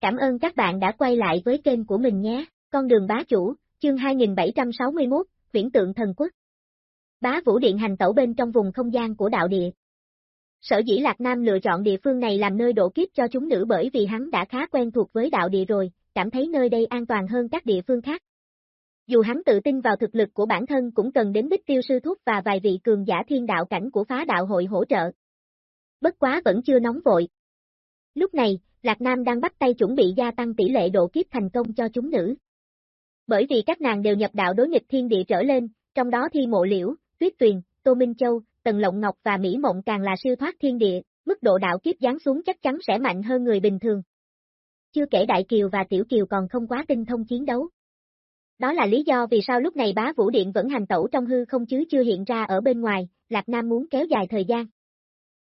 Cảm ơn các bạn đã quay lại với kênh của mình nhé. Con đường bá chủ, chương 2761, huyển tượng thần quốc. Bá Vũ Điện hành tẩu bên trong vùng không gian của đạo địa. Sở dĩ Lạc Nam lựa chọn địa phương này làm nơi đổ kiếp cho chúng nữ bởi vì hắn đã khá quen thuộc với đạo địa rồi, cảm thấy nơi đây an toàn hơn các địa phương khác. Dù hắn tự tin vào thực lực của bản thân cũng cần đến bích tiêu sư thúc và vài vị cường giả thiên đạo cảnh của phá đạo hội hỗ trợ. Bất quá vẫn chưa nóng vội. Lúc này, Lạc Nam đang bắt tay chuẩn bị gia tăng tỷ lệ độ kiếp thành công cho chúng nữ. Bởi vì các nàng đều nhập đạo đối nghịch thiên địa trở lên, trong đó thi mộ liễu, tuyết tuyền, tô minh châu, tần lộng ngọc và mỹ mộng càng là siêu thoát thiên địa, mức độ đạo kiếp giáng xuống chắc chắn sẽ mạnh hơn người bình thường. Chưa kể Đại Kiều và Tiểu Kiều còn không quá tinh thông chiến đấu. Đó là lý do vì sao lúc này bá vũ điện vẫn hành tẩu trong hư không chứ chưa hiện ra ở bên ngoài, Lạc Nam muốn kéo dài thời gian.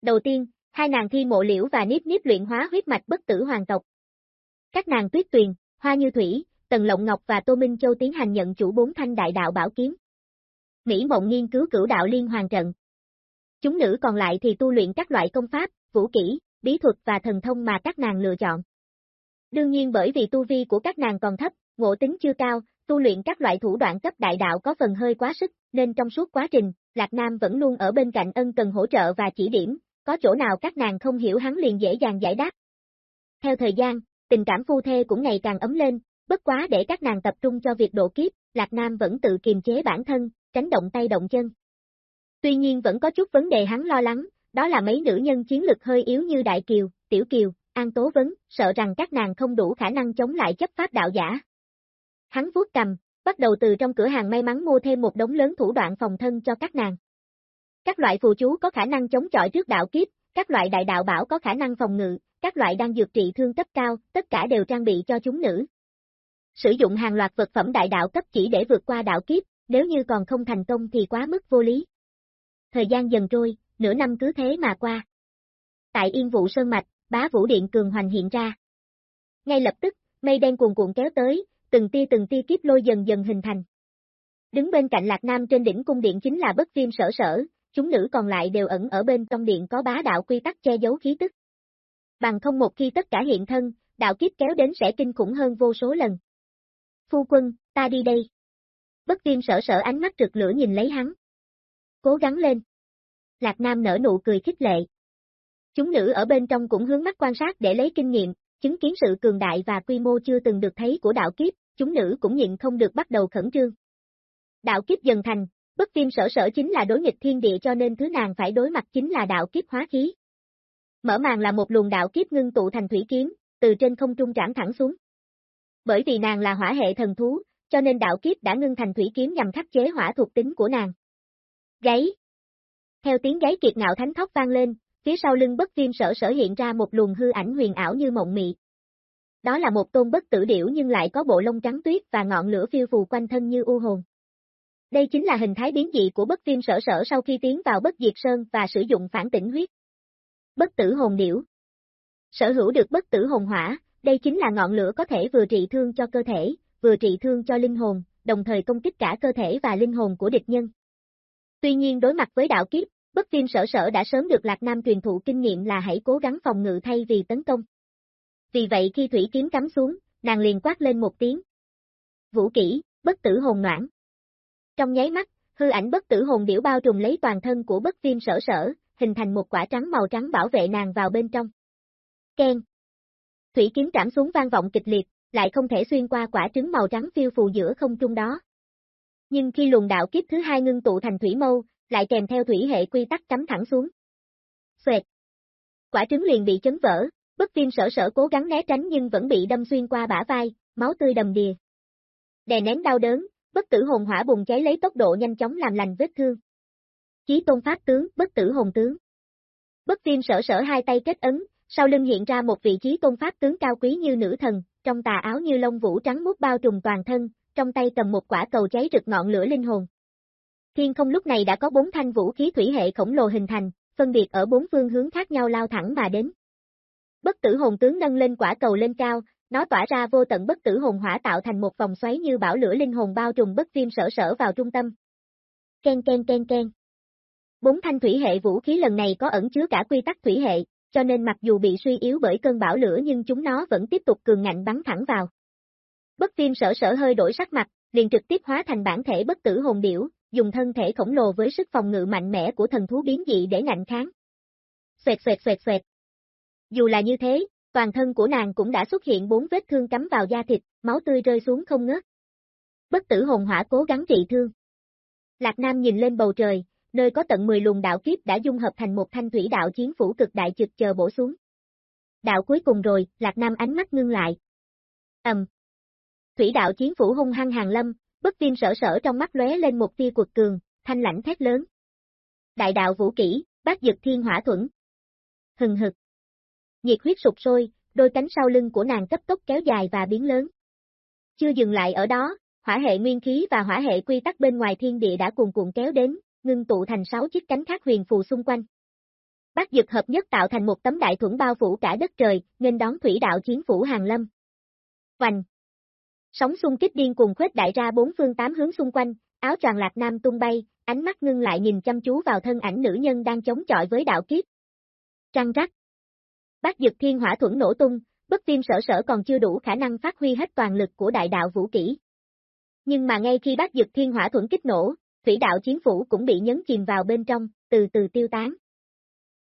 Đầu tiên, hai nàng thi mộ liễu và niếp niếp luyện hóa huyết mạch bất tử hoàng tộc. Các nàng tuyết tuyền, hoa như thủy, tần lộng ngọc và tô minh châu tiến hành nhận chủ bốn thanh đại đạo bảo kiếm. Mỹ mộng nghiên cứu cửu đạo liên hoàng trận. Chúng nữ còn lại thì tu luyện các loại công pháp, vũ kỹ, bí thuật và thần thông mà các nàng lựa chọn. Đương nhiên bởi vì tu vi của các nàng còn thấp, ngộ tính chưa cao, tu luyện các loại thủ đoạn cấp đại đạo có phần hơi quá sức, nên trong suốt quá trình, Lạc Nam vẫn luôn ở bên cạnh ân cần hỗ trợ và chỉ điểm, có chỗ nào các nàng không hiểu hắn liền dễ dàng giải đáp. Theo thời gian, tình cảm phu thê cũng ngày càng ấm lên, bất quá để các nàng tập trung cho việc độ kiếp, Lạc Nam vẫn tự kiềm chế bản thân, tránh động tay động chân. Tuy nhiên vẫn có chút vấn đề hắn lo lắng, đó là mấy nữ nhân chiến lực hơi yếu như Đại Kiều, Tiểu Kiều, An Tố Vấn, sợ rằng các nàng không đủ khả năng chống lại chấp pháp đạo giả. Hắn vuốt cầm, bắt đầu từ trong cửa hàng may mắn mua thêm một đống lớn thủ đoạn phòng thân cho các nàng. Các loại phù chú có khả năng chống chọi trước đạo kiếp, các loại đại đạo bảo có khả năng phòng ngự, các loại đang dược trị thương cấp cao, tất cả đều trang bị cho chúng nữ. Sử dụng hàng loạt vật phẩm đại đạo cấp chỉ để vượt qua đạo kiếp, nếu như còn không thành công thì quá mức vô lý. Thời gian dần trôi, nửa năm cứ thế mà qua. Tại Yên Vũ Sơn Mạch, bá vũ điện cường hoành hiện ra. Ngay lập tức, mây đen cuồn cuộn kéo tới, từng tia từng tia kiếp lôi dần dần hình thành. Đứng bên cạnh Lạc Nam trên đỉnh cung điện chính là bất viêm sở sở, chúng nữ còn lại đều ẩn ở bên trong điện có bá đạo quy tắc che giấu khí tức. Bằng không một khi tất cả hiện thân, đạo kiếp kéo đến sẽ kinh khủng hơn vô số lần. Phu quân, ta đi đây. Bất viêm sở sở ánh mắt rực lửa nhìn lấy hắn. Cố gắng lên. Lạc Nam nở nụ cười khích lệ. Chúng nữ ở bên trong cũng hướng mắt quan sát để lấy kinh nghiệm, chứng kiến sự cường đại và quy mô chưa từng được thấy của đạo kiếp, chúng nữ cũng nhịn không được bắt đầu khẩn trương. Đạo kiếp dần thành, bất viêm sở sở chính là đối nghịch thiên địa cho nên thứ nàng phải đối mặt chính là đạo kiếp hóa khí. Mở màn là một luồng đạo kiếp ngưng tụ thành thủy kiếm, từ trên không trung trảm thẳng xuống. Bởi vì nàng là hỏa hệ thần thú, cho nên đạo kiếp đã ngưng thành thủy kiếm nhằm khắc chế hỏa thuộc tính của nàng. Gáy. Theo tiếng gáy kiệt ngạo thánh thóc vang lên, phía sau lưng bất viêm sở sở hiện ra một luồng hư ảnh huyền ảo như mộng mị. Đó là một tôn bất tử điểu nhưng lại có bộ lông trắng tuyết và ngọn lửa phiêu phù quanh thân như u hồn. Đây chính là hình thái biến dị của bất viêm sở sở sau khi tiến vào bất diệt sơn và sử dụng phản tỉnh huyết. Bất tử hồn điểu Sở hữu được bất tử hồn hỏa, đây chính là ngọn lửa có thể vừa trị thương cho cơ thể, vừa trị thương cho linh hồn, đồng thời công kích cả cơ thể và linh hồn của địch nhân. Tuy nhiên đối mặt với đạo kiếp, bất viêm sở sở đã sớm được Lạc Nam truyền thụ kinh nghiệm là hãy cố gắng phòng ngự thay vì tấn công. Vì vậy khi thủy kiếm cắm xuống, nàng liền quát lên một tiếng. Vũ kỹ, bất tử hồn noãn. Trong nháy mắt, hư ảnh bất tử hồn điểu bao trùm lấy toàn thân của bất viêm sở sở, hình thành một quả trắng màu trắng bảo vệ nàng vào bên trong. Ken. Thủy kiếm trảm xuống vang vọng kịch liệt, lại không thể xuyên qua quả trứng màu trắng phiêu phù giữa không trung đó. Nhưng khi luồng đạo kiếp thứ hai ngưng tụ thành thủy mâu, lại kèm theo thủy hệ quy tắc cắm thẳng xuống. Xoẹt. Quả trứng liền bị chấn vỡ, bất viêm sở sở cố gắng né tránh nhưng vẫn bị đâm xuyên qua bả vai, máu tươi đầm đìa. Đè nén đau đớn, bất tử hồn hỏa bùng cháy lấy tốc độ nhanh chóng làm lành vết thương. Chí tôn pháp tướng, bất tử hồn tướng. Bất viêm sở sở hai tay kết ấn, sau lưng hiện ra một vị trí tôn pháp tướng cao quý như nữ thần, trong tà áo như lông vũ trắng mút bao trùm toàn thân, trong tay cầm một quả cầu cháy rực ngọn lửa linh hồn. Thiên không lúc này đã có bốn thanh vũ khí thủy hệ khổng lồ hình thành, phân biệt ở bốn phương hướng khác nhau lao thẳng mà đến. Bất tử hồn tướng nâng lên quả cầu lên cao, nó tỏa ra vô tận bất tử hồn hỏa tạo thành một vòng xoáy như bão lửa linh hồn bao trùm bất viêm sở sở vào trung tâm. Ken ken ken ken. Bốn thanh thủy hệ vũ khí lần này có ẩn chứa cả quy tắc thủy hệ, cho nên mặc dù bị suy yếu bởi cơn bão lửa nhưng chúng nó vẫn tiếp tục cường ngạnh bắn thẳng vào. Bất viêm sở sở hơi đổi sắc mặt, liền trực tiếp hóa thành bản thể bất tử hồn điểu, dùng thân thể khổng lồ với sức phòng ngự mạnh mẽ của thần thú biến dị để ngạnh kháng. Xoẹt xoẹt xoẹt xoẹt. Dù là như thế, toàn thân của nàng cũng đã xuất hiện bốn vết thương cắm vào da thịt, máu tươi rơi xuống không ngớt. Bất tử hồn hỏa cố gắng trị thương. Lạc Nam nhìn lên bầu trời, nơi có tận 10 luồng đạo kiếp đã dung hợp thành một thanh thủy đạo chiến phủ cực đại trực chờ bổ xuống. Đạo cuối cùng rồi, Lạc Nam ánh mắt ngưng lại. Ầm. Thủy đạo chiến phủ hung hăng hàng lâm, bất viêm sở sở trong mắt lóe lên một tia cuột cường, thanh lãnh thét lớn. Đại đạo vũ kỹ, bát dực thiên hỏa thuẫn. Hừng hực. Nhiệt huyết sụp sôi, đôi cánh sau lưng của nàng cấp tốc kéo dài và biến lớn. Chưa dừng lại ở đó, hỏa hệ nguyên khí và hỏa hệ quy tắc bên ngoài thiên địa đã cuồn cuộn kéo đến, ngưng tụ thành sáu chiếc cánh khác huyền phù xung quanh. Bát dực hợp nhất tạo thành một tấm đại thuẫn bao phủ cả đất trời, nên đón thủy đạo chiến phủ hàng lâm. Hoành! Sóng xung kích điên cuồng khuếch đại ra bốn phương tám hướng xung quanh, áo tràng lạc nam tung bay, ánh mắt ngưng lại nhìn chăm chú vào thân ảnh nữ nhân đang chống chọi với đạo kiếp. Trăng rắc! Bát dực thiên hỏa thuẫn nổ tung, bất viêm sở sở còn chưa đủ khả năng phát huy hết toàn lực của đại đạo vũ kỹ. Nhưng mà ngay khi bát dực thiên hỏa thuẫn kích nổ, thủy đạo chiến phủ cũng bị nhấn chìm vào bên trong, từ từ tiêu tán.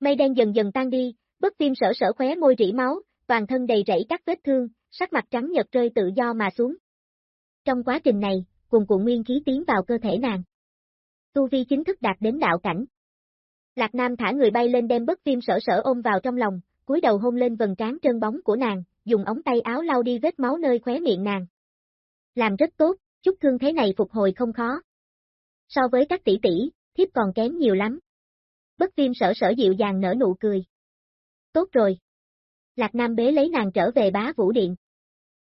Mây đen dần dần tan đi, bất viêm sở sở khóe môi rỉ máu, toàn thân đầy rẫy các vết thương, sắc mặt trắng nhật rơi tự do mà xuống. Trong quá trình này, cùng cuộn nguyên khí tiến vào cơ thể nàng. Tu vi chính thức đạt đến đạo cảnh. Lạc Nam thả người bay lên đem bất viêm sở sở ôm vào trong lòng, cúi đầu hôn lên vần trán trơn bóng của nàng, dùng ống tay áo lau đi vết máu nơi khóe miệng nàng. Làm rất tốt, chút thương thế này phục hồi không khó. So với các tỷ tỷ, thiếp còn kém nhiều lắm. Bất viêm sở sở dịu dàng nở nụ cười. Tốt rồi. Lạc Nam bế lấy nàng trở về bá vũ điện.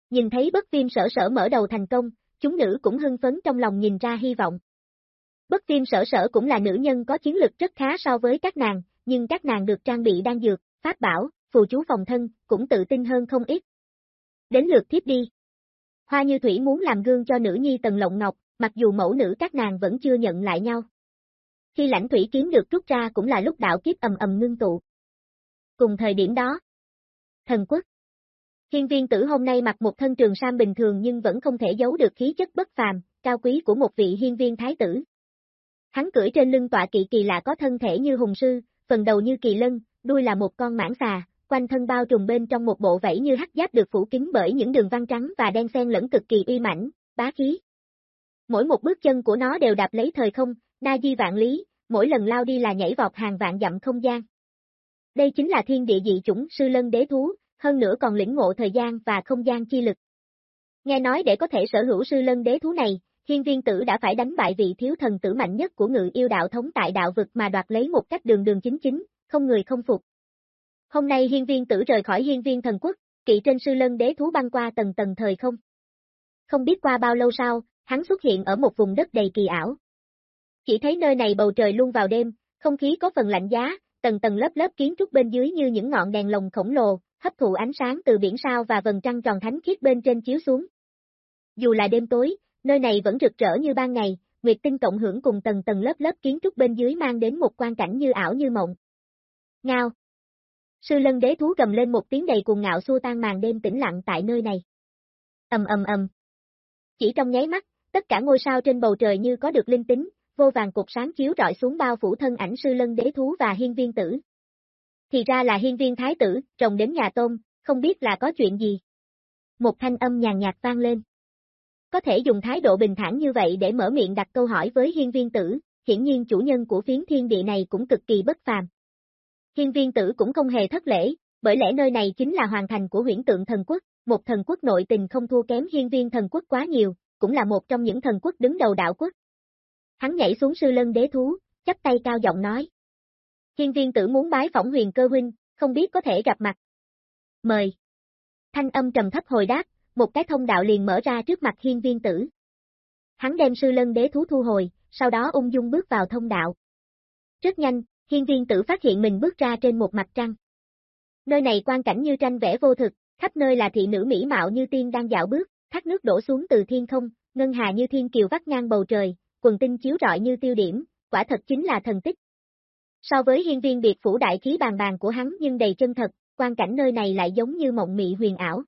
Nhìn thấy bất viêm sở sở mở đầu thành công, chúng nữ cũng hưng phấn trong lòng nhìn ra hy vọng. Bất viêm sở sở cũng là nữ nhân có chiến lực rất khá so với các nàng, nhưng các nàng được trang bị đang dược, pháp bảo, phù chú phòng thân, cũng tự tin hơn không ít. Đến lượt thiếp đi. Hoa như thủy muốn làm gương cho nữ nhi tần lộng ngọc, mặc dù mẫu nữ các nàng vẫn chưa nhận lại nhau. Khi lãnh thủy kiếm được rút ra cũng là lúc đạo kiếp ầm ầm ngưng tụ. Cùng thời điểm đó, thần quốc. Hiên viên tử hôm nay mặc một thân trường sam bình thường nhưng vẫn không thể giấu được khí chất bất phàm, cao quý của một vị hiên viên thái tử. Hắn cưỡi trên lưng tọa kỵ kỳ lạ có thân thể như hùng sư, phần đầu như kỳ lân, đuôi là một con mãng xà, quanh thân bao trùm bên trong một bộ vảy như hắc giáp được phủ kín bởi những đường văn trắng và đen xen lẫn cực kỳ uy mãnh, bá khí. Mỗi một bước chân của nó đều đạp lấy thời không, na di vạn lý, mỗi lần lao đi là nhảy vọt hàng vạn dặm không gian. Đây chính là thiên địa dị chủng sư lân đế thú, hơn nữa còn lĩnh ngộ thời gian và không gian chi lực. Nghe nói để có thể sở hữu sư lân đế thú này, hiên viên tử đã phải đánh bại vị thiếu thần tử mạnh nhất của ngự yêu đạo thống tại đạo vực mà đoạt lấy một cách đường đường chính chính, không người không phục. Hôm nay hiên viên tử rời khỏi hiên viên thần quốc, kỵ trên sư lân đế thú băng qua tầng tầng thời không. Không biết qua bao lâu sau, hắn xuất hiện ở một vùng đất đầy kỳ ảo. Chỉ thấy nơi này bầu trời luôn vào đêm, không khí có phần lạnh giá, tầng tầng lớp lớp kiến trúc bên dưới như những ngọn đèn lồng khổng lồ, hấp thụ ánh sáng từ biển sao và vầng trăng tròn thánh khiết bên trên chiếu xuống. Dù là đêm tối, nơi này vẫn rực rỡ như ban ngày, nguyệt tinh cộng hưởng cùng tầng tầng lớp lớp kiến trúc bên dưới mang đến một quan cảnh như ảo như mộng. Ngao. Sư lân đế thú gầm lên một tiếng đầy cuồng ngạo xua tan màn đêm tĩnh lặng tại nơi này. Ầm ầm ầm. Chỉ trong nháy mắt, tất cả ngôi sao trên bầu trời như có được linh tính, vô vàng cục sáng chiếu rọi xuống bao phủ thân ảnh sư lân đế thú và hiên viên tử. Thì ra là hiên viên thái tử, trồng đến nhà tôm, không biết là có chuyện gì. Một thanh âm nhàn nhạt vang lên. Có thể dùng thái độ bình thản như vậy để mở miệng đặt câu hỏi với hiên viên tử, hiển nhiên chủ nhân của phiến thiên địa này cũng cực kỳ bất phàm. Hiên viên tử cũng không hề thất lễ, bởi lẽ nơi này chính là hoàn thành của huyển tượng thần quốc, một thần quốc nội tình không thua kém hiên viên thần quốc quá nhiều, cũng là một trong những thần quốc đứng đầu đạo quốc. Hắn nhảy xuống sư lân đế thú, chắp tay cao giọng nói. Hiên viên tử muốn bái phỏng huyền cơ huynh, không biết có thể gặp mặt. Mời. Thanh âm trầm thấp hồi đáp, một cái thông đạo liền mở ra trước mặt hiên viên tử. Hắn đem sư lân đế thú thu hồi, sau đó ung dung bước vào thông đạo. Rất nhanh, hiên viên tử phát hiện mình bước ra trên một mặt trăng. Nơi này quan cảnh như tranh vẽ vô thực, khắp nơi là thị nữ mỹ mạo như tiên đang dạo bước, thác nước đổ xuống từ thiên không, ngân hà như thiên kiều vắt ngang bầu trời, quần tinh chiếu rọi như tiêu điểm, quả thật chính là thần tích. So với hiên viên biệt phủ đại khí bàn bàn của hắn nhưng đầy chân thật, quan cảnh nơi này lại giống như mộng mị huyền ảo.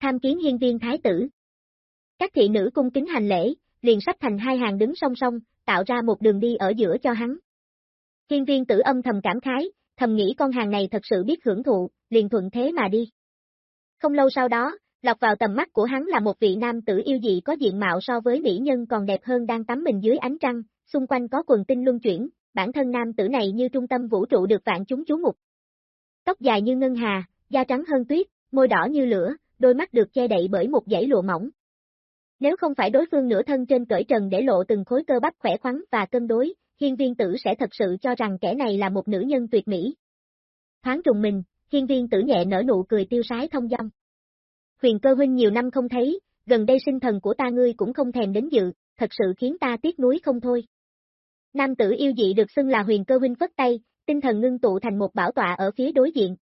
Tham kiến hiên viên thái tử. Các thị nữ cung kính hành lễ, liền sắp thành hai hàng đứng song song, tạo ra một đường đi ở giữa cho hắn. Hiên viên tử âm thầm cảm khái, thầm nghĩ con hàng này thật sự biết hưởng thụ, liền thuận thế mà đi. Không lâu sau đó, lọc vào tầm mắt của hắn là một vị nam tử yêu dị có diện mạo so với mỹ nhân còn đẹp hơn đang tắm mình dưới ánh trăng, xung quanh có quần tinh luân chuyển, bản thân nam tử này như trung tâm vũ trụ được vạn chúng chú mục. Tóc dài như ngân hà, da trắng hơn tuyết, môi đỏ như lửa, đôi mắt được che đậy bởi một dãy lụa mỏng. Nếu không phải đối phương nửa thân trên cởi trần để lộ từng khối cơ bắp khỏe khoắn và cân đối, hiên viên tử sẽ thật sự cho rằng kẻ này là một nữ nhân tuyệt mỹ. Thoáng trùng mình, hiên viên tử nhẹ nở nụ cười tiêu sái thông dong. Huyền cơ huynh nhiều năm không thấy, gần đây sinh thần của ta ngươi cũng không thèm đến dự, thật sự khiến ta tiếc nuối không thôi. Nam tử yêu dị được xưng là huyền cơ huynh phất tay, tinh thần ngưng tụ thành một bảo tọa ở phía đối diện.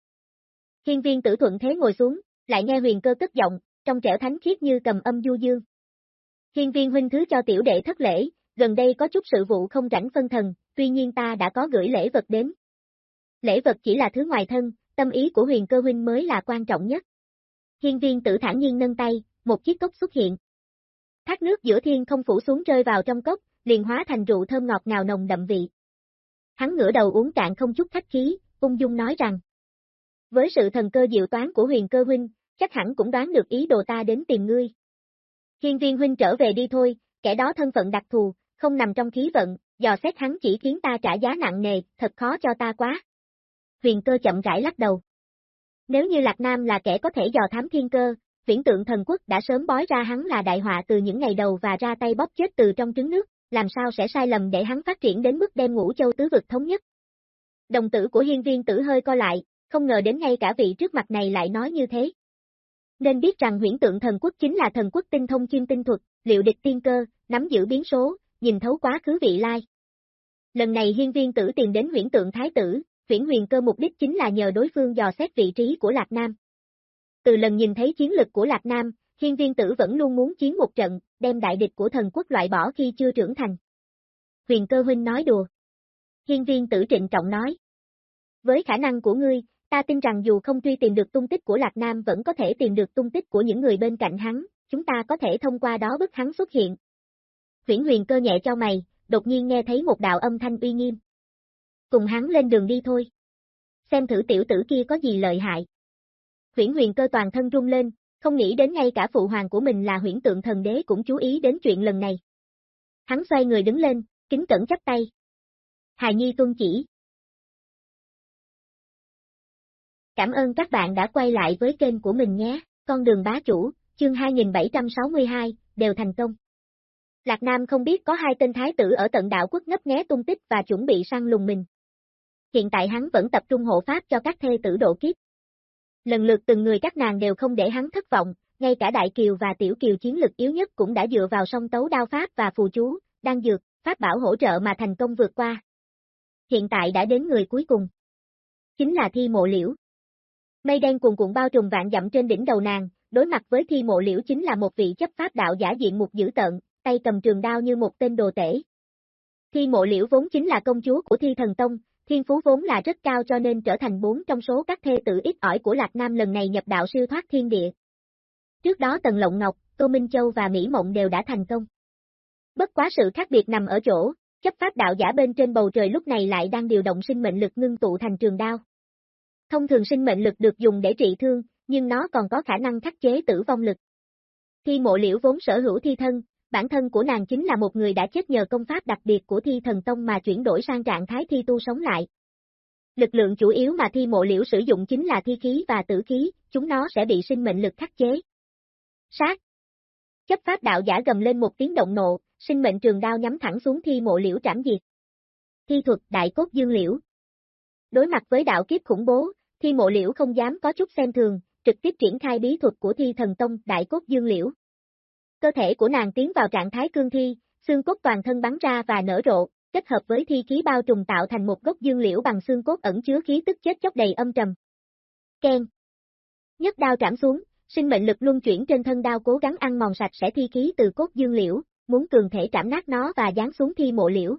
Hiên viên tử thuận thế ngồi xuống, lại nghe huyền cơ cất giọng, trong trẻo thánh khiết như cầm âm du dương. Hiên viên huynh thứ cho tiểu đệ thất lễ, gần đây có chút sự vụ không rảnh phân thần, tuy nhiên ta đã có gửi lễ vật đến. Lễ vật chỉ là thứ ngoài thân, tâm ý của huyền cơ huynh mới là quan trọng nhất. Hiên viên tự thản nhiên nâng tay, một chiếc cốc xuất hiện. Thác nước giữa thiên không phủ xuống rơi vào trong cốc, liền hóa thành rượu thơm ngọt ngào nồng đậm vị. Hắn ngửa đầu uống cạn không chút khách khí, ung dung nói rằng. Với sự thần cơ diệu toán của huyền cơ huynh, chắc hẳn cũng đoán được ý đồ ta đến tìm ngươi. Hiên viên huynh trở về đi thôi, kẻ đó thân phận đặc thù, không nằm trong khí vận, dò xét hắn chỉ khiến ta trả giá nặng nề, thật khó cho ta quá. Huyền cơ chậm rãi lắc đầu. Nếu như Lạc Nam là kẻ có thể dò thám thiên cơ, viễn tượng thần quốc đã sớm bói ra hắn là đại họa từ những ngày đầu và ra tay bóp chết từ trong trứng nước, làm sao sẽ sai lầm để hắn phát triển đến mức đem ngũ châu tứ vực thống nhất. Đồng tử của hiên viên tử hơi co lại, không ngờ đến ngay cả vị trước mặt này lại nói như thế. Nên biết rằng huyển tượng thần quốc chính là thần quốc tinh thông chuyên tinh thuật, liệu địch tiên cơ, nắm giữ biến số, nhìn thấu quá khứ vị lai. Lần này hiên viên tử tìm đến huyễn tượng thái tử, huyễn huyền cơ mục đích chính là nhờ đối phương dò xét vị trí của Lạc Nam. Từ lần nhìn thấy chiến lực của Lạc Nam, hiên viên tử vẫn luôn muốn chiến một trận, đem đại địch của thần quốc loại bỏ khi chưa trưởng thành. Huyền cơ huynh nói đùa. Hiên viên tử trịnh trọng nói. Với khả năng của ngươi, ta tin rằng dù không truy tìm được tung tích của Lạc Nam vẫn có thể tìm được tung tích của những người bên cạnh hắn, chúng ta có thể thông qua đó bức hắn xuất hiện. Huyễn huyền cơ nhẹ cho mày, đột nhiên nghe thấy một đạo âm thanh uy nghiêm. Cùng hắn lên đường đi thôi. Xem thử tiểu tử kia có gì lợi hại. Huyễn huyền cơ toàn thân rung lên, không nghĩ đến ngay cả phụ hoàng của mình là huyễn tượng thần đế cũng chú ý đến chuyện lần này. Hắn xoay người đứng lên, kính cẩn chắp tay. Hài Nhi tuân chỉ. Cảm ơn các bạn đã quay lại với kênh của mình nhé, con đường bá chủ, chương 2762, đều thành công. Lạc Nam không biết có hai tên thái tử ở tận đạo quốc ngấp nghé tung tích và chuẩn bị săn lùng mình. Hiện tại hắn vẫn tập trung hộ pháp cho các thê tử độ kiếp. Lần lượt từng người các nàng đều không để hắn thất vọng, ngay cả Đại Kiều và Tiểu Kiều chiến lực yếu nhất cũng đã dựa vào song tấu đao pháp và phù chú, đang dược, pháp bảo hỗ trợ mà thành công vượt qua. Hiện tại đã đến người cuối cùng. Chính là thi mộ liễu. Mây đen cuồn cuộn bao trùm vạn dặm trên đỉnh đầu nàng, đối mặt với thi mộ liễu chính là một vị chấp pháp đạo giả diện mục dữ tợn, tay cầm trường đao như một tên đồ tể. Thi mộ liễu vốn chính là công chúa của thi thần tông, thiên phú vốn là rất cao cho nên trở thành bốn trong số các thê tử ít ỏi của Lạc Nam lần này nhập đạo siêu thoát thiên địa. Trước đó Tần Lộng Ngọc, Tô Minh Châu và Mỹ Mộng đều đã thành công. Bất quá sự khác biệt nằm ở chỗ, chấp pháp đạo giả bên trên bầu trời lúc này lại đang điều động sinh mệnh lực ngưng tụ thành trường đao. Thông thường sinh mệnh lực được dùng để trị thương, nhưng nó còn có khả năng khắc chế tử vong lực. Thi mộ liễu vốn sở hữu thi thân, bản thân của nàng chính là một người đã chết nhờ công pháp đặc biệt của thi thần tông mà chuyển đổi sang trạng thái thi tu sống lại. Lực lượng chủ yếu mà thi mộ liễu sử dụng chính là thi khí và tử khí, chúng nó sẽ bị sinh mệnh lực khắc chế. Sát Chấp pháp đạo giả gầm lên một tiếng động nộ, sinh mệnh trường đao nhắm thẳng xuống thi mộ liễu trảm diệt. Thi thuật đại cốt dương liễu Đối mặt với đạo kiếp khủng bố, thi mộ liễu không dám có chút xem thường, trực tiếp triển khai bí thuật của thi thần tông đại cốt dương liễu. Cơ thể của nàng tiến vào trạng thái cương thi, xương cốt toàn thân bắn ra và nở rộ, kết hợp với thi khí bao trùm tạo thành một gốc dương liễu bằng xương cốt ẩn chứa khí tức chết chóc đầy âm trầm. Ken. Nhất đao trảm xuống, sinh mệnh lực luân chuyển trên thân đao cố gắng ăn mòn sạch sẽ thi khí từ cốt dương liễu, muốn cường thể trảm nát nó và giáng xuống thi mộ liễu.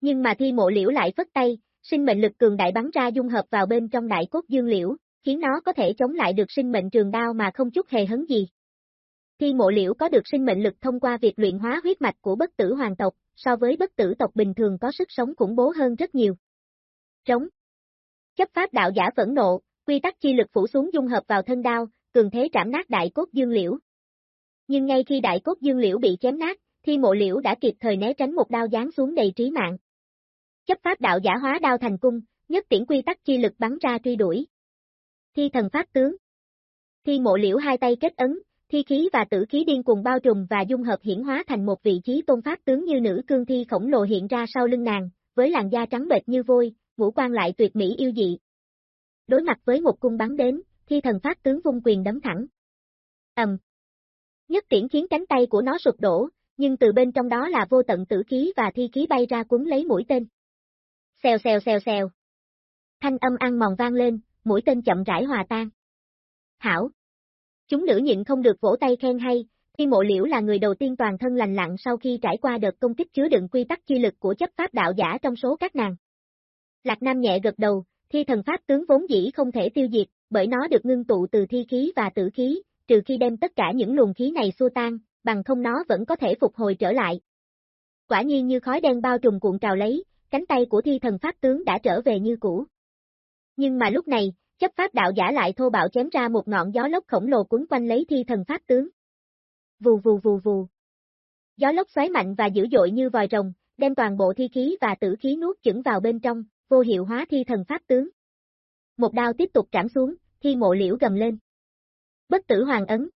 Nhưng mà thi mộ liễu lại phất tay, sinh mệnh lực cường đại bắn ra dung hợp vào bên trong đại cốt dương liễu, khiến nó có thể chống lại được sinh mệnh trường đao mà không chút hề hấn gì khi mộ liễu có được sinh mệnh lực thông qua việc luyện hóa huyết mạch của bất tử hoàng tộc, so với bất tử tộc bình thường có sức sống khủng bố hơn rất nhiều. Trống Chấp pháp đạo giả phẫn nộ, quy tắc chi lực phủ xuống dung hợp vào thân đao, cường thế trảm nát đại cốt dương liễu. Nhưng ngay khi đại cốt dương liễu bị chém nát, thi mộ liễu đã kịp thời né tránh một đao giáng xuống đầy trí mạng. Chấp pháp đạo giả hóa đao thành cung, nhất tiễn quy tắc chi lực bắn ra truy đuổi. Thi thần pháp tướng. Thi mộ liễu hai tay kết ấn, thi khí và tử khí điên cùng bao trùm và dung hợp hiển hóa thành một vị trí tôn pháp tướng như nữ cương thi khổng lồ hiện ra sau lưng nàng, với làn da trắng bệch như vôi, ngũ quan lại tuyệt mỹ yêu dị. Đối mặt với một cung bắn đến, thi thần pháp tướng vung quyền đấm thẳng. Ầm. Nhất tiễn khiến cánh tay của nó sụp đổ, nhưng từ bên trong đó là vô tận tử khí và thi khí bay ra cuốn lấy mũi tên. Xèo xèo xèo xèo. Thanh âm ăn mòn vang lên, mũi tên chậm rãi hòa tan. Hảo. Chúng nữ nhịn không được vỗ tay khen hay, khi mộ liễu là người đầu tiên toàn thân lành lặng sau khi trải qua đợt công kích chứa đựng quy tắc chi lực của chấp pháp đạo giả trong số các nàng. Lạc Nam nhẹ gật đầu, thi thần pháp tướng vốn dĩ không thể tiêu diệt, bởi nó được ngưng tụ từ thi khí và tử khí, trừ khi đem tất cả những luồng khí này xua tan, bằng không nó vẫn có thể phục hồi trở lại. Quả nhiên như khói đen bao trùm cuộn trào lấy, cánh tay của thi thần pháp tướng đã trở về như cũ. Nhưng mà lúc này, chấp pháp đạo giả lại thô bạo chém ra một ngọn gió lốc khổng lồ cuốn quanh lấy thi thần pháp tướng. Vù vù vù vù. Gió lốc xoáy mạnh và dữ dội như vòi rồng, đem toàn bộ thi khí và tử khí nuốt chửng vào bên trong, vô hiệu hóa thi thần pháp tướng. Một đao tiếp tục trảm xuống, thi mộ liễu gầm lên. Bất tử hoàng ấn.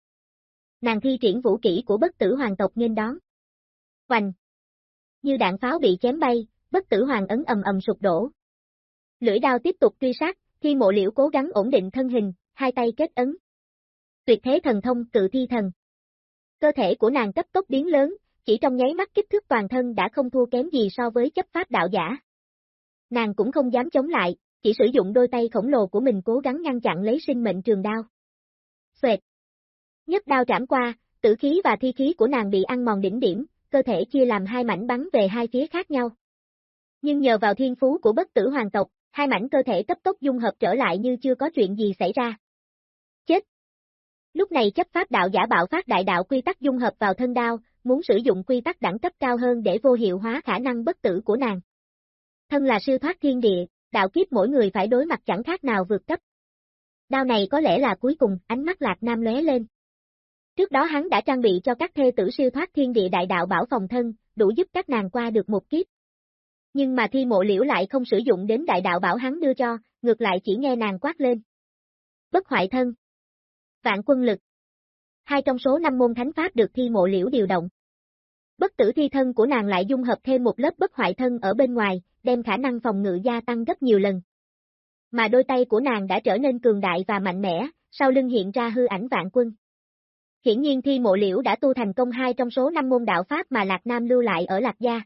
Nàng thi triển vũ kỹ của bất tử hoàng tộc nghênh đón. Hoành. Như đạn pháo bị chém bay, bất tử hoàng ấn ầm ầm sụp đổ. Lưỡi đao tiếp tục truy sát, thi mộ liễu cố gắng ổn định thân hình, hai tay kết ấn. Tuyệt thế thần thông cự thi thần. Cơ thể của nàng cấp tốc biến lớn, chỉ trong nháy mắt kích thước toàn thân đã không thua kém gì so với chấp pháp đạo giả. Nàng cũng không dám chống lại, chỉ sử dụng đôi tay khổng lồ của mình cố gắng ngăn chặn lấy sinh mệnh trường đao. Xoẹt. Nhất đao trảm qua, tử khí và thi khí của nàng bị ăn mòn đỉnh điểm, cơ thể chia làm hai mảnh bắn về hai phía khác nhau. Nhưng nhờ vào thiên phú của bất tử hoàng tộc, hai mảnh cơ thể cấp tốc dung hợp trở lại như chưa có chuyện gì xảy ra. Chết! Lúc này chấp pháp đạo giả bạo phát đại đạo quy tắc dung hợp vào thân đao, muốn sử dụng quy tắc đẳng cấp cao hơn để vô hiệu hóa khả năng bất tử của nàng. Thân là siêu thoát thiên địa, đạo kiếp mỗi người phải đối mặt chẳng khác nào vượt cấp. Đao này có lẽ là cuối cùng, ánh mắt Lạc Nam lóe lên. Trước đó hắn đã trang bị cho các thê tử siêu thoát thiên địa đại đạo bảo phòng thân, đủ giúp các nàng qua được một kiếp. Nhưng mà thi mộ liễu lại không sử dụng đến đại đạo bảo hắn đưa cho, ngược lại chỉ nghe nàng quát lên. Bất hoại thân. Vạn quân lực. Hai trong số năm môn thánh pháp được thi mộ liễu điều động. Bất tử thi thân của nàng lại dung hợp thêm một lớp bất hoại thân ở bên ngoài, đem khả năng phòng ngự gia tăng gấp nhiều lần. Mà đôi tay của nàng đã trở nên cường đại và mạnh mẽ, sau lưng hiện ra hư ảnh vạn quân. Hiển nhiên thi mộ liễu đã tu thành công hai trong số năm môn đạo pháp mà Lạc Nam lưu lại ở Lạc Gia.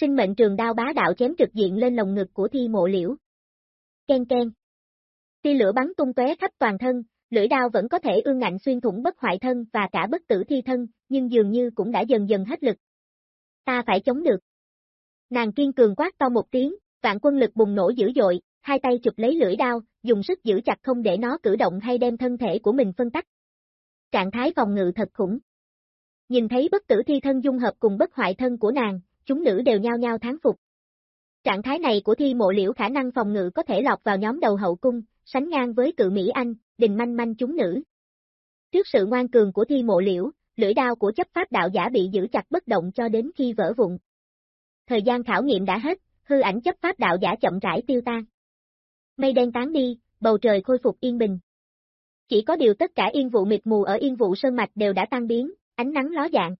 Sinh mệnh trường đao bá đạo chém trực diện lên lồng ngực của thi mộ liễu. Ken ken. Tia lửa bắn tung tóe khắp toàn thân, lưỡi đao vẫn có thể ương ngạnh xuyên thủng bất hoại thân và cả bất tử thi thân, nhưng dường như cũng đã dần dần hết lực. Ta phải chống được. Nàng kiên cường quát to một tiếng, vạn quân lực bùng nổ dữ dội, hai tay chụp lấy lưỡi đao, dùng sức giữ chặt không để nó cử động hay đem thân thể của mình phân tách. Trạng thái phòng ngự thật khủng. Nhìn thấy bất tử thi thân dung hợp cùng bất hoại thân của nàng, chúng nữ đều nhao nhao thán phục. Trạng thái này của thi mộ liễu khả năng phòng ngự có thể lọt vào nhóm đầu hậu cung, sánh ngang với cự Mỹ Anh, đình manh manh chúng nữ. Trước sự ngoan cường của thi mộ liễu, lưỡi đao của chấp pháp đạo giả bị giữ chặt bất động cho đến khi vỡ vụn. Thời gian khảo nghiệm đã hết, hư ảnh chấp pháp đạo giả chậm rãi tiêu tan. Mây đen tán đi, bầu trời khôi phục yên bình. Chỉ có điều tất cả yên vụ mịt mù ở yên vụ sơn mạch đều đã tan biến, ánh nắng ló dạng.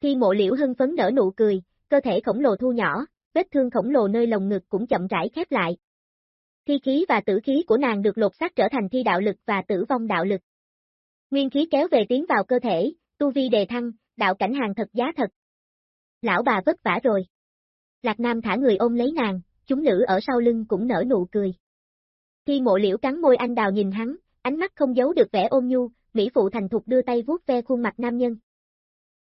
Thi mộ liễu hưng phấn nở nụ cười, cơ thể khổng lồ thu nhỏ, vết thương khổng lồ nơi lồng ngực cũng chậm rãi khép lại. Thi khí và tử khí của nàng được lột xác trở thành thi đạo lực và tử vong đạo lực. Nguyên khí kéo về tiến vào cơ thể, tu vi đề thăng, đạo cảnh hàng thật giá thật. Lão bà vất vả rồi. Lạc Nam thả người ôm lấy nàng, chúng nữ ở sau lưng cũng nở nụ cười. Thi mộ liễu cắn môi anh đào nhìn hắn, ánh mắt không giấu được vẻ ôn nhu, Mỹ phụ thành thục đưa tay vuốt ve khuôn mặt nam nhân.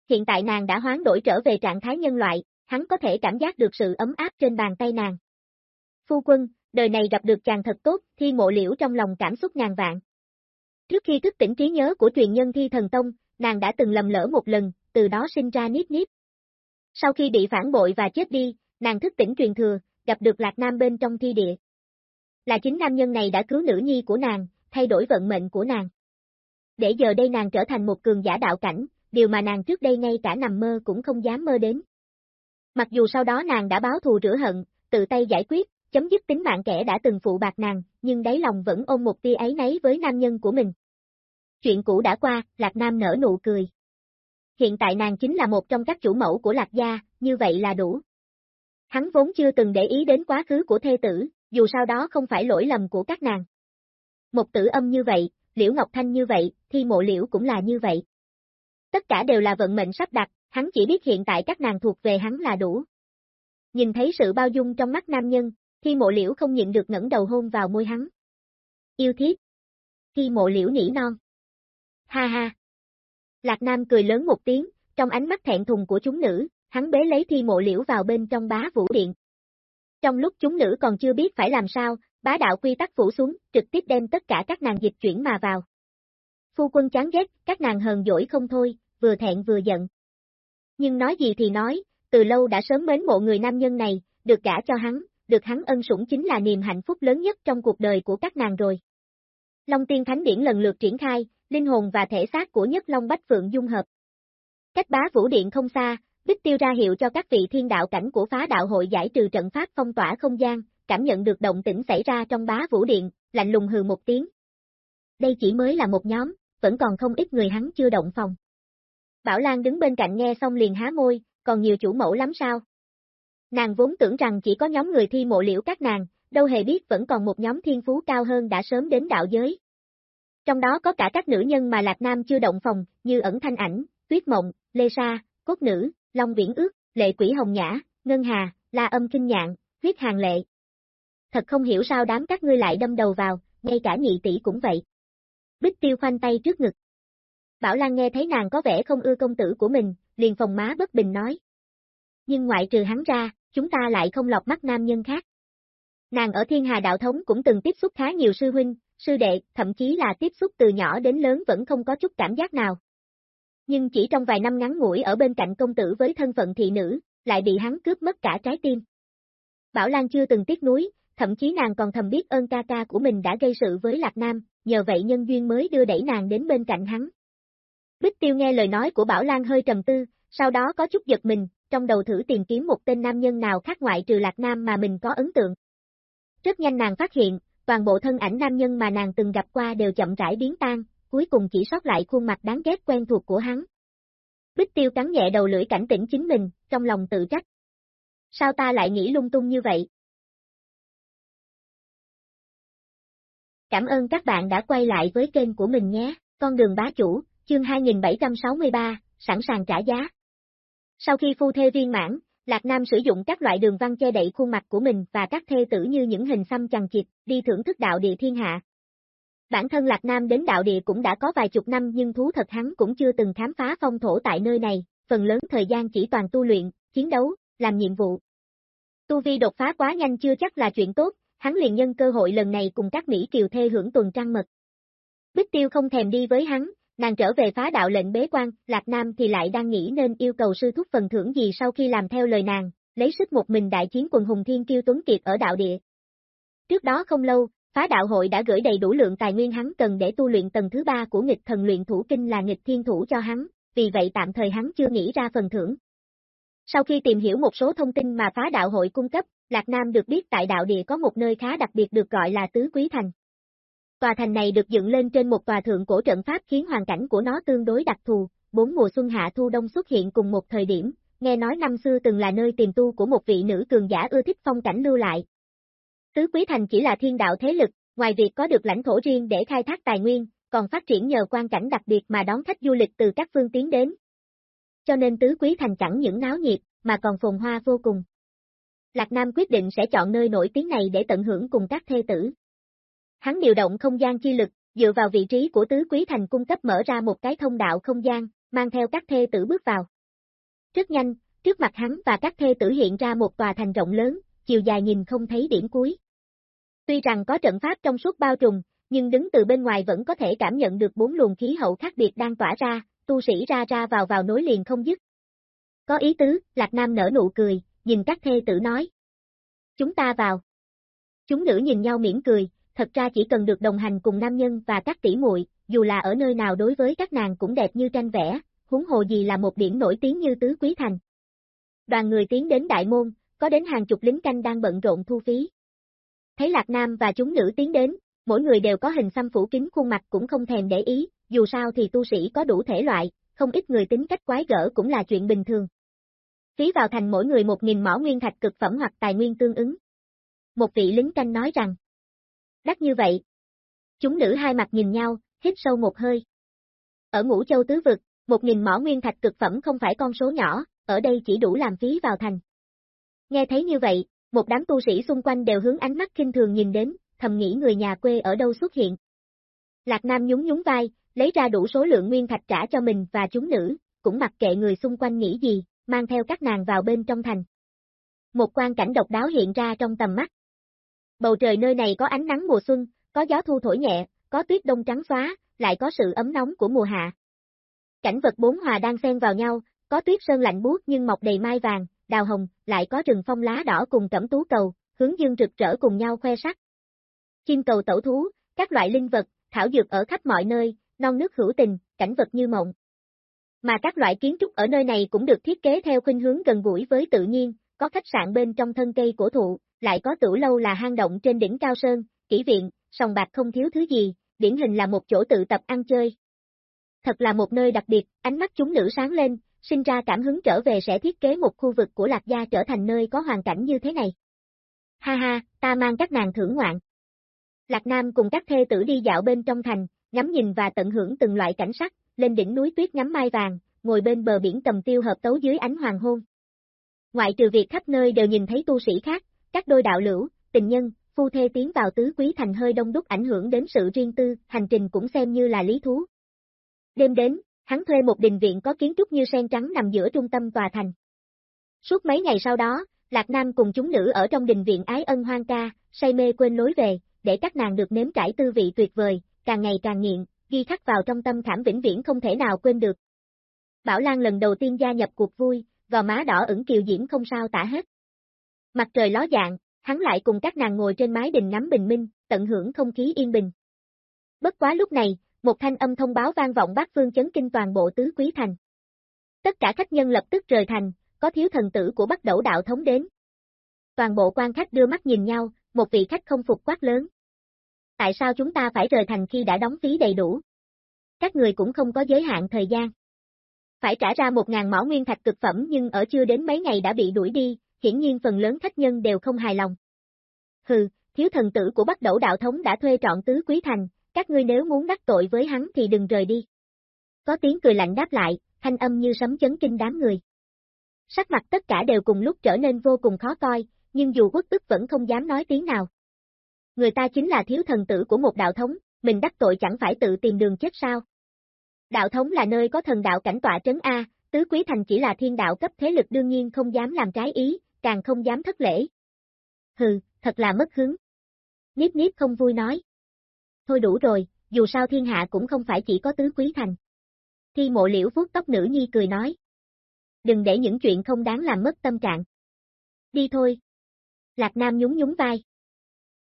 Hiện tại nàng đã hoán đổi trở về trạng thái nhân loại, hắn có thể cảm giác được sự ấm áp trên bàn tay nàng. Phu quân, đời này gặp được chàng thật tốt, thi mộ liễu trong lòng cảm xúc ngàn vạn. Trước khi thức tỉnh trí nhớ của truyền nhân thi thần tông, nàng đã từng lầm lỡ một lần, từ đó sinh ra nít nít. Sau khi bị phản bội và chết đi, nàng thức tỉnh truyền thừa, gặp được Lạc Nam bên trong thi địa. Là chính nam nhân này đã cứu nữ nhi của nàng, thay đổi vận mệnh của nàng. Để giờ đây nàng trở thành một cường giả đạo cảnh, điều mà nàng trước đây ngay cả nằm mơ cũng không dám mơ đến. Mặc dù sau đó nàng đã báo thù rửa hận, tự tay giải quyết, chấm dứt tính mạng kẻ đã từng phụ bạc nàng, nhưng đáy lòng vẫn ôm một tia ấy nấy với nam nhân của mình. Chuyện cũ đã qua, Lạc Nam nở nụ cười. Hiện tại nàng chính là một trong các chủ mẫu của Lạc gia, như vậy là đủ. Hắn vốn chưa từng để ý đến quá khứ của thê tử, dù sau đó không phải lỗi lầm của các nàng. Một tử âm như vậy, Liễu Ngọc Thanh như vậy, thi mộ liễu cũng là như vậy. Tất cả đều là vận mệnh sắp đặt, hắn chỉ biết hiện tại các nàng thuộc về hắn là đủ. Nhìn thấy sự bao dung trong mắt nam nhân, thi mộ liễu không nhịn được ngẩng đầu hôn vào môi hắn. Yêu thiết. Thi mộ liễu nỉ non. Ha ha. Lạc Nam cười lớn một tiếng, trong ánh mắt thẹn thùng của chúng nữ, hắn bế lấy thi mộ liễu vào bên trong bá vũ điện. Trong lúc chúng nữ còn chưa biết phải làm sao, bá đạo quy tắc phủ xuống, trực tiếp đem tất cả các nàng dịch chuyển mà vào. Phu quân chán ghét, các nàng hờn dỗi không thôi, vừa thẹn vừa giận. Nhưng nói gì thì nói, từ lâu đã sớm mến mộ người nam nhân này, được gả cho hắn, được hắn ân sủng chính là niềm hạnh phúc lớn nhất trong cuộc đời của các nàng rồi. Long Tiên Thánh Điển lần lượt triển khai, linh hồn và thể xác của Nhất Long Bách Phượng dung hợp. Cách bá vũ điện không xa, Bích Tiêu ra hiệu cho các vị thiên đạo cảnh của phá đạo hội giải trừ trận pháp phong tỏa không gian, cảm nhận được động tĩnh xảy ra trong bá vũ điện, lạnh lùng hừ một tiếng. Đây chỉ mới là một nhóm, vẫn còn không ít người hắn chưa động phòng. Bảo Lan đứng bên cạnh nghe xong liền há môi, còn nhiều chủ mẫu lắm sao? Nàng vốn tưởng rằng chỉ có nhóm người thi mộ liễu các nàng, đâu hề biết vẫn còn một nhóm thiên phú cao hơn đã sớm đến đạo giới. Trong đó có cả các nữ nhân mà Lạc Nam chưa động phòng, như ẩn thanh ảnh, tuyết mộng, lê sa, cốt nữ, long viễn ước, lệ quỷ hồng nhã, ngân hà, la âm kinh nhạn, huyết hàng lệ. Thật không hiểu sao đám các ngươi lại đâm đầu vào, ngay cả nhị tỷ cũng vậy. Bích tiêu khoanh tay trước ngực. Bảo Lan nghe thấy nàng có vẻ không ưa công tử của mình, liền phòng má bất bình nói. Nhưng ngoại trừ hắn ra, chúng ta lại không lọc mắt nam nhân khác. Nàng ở thiên hà đạo thống cũng từng tiếp xúc khá nhiều sư huynh, sư đệ, thậm chí là tiếp xúc từ nhỏ đến lớn vẫn không có chút cảm giác nào. Nhưng chỉ trong vài năm ngắn ngủi ở bên cạnh công tử với thân phận thị nữ, lại bị hắn cướp mất cả trái tim. Bảo Lan chưa từng tiếc nuối, thậm chí nàng còn thầm biết ơn ca ca của mình đã gây sự với Lạc Nam, nhờ vậy nhân duyên mới đưa đẩy nàng đến bên cạnh hắn. Bích Tiêu nghe lời nói của Bảo Lan hơi trầm tư, sau đó có chút giật mình, trong đầu thử tìm kiếm một tên nam nhân nào khác ngoại trừ Lạc Nam mà mình có ấn tượng. Rất nhanh nàng phát hiện, toàn bộ thân ảnh nam nhân mà nàng từng gặp qua đều chậm rãi biến tan, cuối cùng chỉ sót lại khuôn mặt đáng ghét quen thuộc của hắn. Bích tiêu cắn nhẹ đầu lưỡi cảnh tỉnh chính mình, trong lòng tự trách. Sao ta lại nghĩ lung tung như vậy? Cảm ơn các bạn đã quay lại với kênh của mình nhé, con đường bá chủ, chương 2763, sẵn sàng trả giá. Sau khi phu thê viên mãn, Lạc Nam sử dụng các loại đường văn che đậy khuôn mặt của mình và các thê tử như những hình xăm chằng chịt, đi thưởng thức đạo địa thiên hạ. Bản thân Lạc Nam đến đạo địa cũng đã có vài chục năm nhưng thú thật hắn cũng chưa từng khám phá phong thổ tại nơi này, phần lớn thời gian chỉ toàn tu luyện, chiến đấu, làm nhiệm vụ. Tu vi đột phá quá nhanh chưa chắc là chuyện tốt, hắn liền nhân cơ hội lần này cùng các Mỹ kiều thê hưởng tuần trăng mật. Bích Tiêu không thèm đi với hắn, nàng trở về phá đạo lệnh bế quan, Lạc Nam thì lại đang nghĩ nên yêu cầu sư thúc phần thưởng gì sau khi làm theo lời nàng, lấy sức một mình đại chiến quần hùng thiên kiêu tuấn kiệt ở đạo địa. Trước đó không lâu, phá đạo hội đã gửi đầy đủ lượng tài nguyên hắn cần để tu luyện tầng thứ ba của nghịch thần luyện thủ kinh là nghịch thiên thủ cho hắn, vì vậy tạm thời hắn chưa nghĩ ra phần thưởng. Sau khi tìm hiểu một số thông tin mà phá đạo hội cung cấp, Lạc Nam được biết tại đạo địa có một nơi khá đặc biệt được gọi là Tứ Quý Thành. Tòa thành này được dựng lên trên một tòa thượng cổ trận pháp khiến hoàn cảnh của nó tương đối đặc thù, bốn mùa xuân hạ thu đông xuất hiện cùng một thời điểm, nghe nói năm xưa từng là nơi tìm tu của một vị nữ cường giả ưa thích phong cảnh lưu lại. Tứ Quý Thành chỉ là thiên đạo thế lực, ngoài việc có được lãnh thổ riêng để khai thác tài nguyên, còn phát triển nhờ quan cảnh đặc biệt mà đón khách du lịch từ các phương tiến đến. Cho nên Tứ Quý Thành chẳng những náo nhiệt, mà còn phồn hoa vô cùng. Lạc Nam quyết định sẽ chọn nơi nổi tiếng này để tận hưởng cùng các thê tử. Hắn điều động không gian chi lực, dựa vào vị trí của tứ quý thành cung cấp mở ra một cái thông đạo không gian, mang theo các thê tử bước vào. Rất nhanh, trước mặt hắn và các thê tử hiện ra một tòa thành rộng lớn, chiều dài nhìn không thấy điểm cuối. Tuy rằng có trận pháp trong suốt bao trùm, nhưng đứng từ bên ngoài vẫn có thể cảm nhận được bốn luồng khí hậu khác biệt đang tỏa ra, tu sĩ ra ra vào vào nối liền không dứt. Có ý tứ, Lạc Nam nở nụ cười, nhìn các thê tử nói. Chúng ta vào. Chúng nữ nhìn nhau mỉm cười, thật ra chỉ cần được đồng hành cùng nam nhân và các tỷ muội, dù là ở nơi nào đối với các nàng cũng đẹp như tranh vẽ, huống hồ gì là một điểm nổi tiếng như Tứ Quý Thành. Đoàn người tiến đến đại môn, có đến hàng chục lính canh đang bận rộn thu phí. Thấy Lạc Nam và chúng nữ tiến đến, mỗi người đều có hình xăm phủ kín khuôn mặt cũng không thèm để ý, dù sao thì tu sĩ có đủ thể loại, không ít người tính cách quái gở cũng là chuyện bình thường. Phí vào thành mỗi người một nghìn mỏ nguyên thạch cực phẩm hoặc tài nguyên tương ứng. Một vị lính canh nói rằng, đắt như vậy. Chúng nữ hai mặt nhìn nhau, hít sâu một hơi. Ở ngũ châu tứ vực, một nghìn mỏ nguyên thạch cực phẩm không phải con số nhỏ, ở đây chỉ đủ làm phí vào thành. Nghe thấy như vậy, một đám tu sĩ xung quanh đều hướng ánh mắt kinh thường nhìn đến, thầm nghĩ người nhà quê ở đâu xuất hiện. Lạc Nam nhún nhún vai, lấy ra đủ số lượng nguyên thạch trả cho mình và chúng nữ, cũng mặc kệ người xung quanh nghĩ gì, mang theo các nàng vào bên trong thành. Một quan cảnh độc đáo hiện ra trong tầm mắt. Bầu trời nơi này có ánh nắng mùa xuân, có gió thu thổi nhẹ, có tuyết đông trắng xóa, lại có sự ấm nóng của mùa hạ. Cảnh vật bốn hòa đang xen vào nhau, có tuyết sơn lạnh buốt nhưng mọc đầy mai vàng, đào hồng, lại có rừng phong lá đỏ cùng cẩm tú cầu, hướng dương rực rỡ cùng nhau khoe sắc. Chim cầu tẩu thú, các loại linh vật, thảo dược ở khắp mọi nơi, non nước hữu tình, cảnh vật như mộng. Mà các loại kiến trúc ở nơi này cũng được thiết kế theo khuynh hướng gần gũi với tự nhiên, có khách sạn bên trong thân cây cổ thụ, lại có tửu lâu là hang động trên đỉnh cao sơn, kỹ viện, sòng bạc không thiếu thứ gì, điển hình là một chỗ tự tập ăn chơi. Thật là một nơi đặc biệt, ánh mắt chúng nữ sáng lên, sinh ra cảm hứng trở về sẽ thiết kế một khu vực của Lạc Gia trở thành nơi có hoàn cảnh như thế này. Ha ha, ta mang các nàng thưởng ngoạn. Lạc Nam cùng các thê tử đi dạo bên trong thành, ngắm nhìn và tận hưởng từng loại cảnh sắc, lên đỉnh núi tuyết ngắm mai vàng, ngồi bên bờ biển tầm tiêu hợp tấu dưới ánh hoàng hôn. Ngoại trừ việc khắp nơi đều nhìn thấy tu sĩ khác, các đôi đạo lữ, tình nhân, phu thê tiến vào tứ quý thành hơi đông đúc ảnh hưởng đến sự riêng tư, hành trình cũng xem như là lý thú. Đêm đến, hắn thuê một đình viện có kiến trúc như sen trắng nằm giữa trung tâm tòa thành. Suốt mấy ngày sau đó, Lạc Nam cùng chúng nữ ở trong đình viện ái ân hoang ca, say mê quên lối về, để các nàng được nếm trải tư vị tuyệt vời, càng ngày càng nghiện, ghi khắc vào trong tâm khảm vĩnh viễn không thể nào quên được. Bảo Lan lần đầu tiên gia nhập cuộc vui, gò má đỏ ửng kiều diễm không sao tả hết. Mặt trời ló dạng, hắn lại cùng các nàng ngồi trên mái đình ngắm bình minh, tận hưởng không khí yên bình. Bất quá lúc này, một thanh âm thông báo vang vọng bát phương chấn kinh toàn bộ tứ quý thành. Tất cả khách nhân lập tức rời thành, có thiếu thần tử của bắt đẩu đạo thống đến. Toàn bộ quan khách đưa mắt nhìn nhau, một vị khách không phục quát lớn. Tại sao chúng ta phải rời thành khi đã đóng phí đầy đủ? Các người cũng không có giới hạn thời gian. Phải trả ra một ngàn mỏ nguyên thạch cực phẩm nhưng ở chưa đến mấy ngày đã bị đuổi đi, hiển nhiên phần lớn khách nhân đều không hài lòng. Hừ, thiếu thần tử của bắt Đẩu đạo thống đã thuê trọn tứ quý thành, các ngươi nếu muốn đắc tội với hắn thì đừng rời đi. Có tiếng cười lạnh đáp lại, thanh âm như sấm chấn kinh đám người. Sắc mặt tất cả đều cùng lúc trở nên vô cùng khó coi, nhưng dù quốc tức vẫn không dám nói tiếng nào. Người ta chính là thiếu thần tử của một đạo thống, mình đắc tội chẳng phải tự tìm đường chết sao. Đạo thống là nơi có thần đạo cảnh tọa trấn A, tứ quý thành chỉ là thiên đạo cấp thế lực đương nhiên không dám làm trái ý, càng không dám thất lễ. Hừ, thật là mất hứng. Niếp niếp không vui nói. Thôi đủ rồi, dù sao thiên hạ cũng không phải chỉ có tứ quý thành. Thi mộ liễu vuốt tóc nữ nhi cười nói. Đừng để những chuyện không đáng làm mất tâm trạng. Đi thôi. Lạc Nam nhún nhún vai.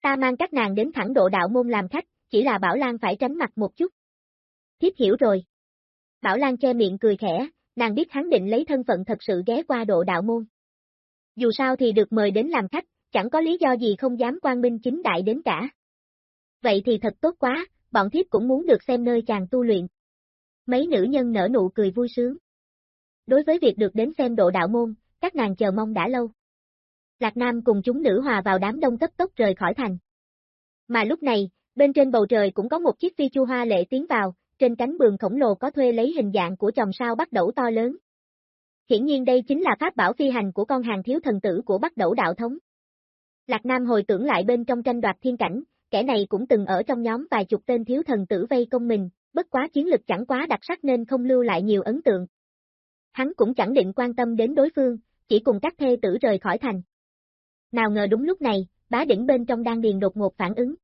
Ta mang các nàng đến thẳng độ đạo môn làm khách, chỉ là Bảo Lan phải tránh mặt một chút. Thiếp hiểu rồi. Bảo Lan che miệng cười khẽ, nàng biết hắn định lấy thân phận thật sự ghé qua độ đạo môn. Dù sao thì được mời đến làm khách, chẳng có lý do gì không dám quan minh chính đại đến cả. Vậy thì thật tốt quá, bọn thiếp cũng muốn được xem nơi chàng tu luyện. Mấy nữ nhân nở nụ cười vui sướng. Đối với việc được đến xem độ đạo môn, các nàng chờ mong đã lâu. Lạc Nam cùng chúng nữ hòa vào đám đông cấp tốc rời khỏi thành. Mà lúc này, bên trên bầu trời cũng có một chiếc phi chu hoa lệ tiến vào, trên cánh bường khổng lồ có thuê lấy hình dạng của chòm sao bắt đẩu to lớn. Hiển nhiên đây chính là pháp bảo phi hành của con hàng thiếu thần tử của Bắc đẩu đạo thống. Lạc Nam hồi tưởng lại bên trong tranh đoạt thiên cảnh, kẻ này cũng từng ở trong nhóm vài chục tên thiếu thần tử vây công mình, bất quá chiến lực chẳng quá đặc sắc nên không lưu lại nhiều ấn tượng. Hắn cũng chẳng định quan tâm đến đối phương, chỉ cùng các thê tử rời khỏi thành. nào ngờ đúng lúc này, bá đỉnh bên trong đang điền đột ngột phản ứng.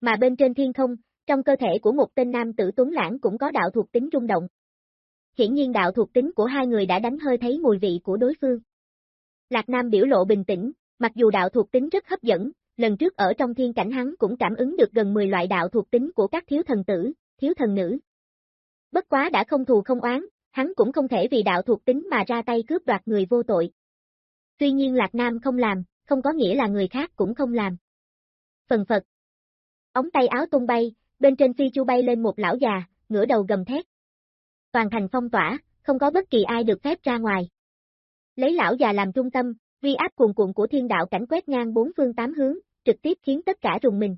Mà bên trên thiên không, trong cơ thể của một tên nam tử tuấn lãng cũng có đạo thuộc tính rung động. Hiển nhiên đạo thuộc tính của hai người đã đánh hơi thấy mùi vị của đối phương. Lạc Nam biểu lộ bình tĩnh, mặc dù đạo thuộc tính rất hấp dẫn, lần trước ở trong thiên cảnh hắn cũng cảm ứng được gần 10 loại đạo thuộc tính của các thiếu thần tử, thiếu thần nữ. Bất quá đã không thù không oán, hắn cũng không thể vì đạo thuộc tính mà ra tay cướp đoạt người vô tội. Tuy nhiên Lạc Nam không làm, không có nghĩa là người khác cũng không làm. Phần phật. Ống tay áo tung bay, bên trên phi chu bay lên một lão già, ngửa đầu gầm thét. Toàn thành phong tỏa, không có bất kỳ ai được phép ra ngoài. Lấy lão già làm trung tâm, vi áp cuồn cuộn của thiên đạo cảnh quét ngang bốn phương tám hướng, trực tiếp khiến tất cả rùng mình.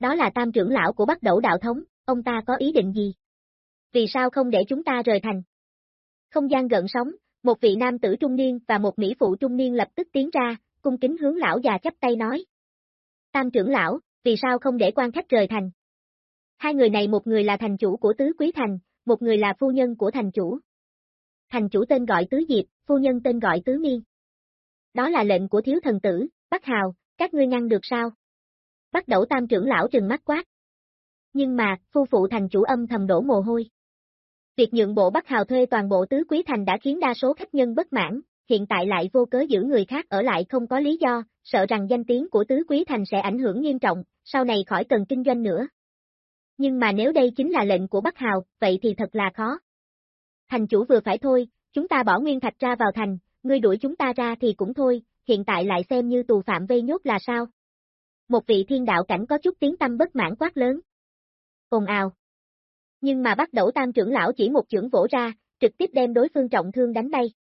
Đó là tam trưởng lão của Bắc Đẩu đạo thống, ông ta có ý định gì? Vì sao không để chúng ta rời thành? Không gian gợn sóng, một vị nam tử trung niên và một mỹ phụ trung niên lập tức tiến ra, cung kính hướng lão già chắp tay nói. Tam trưởng lão, vì sao không để quan khách rời thành? Hai người này một người là thành chủ của tứ quý thành, một người là phu nhân của thành chủ. Thành chủ tên gọi tứ diệp, phu nhân tên gọi tứ miên. Đó là lệnh của thiếu thần tử, Bắc Hào, các ngươi ngăn được sao? Bắt đẩu tam trưởng lão trừng mắt quát. Nhưng mà, phu phụ thành chủ âm thầm đổ mồ hôi. Việc nhượng bộ Bắc Hào thuê toàn bộ tứ quý thành đã khiến đa số khách nhân bất mãn, hiện tại lại vô cớ giữ người khác ở lại không có lý do, sợ rằng danh tiếng của tứ quý thành sẽ ảnh hưởng nghiêm trọng, sau này khỏi cần kinh doanh nữa. Nhưng mà nếu đây chính là lệnh của Bắc Hào, vậy thì thật là khó. Thành chủ vừa phải thôi, chúng ta bỏ nguyên thạch ra vào thành, ngươi đuổi chúng ta ra thì cũng thôi, hiện tại lại xem như tù phạm vây nhốt là sao? Một vị thiên đạo cảnh có chút tiếng tâm bất mãn quát lớn. Ồn ào. Nhưng mà bắt đầu tam trưởng lão chỉ một chưởng vỗ ra, trực tiếp đem đối phương trọng thương đánh bay.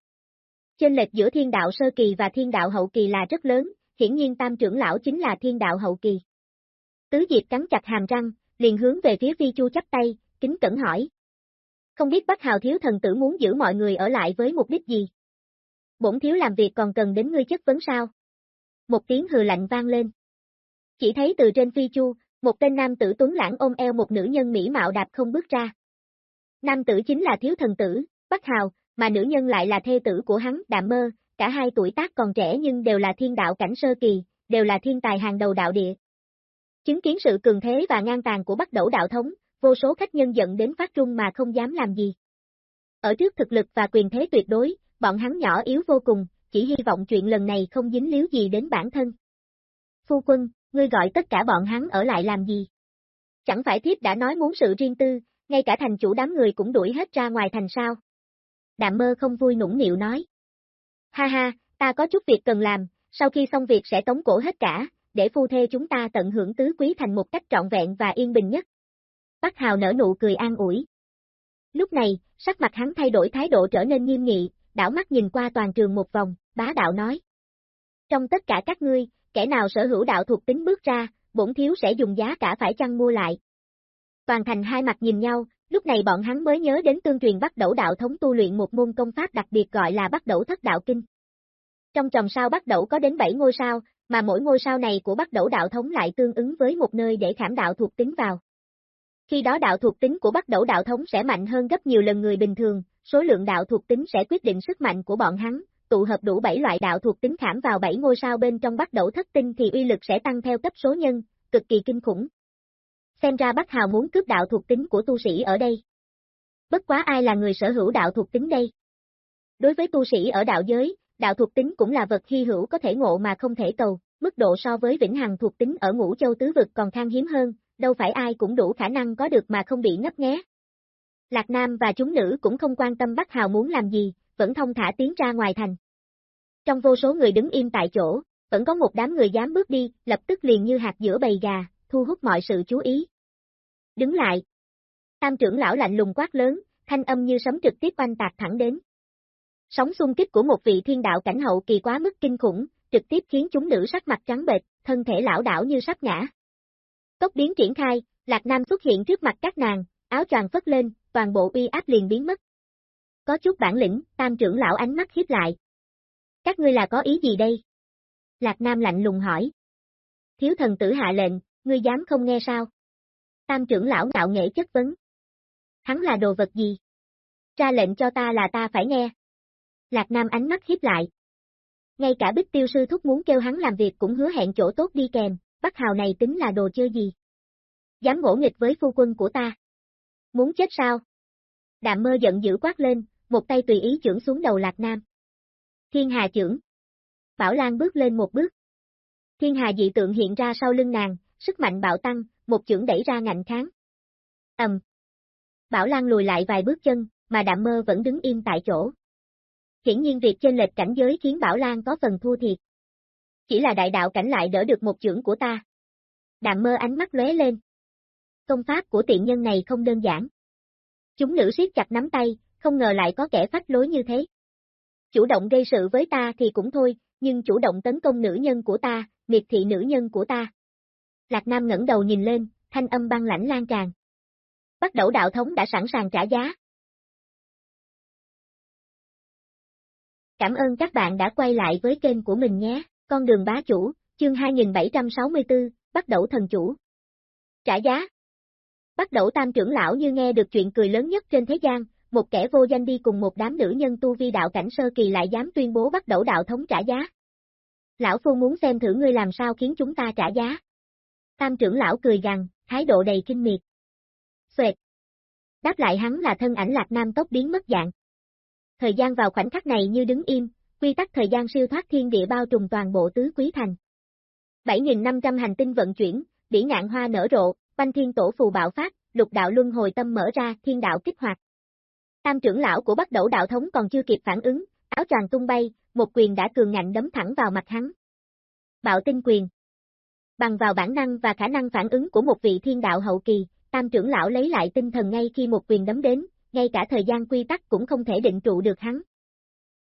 Trên lệch giữa thiên đạo sơ kỳ và thiên đạo hậu kỳ là rất lớn, hiển nhiên tam trưởng lão chính là thiên đạo hậu kỳ. Tứ Diệp cắn chặt hàm răng, liền hướng về phía Phi Chu chắp tay, kính cẩn hỏi. Không biết Bắc Hào thiếu thần tử muốn giữ mọi người ở lại với mục đích gì? Bổn thiếu làm việc còn cần đến ngươi chất vấn sao? Một tiếng hừ lạnh vang lên. Chỉ thấy từ trên Phi Chu, một tên nam tử tuấn lãng ôm eo một nữ nhân mỹ mạo đạp không bước ra. Nam tử chính là thiếu thần tử, Bắc Hào, mà nữ nhân lại là thê tử của hắn, Đạm Mơ, cả hai tuổi tác còn trẻ nhưng đều là thiên đạo cảnh sơ kỳ, đều là thiên tài hàng đầu đạo địa. Chứng kiến sự cường thế và ngang tàn của Bắc Đẩu đạo thống, vô số khách nhân giận đến phát run mà không dám làm gì. Ở trước thực lực và quyền thế tuyệt đối, bọn hắn nhỏ yếu vô cùng, chỉ hy vọng chuyện lần này không dính líu gì đến bản thân. Phu quân, ngươi gọi tất cả bọn hắn ở lại làm gì? Chẳng phải thiếp đã nói muốn sự riêng tư, ngay cả thành chủ đám người cũng đuổi hết ra ngoài thành sao? Đạm mơ không vui nũng nịu nói. Ha ha, ta có chút việc cần làm, sau khi xong việc sẽ tống cổ hết cả, để phu thê chúng ta tận hưởng tứ quý thành một cách trọn vẹn và yên bình nhất. Bắc Hào nở nụ cười an ủi. Lúc này, sắc mặt hắn thay đổi thái độ trở nên nghiêm nghị, đảo mắt nhìn qua toàn trường một vòng, bá đạo nói. Trong tất cả các ngươi, kẻ nào sở hữu đạo thuộc tính bước ra, bổn thiếu sẽ dùng giá cả phải chăng mua lại. Toàn thành hai mặt nhìn nhau, lúc này bọn hắn mới nhớ đến tương truyền bắt đẩu đạo thống tu luyện một môn công pháp đặc biệt gọi là bắt đẩu thất đạo kinh. Trong tròm sao bắt đẩu có đến 7 ngôi sao, mà mỗi ngôi sao này của bắt đầu đạo thống lại tương ứng với một nơi để khảm đạo thuộc tính vào. Khi đó đạo thuộc tính của bắt đầu đạo thống sẽ mạnh hơn gấp nhiều lần người bình thường, số lượng đạo thuộc tính sẽ quyết định sức mạnh của bọn hắn, tụ hợp đủ 7 loại đạo thuộc tính khảm vào 7 ngôi sao bên trong bắt đầu thất tinh thì uy lực sẽ tăng theo cấp số nhân, cực kỳ kinh khủng. Xem ra Bắc Hào muốn cướp đạo thuộc tính của tu sĩ ở đây. Bất quá ai là người sở hữu đạo thuộc tính đây? Đối với tu sĩ ở đạo giới, đạo thuộc tính cũng là vật hy hữu có thể ngộ mà không thể cầu, mức độ so với vĩnh hằng thuộc tính ở ngũ châu tứ vực còn khan hiếm hơn, đâu phải ai cũng đủ khả năng có được mà không bị ngấp nghé. Lạc Nam và chúng nữ cũng không quan tâm Bắc Hào muốn làm gì, vẫn thông thả tiến ra ngoài thành. Trong vô số người đứng im tại chỗ, vẫn có một đám người dám bước đi, lập tức liền như hạt giữa bầy gà, thu hút mọi sự chú ý. Đứng lại. Tam trưởng lão lạnh lùng quát lớn, thanh âm như sấm trực tiếp oanh tạc thẳng đến. Sóng xung kích của một vị thiên đạo cảnh hậu kỳ quá mức kinh khủng, trực tiếp khiến chúng nữ sắc mặt trắng bệch, thân thể lão đảo như sắp ngã. Tốc biến triển khai, Lạc Nam xuất hiện trước mặt các nàng, áo choàng phất lên, toàn bộ uy áp liền biến mất. Có chút bản lĩnh, tam trưởng lão ánh mắt hiếp lại. Các ngươi là có ý gì đây? Lạc Nam lạnh lùng hỏi. Thiếu thần tử hạ lệnh, ngươi dám không nghe sao? Tam trưởng lão ngạo nghệ chất vấn. Hắn là đồ vật gì? Ra lệnh cho ta là ta phải nghe. Lạc Nam ánh mắt hiếp lại. Ngay cả bích tiêu sư thúc muốn kêu hắn làm việc cũng hứa hẹn chỗ tốt đi kèm, Bắc Hào này tính là đồ chơi gì? Dám ngỗ nghịch với phu quân của ta. Muốn chết sao? Đạm mơ giận dữ quát lên, một tay tùy ý trưởng xuống đầu Lạc Nam. Thiên Hà trưởng. Bảo Lan bước lên một bước. Thiên Hà dị tượng hiện ra sau lưng nàng, sức mạnh bạo tăng, một chưởng đẩy ra ngạnh kháng. Ầm. Bảo Lan lùi lại vài bước chân, mà Đạm Mơ vẫn đứng im tại chỗ. Hiển nhiên việc trên lệch cảnh giới khiến Bảo Lan có phần thua thiệt. Chỉ là đại đạo cảnh lại đỡ được một chưởng của ta. Đạm Mơ ánh mắt lóe lên. Công pháp của tiện nhân này không đơn giản. Chúng nữ siết chặt nắm tay, không ngờ lại có kẻ phách lối như thế. Chủ động gây sự với ta thì cũng thôi, nhưng chủ động tấn công nữ nhân của ta, miệt thị nữ nhân của ta. Lạc Nam ngẩng đầu nhìn lên, thanh âm băng lãnh lan tràn. Bắt đầu đạo thống đã sẵn sàng trả giá. Cảm ơn các bạn đã quay lại với kênh của mình nhé, con đường bá chủ, chương 2764, bắt đầu thần chủ. Trả giá. Bắt đầu tam trưởng lão như nghe được chuyện cười lớn nhất trên thế gian, một kẻ vô danh đi cùng một đám nữ nhân tu vi đạo cảnh sơ kỳ lại dám tuyên bố bắt đầu đạo thống trả giá. Lão Phu muốn xem thử ngươi làm sao khiến chúng ta trả giá. Tam trưởng lão cười gằn, thái độ đầy kinh miệt. Xoẹt. Đáp lại hắn là thân ảnh lạc nam tốc biến mất dạng. Thời gian vào khoảnh khắc này như đứng im, quy tắc thời gian siêu thoát thiên địa bao trùm toàn bộ tứ quý thành. 7.500 hành tinh vận chuyển, bỉ ngạn hoa nở rộ, banh thiên tổ phù bạo phát, lục đạo luân hồi tâm mở ra, thiên đạo kích hoạt. Tam trưởng lão của bắt đầu đạo thống còn chưa kịp phản ứng, áo choàng tung bay, một quyền đã cường ngạnh đấm thẳng vào mặt hắn. Bạo tinh quyền. Bằng vào bản năng và khả năng phản ứng của một vị thiên đạo hậu kỳ, tam trưởng lão lấy lại tinh thần ngay khi một quyền đấm đến, ngay cả thời gian quy tắc cũng không thể định trụ được hắn.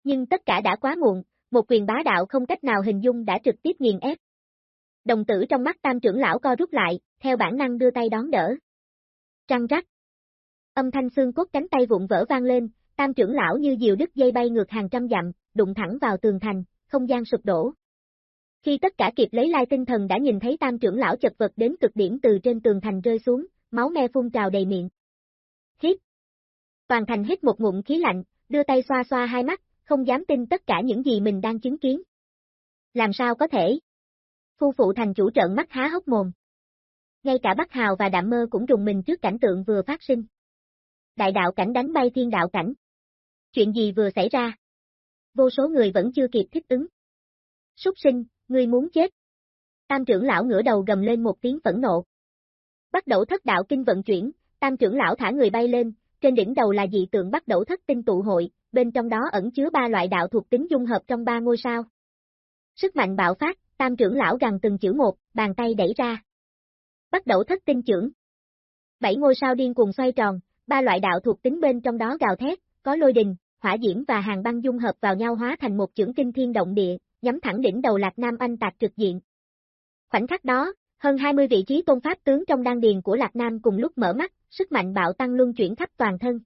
Nhưng tất cả đã quá muộn, một quyền bá đạo không cách nào hình dung đã trực tiếp nghiền ép. Đồng tử trong mắt tam trưởng lão co rút lại, theo bản năng đưa tay đón đỡ. Trăng rắc. Âm thanh xương cốt cánh tay vụn vỡ vang lên, tam trưởng lão như diều đứt dây bay ngược hàng trăm dặm, đụng thẳng vào tường thành, không gian sụp đổ. Khi tất cả kịp lấy lai tinh thần đã nhìn thấy tam trưởng lão chật vật đến cực điểm từ trên tường thành rơi xuống, máu me phun trào đầy miệng. Hít. Toàn thành hít một ngụm khí lạnh, đưa tay xoa xoa hai mắt, không dám tin tất cả những gì mình đang chứng kiến. Làm sao có thể? Phu phụ thành chủ trợn mắt há hốc mồm. Ngay cả Bắc Hào và Đạm Mơ cũng rùng mình trước cảnh tượng vừa phát sinh. Đại đạo cảnh đánh bay thiên đạo cảnh. Chuyện gì vừa xảy ra? Vô số người vẫn chưa kịp thích ứng. Súc sinh, ngươi muốn chết. Tam trưởng lão ngửa đầu gầm lên một tiếng phẫn nộ. Bắt đầu thất đạo kinh vận chuyển, tam trưởng lão thả người bay lên, trên đỉnh đầu là dị tượng bắt đầu thất tinh tụ hội, bên trong đó ẩn chứa ba loại đạo thuộc tính dung hợp trong ba ngôi sao. Sức mạnh bạo phát, tam trưởng lão gần từng chữ một, bàn tay đẩy ra. Bắt đầu thất tinh trưởng. Bảy ngôi sao điên cuồng xoay tròn, ba loại đạo thuộc tính bên trong đó gào thét, có lôi đình, hỏa diễm và hàng băng dung hợp vào nhau hóa thành một chưởng kinh thiên động địa, nhắm thẳng đỉnh đầu Lạc Nam anh tạc trực diện. Khoảnh khắc đó, hơn 20 vị trí tôn pháp tướng trong đan điền của Lạc Nam cùng lúc mở mắt, sức mạnh bạo tăng luân chuyển khắp toàn thân.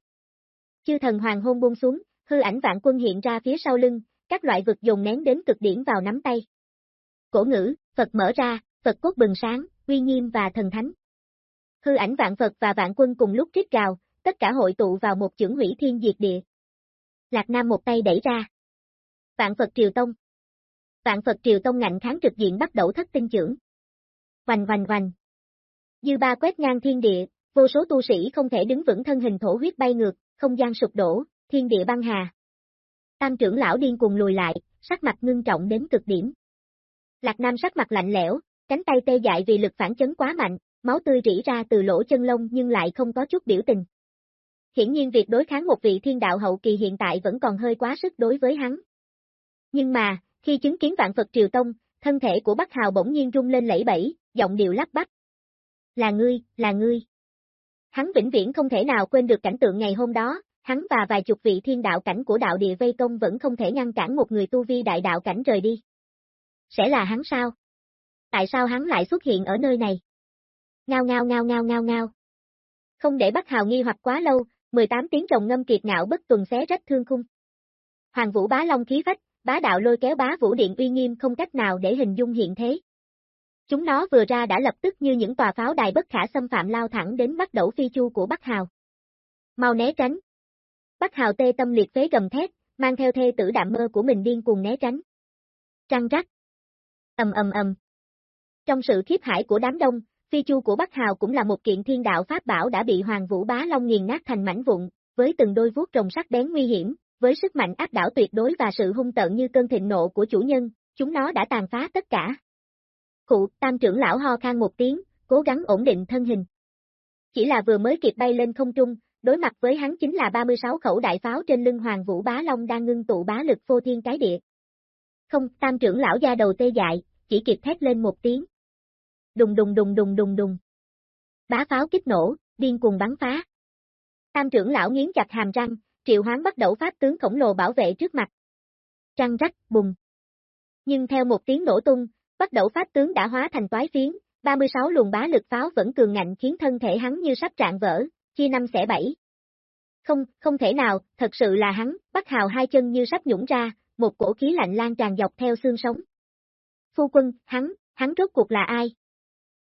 Chư thần hoàng hôn buông xuống, hư ảnh vạn quân hiện ra phía sau lưng, các loại vực dùng nén đến cực điểm vào nắm tay. Cổ ngữ, Phật mở ra, Phật cốt bừng sáng, uy nghiêm và thần thánh. Hư ảnh vạn Phật và vạn quân cùng lúc rít gào, tất cả hội tụ vào một chưởng hủy thiên diệt địa. Lạc Nam một tay đẩy ra. Vạn Phật Triều Tông. Vạn Phật Triều Tông ngạnh kháng trực diện bắt đầu thất tinh trưởng. Hoành hoành hoành. Dư ba quét ngang thiên địa, vô số tu sĩ không thể đứng vững thân hình thổ huyết bay ngược, không gian sụp đổ, thiên địa băng hà. Tam trưởng lão điên cuồng lùi lại, sắc mặt ngưng trọng đến cực điểm. Lạc Nam sắc mặt lạnh lẽo, cánh tay tê dại vì lực phản chấn quá mạnh, máu tươi rỉ ra từ lỗ chân lông nhưng lại không có chút biểu tình. Hiển nhiên việc đối kháng một vị thiên đạo hậu kỳ hiện tại vẫn còn hơi quá sức đối với hắn. Nhưng mà, khi chứng kiến vạn Phật Triều Tông, thân thể của Bắc Hào bỗng nhiên rung lên lẫy bẫy, giọng điệu lắp bắp. Là ngươi, là ngươi. Hắn vĩnh viễn không thể nào quên được cảnh tượng ngày hôm đó, hắn và vài chục vị thiên đạo cảnh của đạo địa vây công vẫn không thể ngăn cản một người tu vi đại đạo cảnh rời đi. Sẽ là hắn sao? Tại sao hắn lại xuất hiện ở nơi này? Ngao ngao ngao ngao ngao ngao. Không để bắt Hào nghi hoặc quá lâu, 18 tiếng rồng ngâm kiệt ngạo bất tuần xé rách thương khung. Hoàng Vũ Bá Long khí phách, bá đạo lôi kéo bá vũ điện uy nghiêm không cách nào để hình dung hiện thế. Chúng nó vừa ra đã lập tức như những tòa pháo đài bất khả xâm phạm lao thẳng đến bắt đẩu phi chu của Bắc Hào. Mau né tránh. Bắc Hào tê tâm liệt phế gầm thét, mang theo thê tử đạm mơ của mình điên cuồng né tránh. Trăng rắc. Ầm ầm ầm. Trong sự khiếp hải của đám đông, phi chu của Bắc Hào cũng là một kiện thiên đạo pháp bảo đã bị Hoàng Vũ Bá Long nghiền nát thành mảnh vụn, với từng đôi vuốt rồng sắc bén nguy hiểm, với sức mạnh áp đảo tuyệt đối và sự hung tợn như cơn thịnh nộ của chủ nhân, chúng nó đã tàn phá tất cả. Cụ, tam trưởng lão ho khan một tiếng, cố gắng ổn định thân hình. Chỉ là vừa mới kịp bay lên không trung, đối mặt với hắn chính là 36 khẩu đại pháo trên lưng Hoàng Vũ Bá Long đang ngưng tụ bá lực phô thiên cái địa. Không, tam trưởng lão da đầu tê dại, chỉ kịp thét lên một tiếng. Đùng đùng đùng đùng đùng đùng. Bá pháo kích nổ, điên cuồng bắn phá. Tam trưởng lão nghiến chặt hàm răng, triệu hoán bắt đầu pháp tướng khổng lồ bảo vệ trước mặt. Trăng rắc, bùng. Nhưng theo một tiếng nổ tung, bắt đầu pháp tướng đã hóa thành toái phiến, 36 luồng bá lực pháo vẫn cường ngạnh khiến thân thể hắn như sắp trạng vỡ, chia năm xẻ bảy. Không, không thể nào, thật sự là hắn, bắt hào hai chân như sắp nhũng ra, một cổ khí lạnh lan tràn dọc theo xương sống. Phu quân, hắn, hắn rốt cuộc là ai?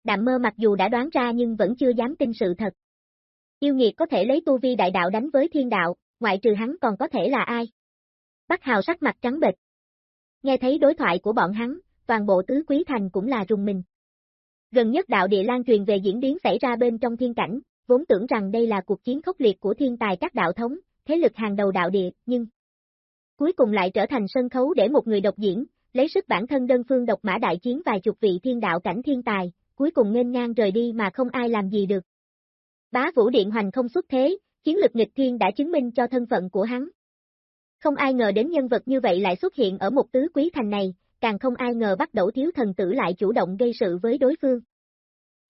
Đạm mơ mặc dù đã đoán ra nhưng vẫn chưa dám tin sự thật. Yêu nghiệt có thể lấy tu vi đại đạo đánh với thiên đạo, ngoại trừ hắn còn có thể là ai? Bắc Hào sắc mặt trắng bệch. Nghe thấy đối thoại của bọn hắn, toàn bộ tứ quý thành cũng là rùng mình. Gần nhất đạo địa lan truyền về diễn biến xảy ra bên trong thiên cảnh, vốn tưởng rằng đây là cuộc chiến khốc liệt của thiên tài các đạo thống, thế lực hàng đầu đạo địa, nhưng cuối cùng lại trở thành sân khấu để một người độc diễn, lấy sức bản thân đơn phương độc mã đại chiến vài chục vị thiên đạo cảnh thiên tài, cuối cùng nên ngang rời đi mà không ai làm gì được. Bá Vũ Điện Hoành không xuất thế, chiến lực nghịch thiên đã chứng minh cho thân phận của hắn. Không ai ngờ đến nhân vật như vậy lại xuất hiện ở một tứ quý thành này, càng không ai ngờ bắt đầu thiếu thần tử lại chủ động gây sự với đối phương.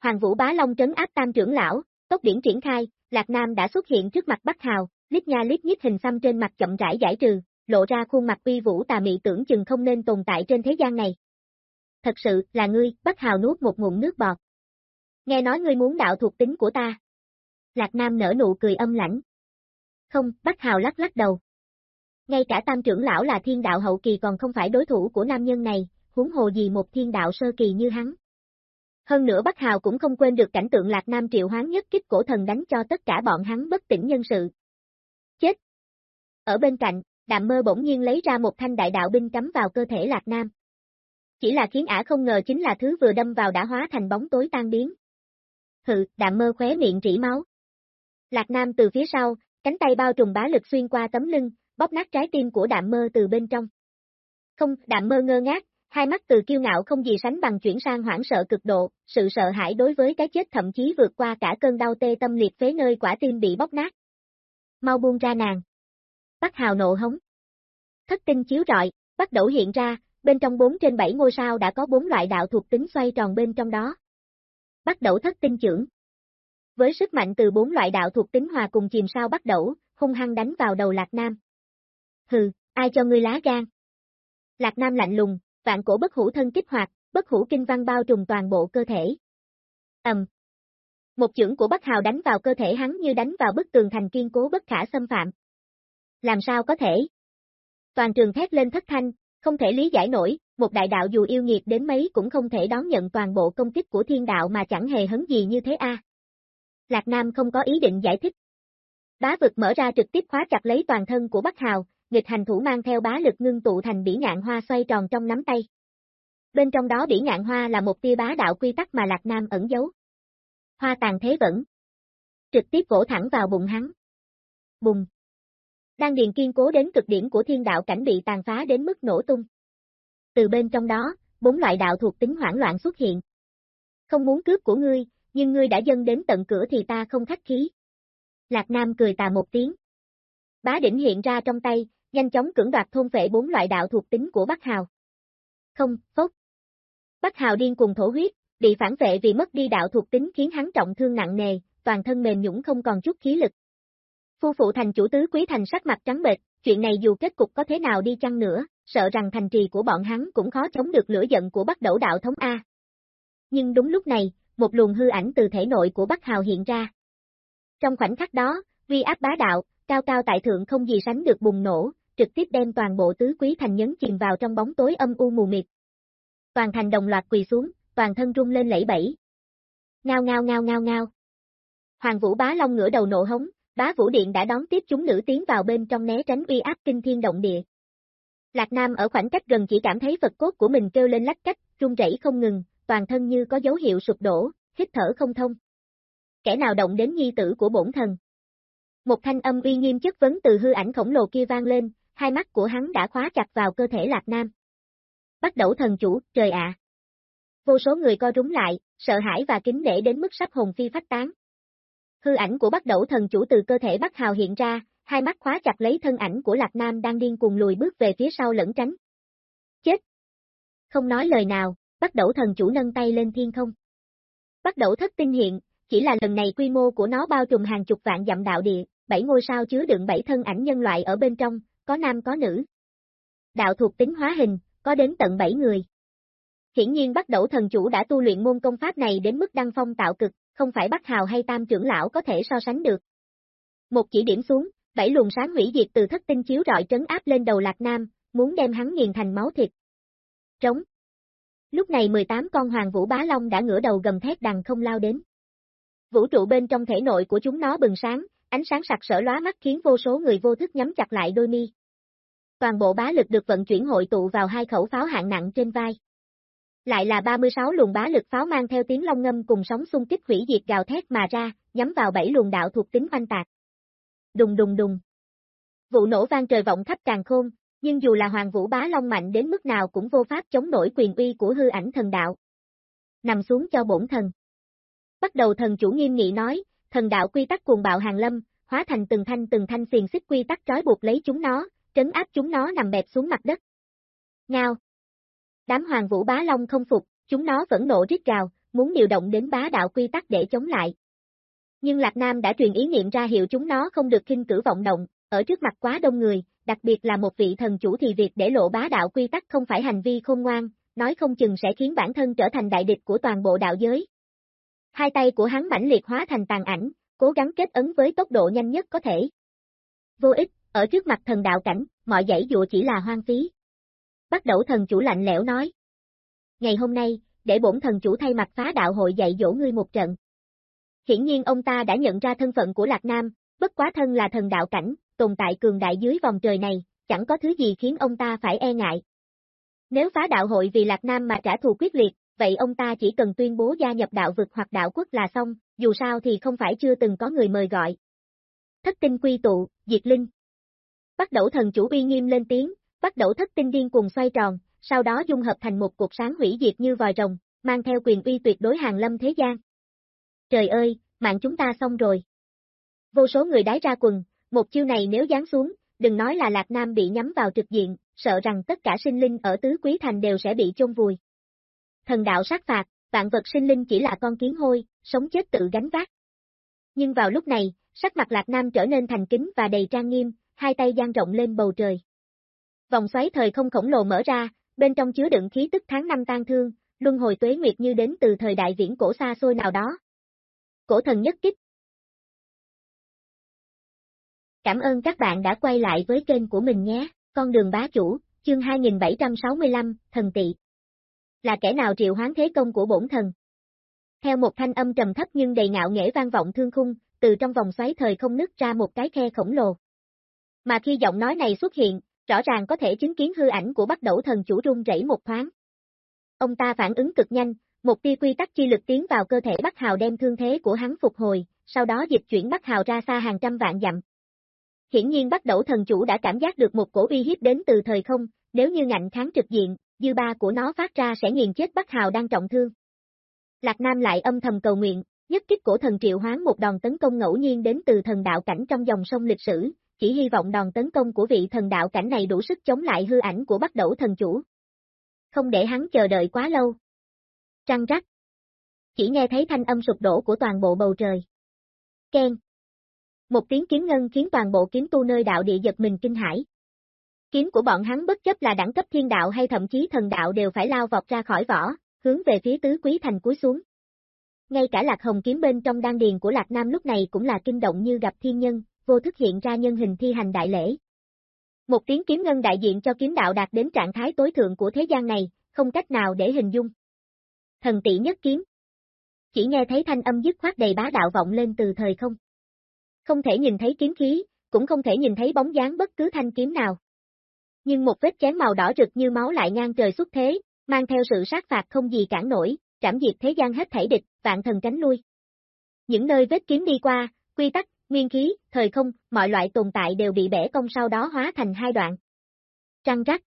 Hoàng Vũ Bá Long trấn áp tam trưởng lão, tốc điển triển khai, Lạc Nam đã xuất hiện trước mặt Bắc Hào, lít nha lít nhít hình xăm trên mặt chậm rãi giải trừ, lộ ra khuôn mặt uy vũ tà mị tưởng chừng không nên tồn tại trên thế gian này. Thật sự, là ngươi, Bắc Hào nuốt một ngụm nước bọt. Nghe nói ngươi muốn đạo thuộc tính của ta. Lạc Nam nở nụ cười âm lãnh. Không, Bắc Hào lắc lắc đầu. Ngay cả tam trưởng lão là thiên đạo hậu kỳ còn không phải đối thủ của nam nhân này, huống hồ gì một thiên đạo sơ kỳ như hắn. Hơn nữa Bắc Hào cũng không quên được cảnh tượng Lạc Nam triệu hoán nhất kích cổ thần đánh cho tất cả bọn hắn bất tỉnh nhân sự. Chết! Ở bên cạnh, đạm mơ bỗng nhiên lấy ra một thanh đại đạo binh cắm vào cơ thể Lạc Nam. Chỉ là khiến ả không ngờ chính là thứ vừa đâm vào đã hóa thành bóng tối tan biến. Hừ, đạm mơ khóe miệng rỉ máu. Lạc Nam từ phía sau, cánh tay bao trùm bá lực xuyên qua tấm lưng, bóp nát trái tim của đạm mơ từ bên trong. Không, đạm mơ ngơ ngác, hai mắt từ kiêu ngạo không gì sánh bằng chuyển sang hoảng sợ cực độ, sự sợ hãi đối với cái chết thậm chí vượt qua cả cơn đau tê tâm liệt phế nơi quả tim bị bóp nát. Mau buông ra nàng. Bắc hào nộ hống. Thất tinh chiếu rọi, bắt đầu hiện ra, bên trong 4 trên 7 ngôi sao đã có 4 loại đạo thuộc tính xoay tròn bên trong đó. Bắt đầu thất tinh trưởng. Với sức mạnh từ 4 loại đạo thuộc tính hòa cùng chìm sao bắt đầu, hung hăng đánh vào đầu Lạc Nam. Hừ, ai cho ngươi lá gan? Lạc Nam lạnh lùng, vạn cổ bất hủ thân kích hoạt, bất hủ kinh văn bao trùm toàn bộ cơ thể. Ầm. Một chưởng của Bắc Hào đánh vào cơ thể hắn như đánh vào bức tường thành kiên cố bất khả xâm phạm. Làm sao có thể? Toàn trường thét lên thất thanh, không thể lý giải nổi, một đại đạo dù yêu nghiệt đến mấy cũng không thể đón nhận toàn bộ công kích của thiên đạo mà chẳng hề hấn gì như thế a. Lạc Nam không có ý định giải thích. Bá vực mở ra trực tiếp khóa chặt lấy toàn thân của Bắc Hào, nghịch hành thủ mang theo bá lực ngưng tụ thành bỉ ngạn hoa xoay tròn trong nắm tay. Bên trong đó bỉ ngạn hoa là một tia bá đạo quy tắc mà Lạc Nam ẩn giấu. Hoa tàn thế vẫn. Trực tiếp vỗ thẳng vào bụng hắn. Bùng. Đang điền kiên cố đến cực điểm của thiên đạo cảnh bị tàn phá đến mức nổ tung. Từ bên trong đó, bốn loại đạo thuộc tính hoảng loạn xuất hiện. Không muốn cướp của ngươi, nhưng ngươi đã dâng đến tận cửa thì ta không khách khí. Lạc Nam cười tà một tiếng. Bá đỉnh hiện ra trong tay, nhanh chóng cưỡng đoạt thôn phệ bốn loại đạo thuộc tính của Bắc Hào. Không, phốc. Bắc Hào điên cùng thổ huyết, bị phản vệ vì mất đi đạo thuộc tính khiến hắn trọng thương nặng nề, toàn thân mềm nhũng không còn chút khí lực. Phu phụ thành chủ tứ quý thành sắc mặt trắng bệch, chuyện này dù kết cục có thế nào đi chăng nữa, sợ rằng thành trì của bọn hắn cũng khó chống được lửa giận của Bắc Đẩu đạo thống A. Nhưng đúng lúc này, một luồng hư ảnh từ thể nội của Bắc Hào hiện ra. Trong khoảnh khắc đó, vi áp bá đạo, cao cao tại thượng không gì sánh được bùng nổ, trực tiếp đem toàn bộ tứ quý thành nhấn chìm vào trong bóng tối âm u mù mịt. Toàn thành đồng loạt quỳ xuống, toàn thân rung lên lẫy bẫy. Ngao ngao ngao ngao ngao. Hoàng Vũ Bá Long ngửa đầu nộ hống, Bá Vũ Điện đã đón tiếp chúng nữ tiến vào bên trong né tránh uy áp kinh thiên động địa. Lạc Nam ở khoảng cách gần chỉ cảm thấy vật cốt của mình kêu lên lách cách, rung rẩy không ngừng, toàn thân như có dấu hiệu sụp đổ, hít thở không thông. Kẻ nào động đến nhi tử của bổn thần? Một thanh âm uy nghiêm chất vấn từ hư ảnh khổng lồ kia vang lên, hai mắt của hắn đã khóa chặt vào cơ thể Lạc Nam. Bắt đầu thần chủ, trời ạ! Vô số người co rúng lại, sợ hãi và kính nể đến mức sắp hồn phi phách tán. Hư ảnh của bắt đầu thần chủ từ cơ thể Bắc Hào hiện ra, hai mắt khóa chặt lấy thân ảnh của Lạc Nam đang điên cuồng lùi bước về phía sau lẫn tránh. Chết! Không nói lời nào, bắt đầu thần chủ nâng tay lên thiên không. Bắt đầu thất tinh hiện, chỉ là lần này quy mô của nó bao trùm hàng chục vạn dặm đạo địa, bảy ngôi sao chứa đựng bảy thân ảnh nhân loại ở bên trong, có nam có nữ. Đạo thuộc tính hóa hình, có đến tận bảy người. Hiển nhiên bắt đầu thần chủ đã tu luyện môn công pháp này đến mức đăng phong tạo cực, không phải Bắc Hào hay Tam trưởng lão có thể so sánh được. Một chỉ điểm xuống, bảy luồng sáng hủy diệt từ thất tinh chiếu rọi trấn áp lên đầu Lạc Nam, muốn đem hắn nghiền thành máu thịt. Trống. Lúc này 18 con hoàng vũ bá long đã ngửa đầu gầm thét đằng không lao đến. Vũ trụ bên trong thể nội của chúng nó bừng sáng, ánh sáng sặc sỡ lóa mắt khiến vô số người vô thức nhắm chặt lại đôi mi. Toàn bộ bá lực được vận chuyển hội tụ vào hai khẩu pháo hạng nặng trên vai. Lại là 36 luồng bá lực pháo mang theo tiếng long ngâm cùng sóng xung kích hủy diệt gào thét mà ra, nhắm vào bảy luồng đạo thuộc tính oanh tạc. Đùng đùng đùng. Vụ nổ vang trời vọng khắp càng khôn, nhưng dù là hoàng vũ bá long mạnh đến mức nào cũng vô pháp chống nổi quyền uy của hư ảnh thần đạo. Nằm xuống cho bổn thần. Bắt đầu thần chủ nghiêm nghị nói, thần đạo quy tắc cuồng bạo hàng lâm, hóa thành từng thanh từng thanh xiềng xích quy tắc trói buộc lấy chúng nó, trấn áp chúng nó nằm bẹp xuống mặt đất. Ngao. Đám hoàng vũ bá long không phục, chúng nó vẫn nộ rít gào, muốn điều động đến bá đạo quy tắc để chống lại. Nhưng Lạc Nam đã truyền ý niệm ra hiệu chúng nó không được kinh cử vọng động, ở trước mặt quá đông người, đặc biệt là một vị thần chủ thì việc để lộ bá đạo quy tắc không phải hành vi khôn ngoan, nói không chừng sẽ khiến bản thân trở thành đại địch của toàn bộ đạo giới. Hai tay của hắn mãnh liệt hóa thành tàn ảnh, cố gắng kết ấn với tốc độ nhanh nhất có thể. Vô ích, ở trước mặt thần đạo cảnh, mọi dãy dụa chỉ là hoang phí. Bắt đầu thần chủ lạnh lẽo nói. Ngày hôm nay, để bổn thần chủ thay mặt phá đạo hội dạy dỗ ngươi một trận. Hiển nhiên ông ta đã nhận ra thân phận của Lạc Nam, bất quá thân là thần đạo cảnh, tồn tại cường đại dưới vòng trời này, chẳng có thứ gì khiến ông ta phải e ngại. Nếu phá đạo hội vì Lạc Nam mà trả thù quyết liệt, vậy ông ta chỉ cần tuyên bố gia nhập đạo vực hoặc đạo quốc là xong, dù sao thì không phải chưa từng có người mời gọi. Thất tinh quy tụ, diệt linh. Bắt đầu thần chủ uy nghiêm lên tiếng, bắt đầu thất tinh điên cùng xoay tròn, sau đó dung hợp thành một cuộc sáng hủy diệt như vòi rồng, mang theo quyền uy tuyệt đối hàng lâm thế gian. Trời ơi, mạng chúng ta xong rồi. Vô số người đái ra quần, một chiêu này nếu giáng xuống, đừng nói là Lạc Nam bị nhắm vào trực diện, sợ rằng tất cả sinh linh ở tứ quý thành đều sẽ bị chôn vùi. Thần đạo sát phạt, vạn vật sinh linh chỉ là con kiến hôi, sống chết tự gánh vác. Nhưng vào lúc này, sắc mặt Lạc Nam trở nên thành kính và đầy trang nghiêm, hai tay dang rộng lên bầu trời. Vòng xoáy thời không khổng lồ mở ra, bên trong chứa đựng khí tức tháng năm tan thương, luân hồi tuế nguyệt như đến từ thời đại viễn cổ xa xôi nào đó. Cổ thần nhất kích. Cảm ơn các bạn đã quay lại với kênh của mình nhé, con đường bá chủ, chương 2765, thần tị. Là kẻ nào triệu hoán thế công của bổn thần? Theo một thanh âm trầm thấp nhưng đầy ngạo nghễ vang vọng thương khung, từ trong vòng xoáy thời không nứt ra một cái khe khổng lồ. Mà khi giọng nói này xuất hiện, rõ ràng có thể chứng kiến hư ảnh của bắt đầu thần chủ rung rẩy một thoáng. Ông ta phản ứng cực nhanh, một tia quy tắc chi lực tiến vào cơ thể Bắc Hào đem thương thế của hắn phục hồi, sau đó dịch chuyển Bắc Hào ra xa hàng trăm vạn dặm. Hiển nhiên bắt đầu thần chủ đã cảm giác được một cổ uy hiếp đến từ thời không, nếu như ngạnh kháng trực diện, dư ba của nó phát ra sẽ nghiền chết Bắc Hào đang trọng thương. Lạc Nam lại âm thầm cầu nguyện, nhất kích cổ thần triệu hoán một đòn tấn công ngẫu nhiên đến từ thần đạo cảnh trong dòng sông lịch sử, chỉ hy vọng đòn tấn công của vị thần đạo cảnh này đủ sức chống lại hư ảnh của Bắc Đẩu thần chủ. Không để hắn chờ đợi quá lâu. Trăng rắc. Chỉ nghe thấy thanh âm sụp đổ của toàn bộ bầu trời. Ken. Một tiếng kiếm ngân khiến toàn bộ kiếm tu nơi đạo địa giật mình kinh hãi. Kiếm của bọn hắn bất chấp là đẳng cấp thiên đạo hay thậm chí thần đạo đều phải lao vọt ra khỏi vỏ, hướng về phía tứ quý thành cúi xuống. Ngay cả lạc hồng kiếm bên trong đan điền của lạc nam lúc này cũng là kinh động như gặp thiên nhân, vô thức hiện ra nhân hình thi hành đại lễ. Một tiếng kiếm ngân đại diện cho kiếm đạo đạt đến trạng thái tối thượng của thế gian này, không cách nào để hình dung. Thần tỷ nhất kiếm. Chỉ nghe thấy thanh âm dứt khoát đầy bá đạo vọng lên từ thời không. Không thể nhìn thấy kiếm khí, cũng không thể nhìn thấy bóng dáng bất cứ thanh kiếm nào. Nhưng một vết chém màu đỏ rực như máu lại ngang trời xuất thế, mang theo sự sát phạt không gì cản nổi, trảm diệt thế gian hết thảy địch, vạn thần tránh lui. Những nơi vết kiếm đi qua, quy tắc, nguyên khí, thời không, mọi loại tồn tại đều bị bẻ cong sau đó hóa thành hai đoạn. Trăng rắc.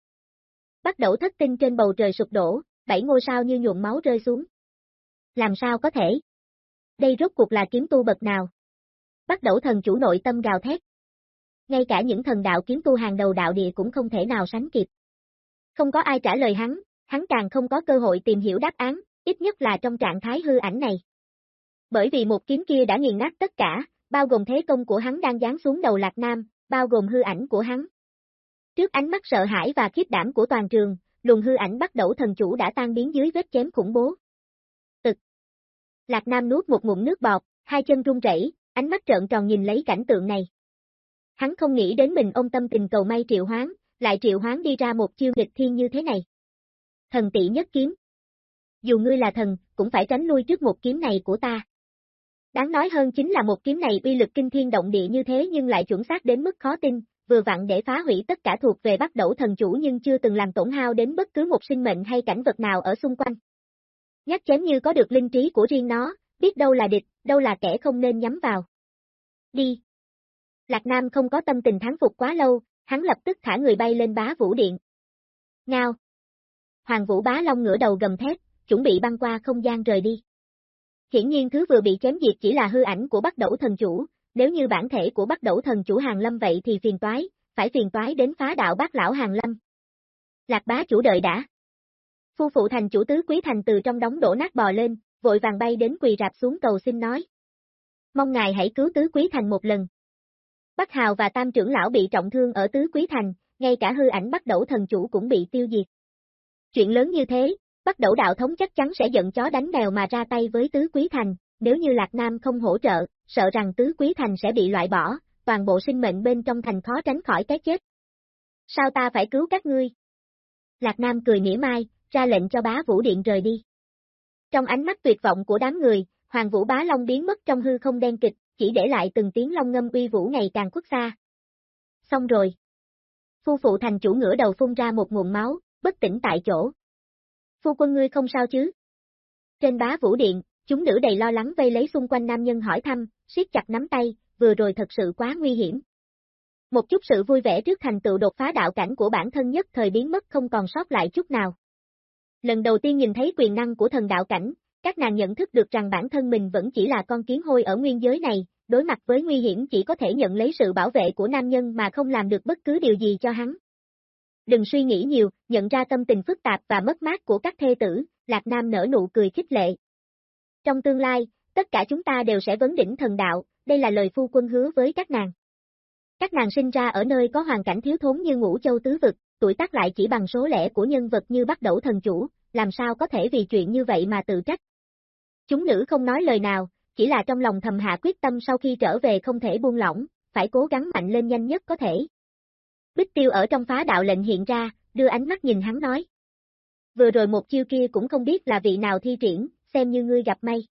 Bắt đầu thất tinh trên bầu trời sụp đổ, bảy ngôi sao như nhuộm máu rơi xuống. Làm sao có thể? Đây rốt cuộc là kiếm tu bậc nào? Bắt đầu thần chủ nội tâm gào thét. Ngay cả những thần đạo kiếm tu hàng đầu đạo địa cũng không thể nào sánh kịp. Không có ai trả lời hắn, hắn càng không có cơ hội tìm hiểu đáp án, ít nhất là trong trạng thái hư ảnh này. Bởi vì một kiếm kia đã nghiền nát tất cả, bao gồm thế công của hắn đang giáng xuống đầu Lạc Nam, bao gồm hư ảnh của hắn. Trước ánh mắt sợ hãi và khiếp đảm của toàn trường, luồng hư ảnh bắt đầu thần chủ đã tan biến dưới vết chém khủng bố. Tực. Lạc Nam nuốt một ngụm nước bọt, hai chân run rẩy, ánh mắt trợn tròn nhìn lấy cảnh tượng này. Hắn không nghĩ đến mình ông tâm tình cầu may triệu hoán, lại triệu hoán đi ra một chiêu nghịch thiên như thế này. Thần tỷ nhất kiếm. Dù ngươi là thần, cũng phải tránh lui trước một kiếm này của ta. Đáng nói hơn chính là một kiếm này uy lực kinh thiên động địa như thế nhưng lại chuẩn xác đến mức khó tin, vừa vặn để phá hủy tất cả thuộc về bắt đẩu thần chủ nhưng chưa từng làm tổn hao đến bất cứ một sinh mệnh hay cảnh vật nào ở xung quanh. Nhắc chém như có được linh trí của riêng nó, biết đâu là địch, đâu là kẻ không nên nhắm vào. Đi. Lạc Nam không có tâm tình thắng phục quá lâu, hắn lập tức thả người bay lên bá vũ điện. Ngao. Hoàng vũ bá long ngửa đầu gầm thét, chuẩn bị băng qua không gian rời đi. Hiển nhiên thứ vừa bị chém diệt chỉ là hư ảnh của bắt Đẩu thần chủ, nếu như bản thể của bắt Đẩu thần chủ hàng lâm vậy thì phiền toái, phải phiền toái đến phá đạo bác lão hàng lâm. Lạc bá chủ đợi đã. Phu phụ thành chủ tứ quý thành từ trong đống đổ nát bò lên, vội vàng bay đến quỳ rạp xuống cầu xin nói. Mong ngài hãy cứu tứ quý thành một lần. Bắc Hào và tam trưởng lão bị trọng thương ở tứ quý thành, ngay cả hư ảnh bắt đẩu thần chủ cũng bị tiêu diệt. Chuyện lớn như thế, bắt đẩu đạo thống chắc chắn sẽ giận chó đánh mèo mà ra tay với tứ quý thành, nếu như Lạc Nam không hỗ trợ, sợ rằng tứ quý thành sẽ bị loại bỏ, toàn bộ sinh mệnh bên trong thành khó tránh khỏi cái chết. Sao ta phải cứu các ngươi? Lạc Nam cười mỉa mai, ra lệnh cho bá vũ điện rời đi. Trong ánh mắt tuyệt vọng của đám người, Hoàng Vũ Bá Long biến mất trong hư không đen kịch, chỉ để lại từng tiếng long ngâm uy vũ ngày càng khuất xa. Xong rồi. Phu phụ thành chủ ngửa đầu phun ra một nguồn máu, bất tỉnh tại chỗ. Phu quân ngươi không sao chứ? Trên bá vũ điện, chúng nữ đầy lo lắng vây lấy xung quanh nam nhân hỏi thăm, siết chặt nắm tay, vừa rồi thật sự quá nguy hiểm. Một chút sự vui vẻ trước thành tựu đột phá đạo cảnh của bản thân nhất thời biến mất không còn sót lại chút nào. Lần đầu tiên nhìn thấy quyền năng của thần đạo cảnh, các nàng nhận thức được rằng bản thân mình vẫn chỉ là con kiến hôi ở nguyên giới này, đối mặt với nguy hiểm chỉ có thể nhận lấy sự bảo vệ của nam nhân mà không làm được bất cứ điều gì cho hắn. Đừng suy nghĩ nhiều, nhận ra tâm tình phức tạp và mất mát của các thê tử, Lạc Nam nở nụ cười khích lệ. Trong tương lai, tất cả chúng ta đều sẽ vấn đỉnh thần đạo, đây là lời phu quân hứa với các nàng. Các nàng sinh ra ở nơi có hoàn cảnh thiếu thốn như ngũ châu tứ vực, tuổi tác lại chỉ bằng số lẻ của nhân vật như bắt đầu thần chủ, làm sao có thể vì chuyện như vậy mà tự trách. Chúng nữ không nói lời nào, chỉ là trong lòng thầm hạ quyết tâm sau khi trở về không thể buông lỏng, phải cố gắng mạnh lên nhanh nhất có thể. Bích tiêu ở trong phá đạo lệnh hiện ra, đưa ánh mắt nhìn hắn nói. Vừa rồi một chiêu kia cũng không biết là vị nào thi triển, xem như ngươi gặp may.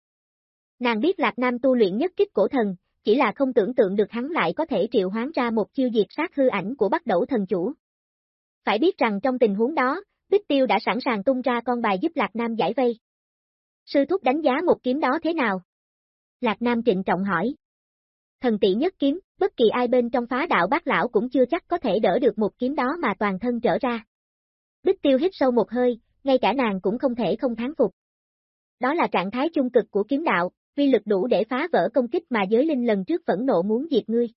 Nàng biết Lạc Nam tu luyện nhất kích cổ thần, chỉ là không tưởng tượng được hắn lại có thể triệu hoán ra một chiêu diệt sát hư ảnh của bắt đẩu thần chủ. Phải biết rằng trong tình huống đó, Bích Tiêu đã sẵn sàng tung ra con bài giúp Lạc Nam giải vây. Sư thúc đánh giá một kiếm đó thế nào? Lạc Nam trịnh trọng hỏi. Thần tỷ nhất kiếm, bất kỳ ai bên trong phá đạo bác lão cũng chưa chắc có thể đỡ được một kiếm đó mà toàn thân trở ra. Bích Tiêu hít sâu một hơi, ngay cả nàng cũng không thể không thán phục. Đó là trạng thái chung cực của kiếm đạo, vi lực đủ để phá vỡ công kích mà giới linh lần trước phẫn nộ muốn diệt ngươi.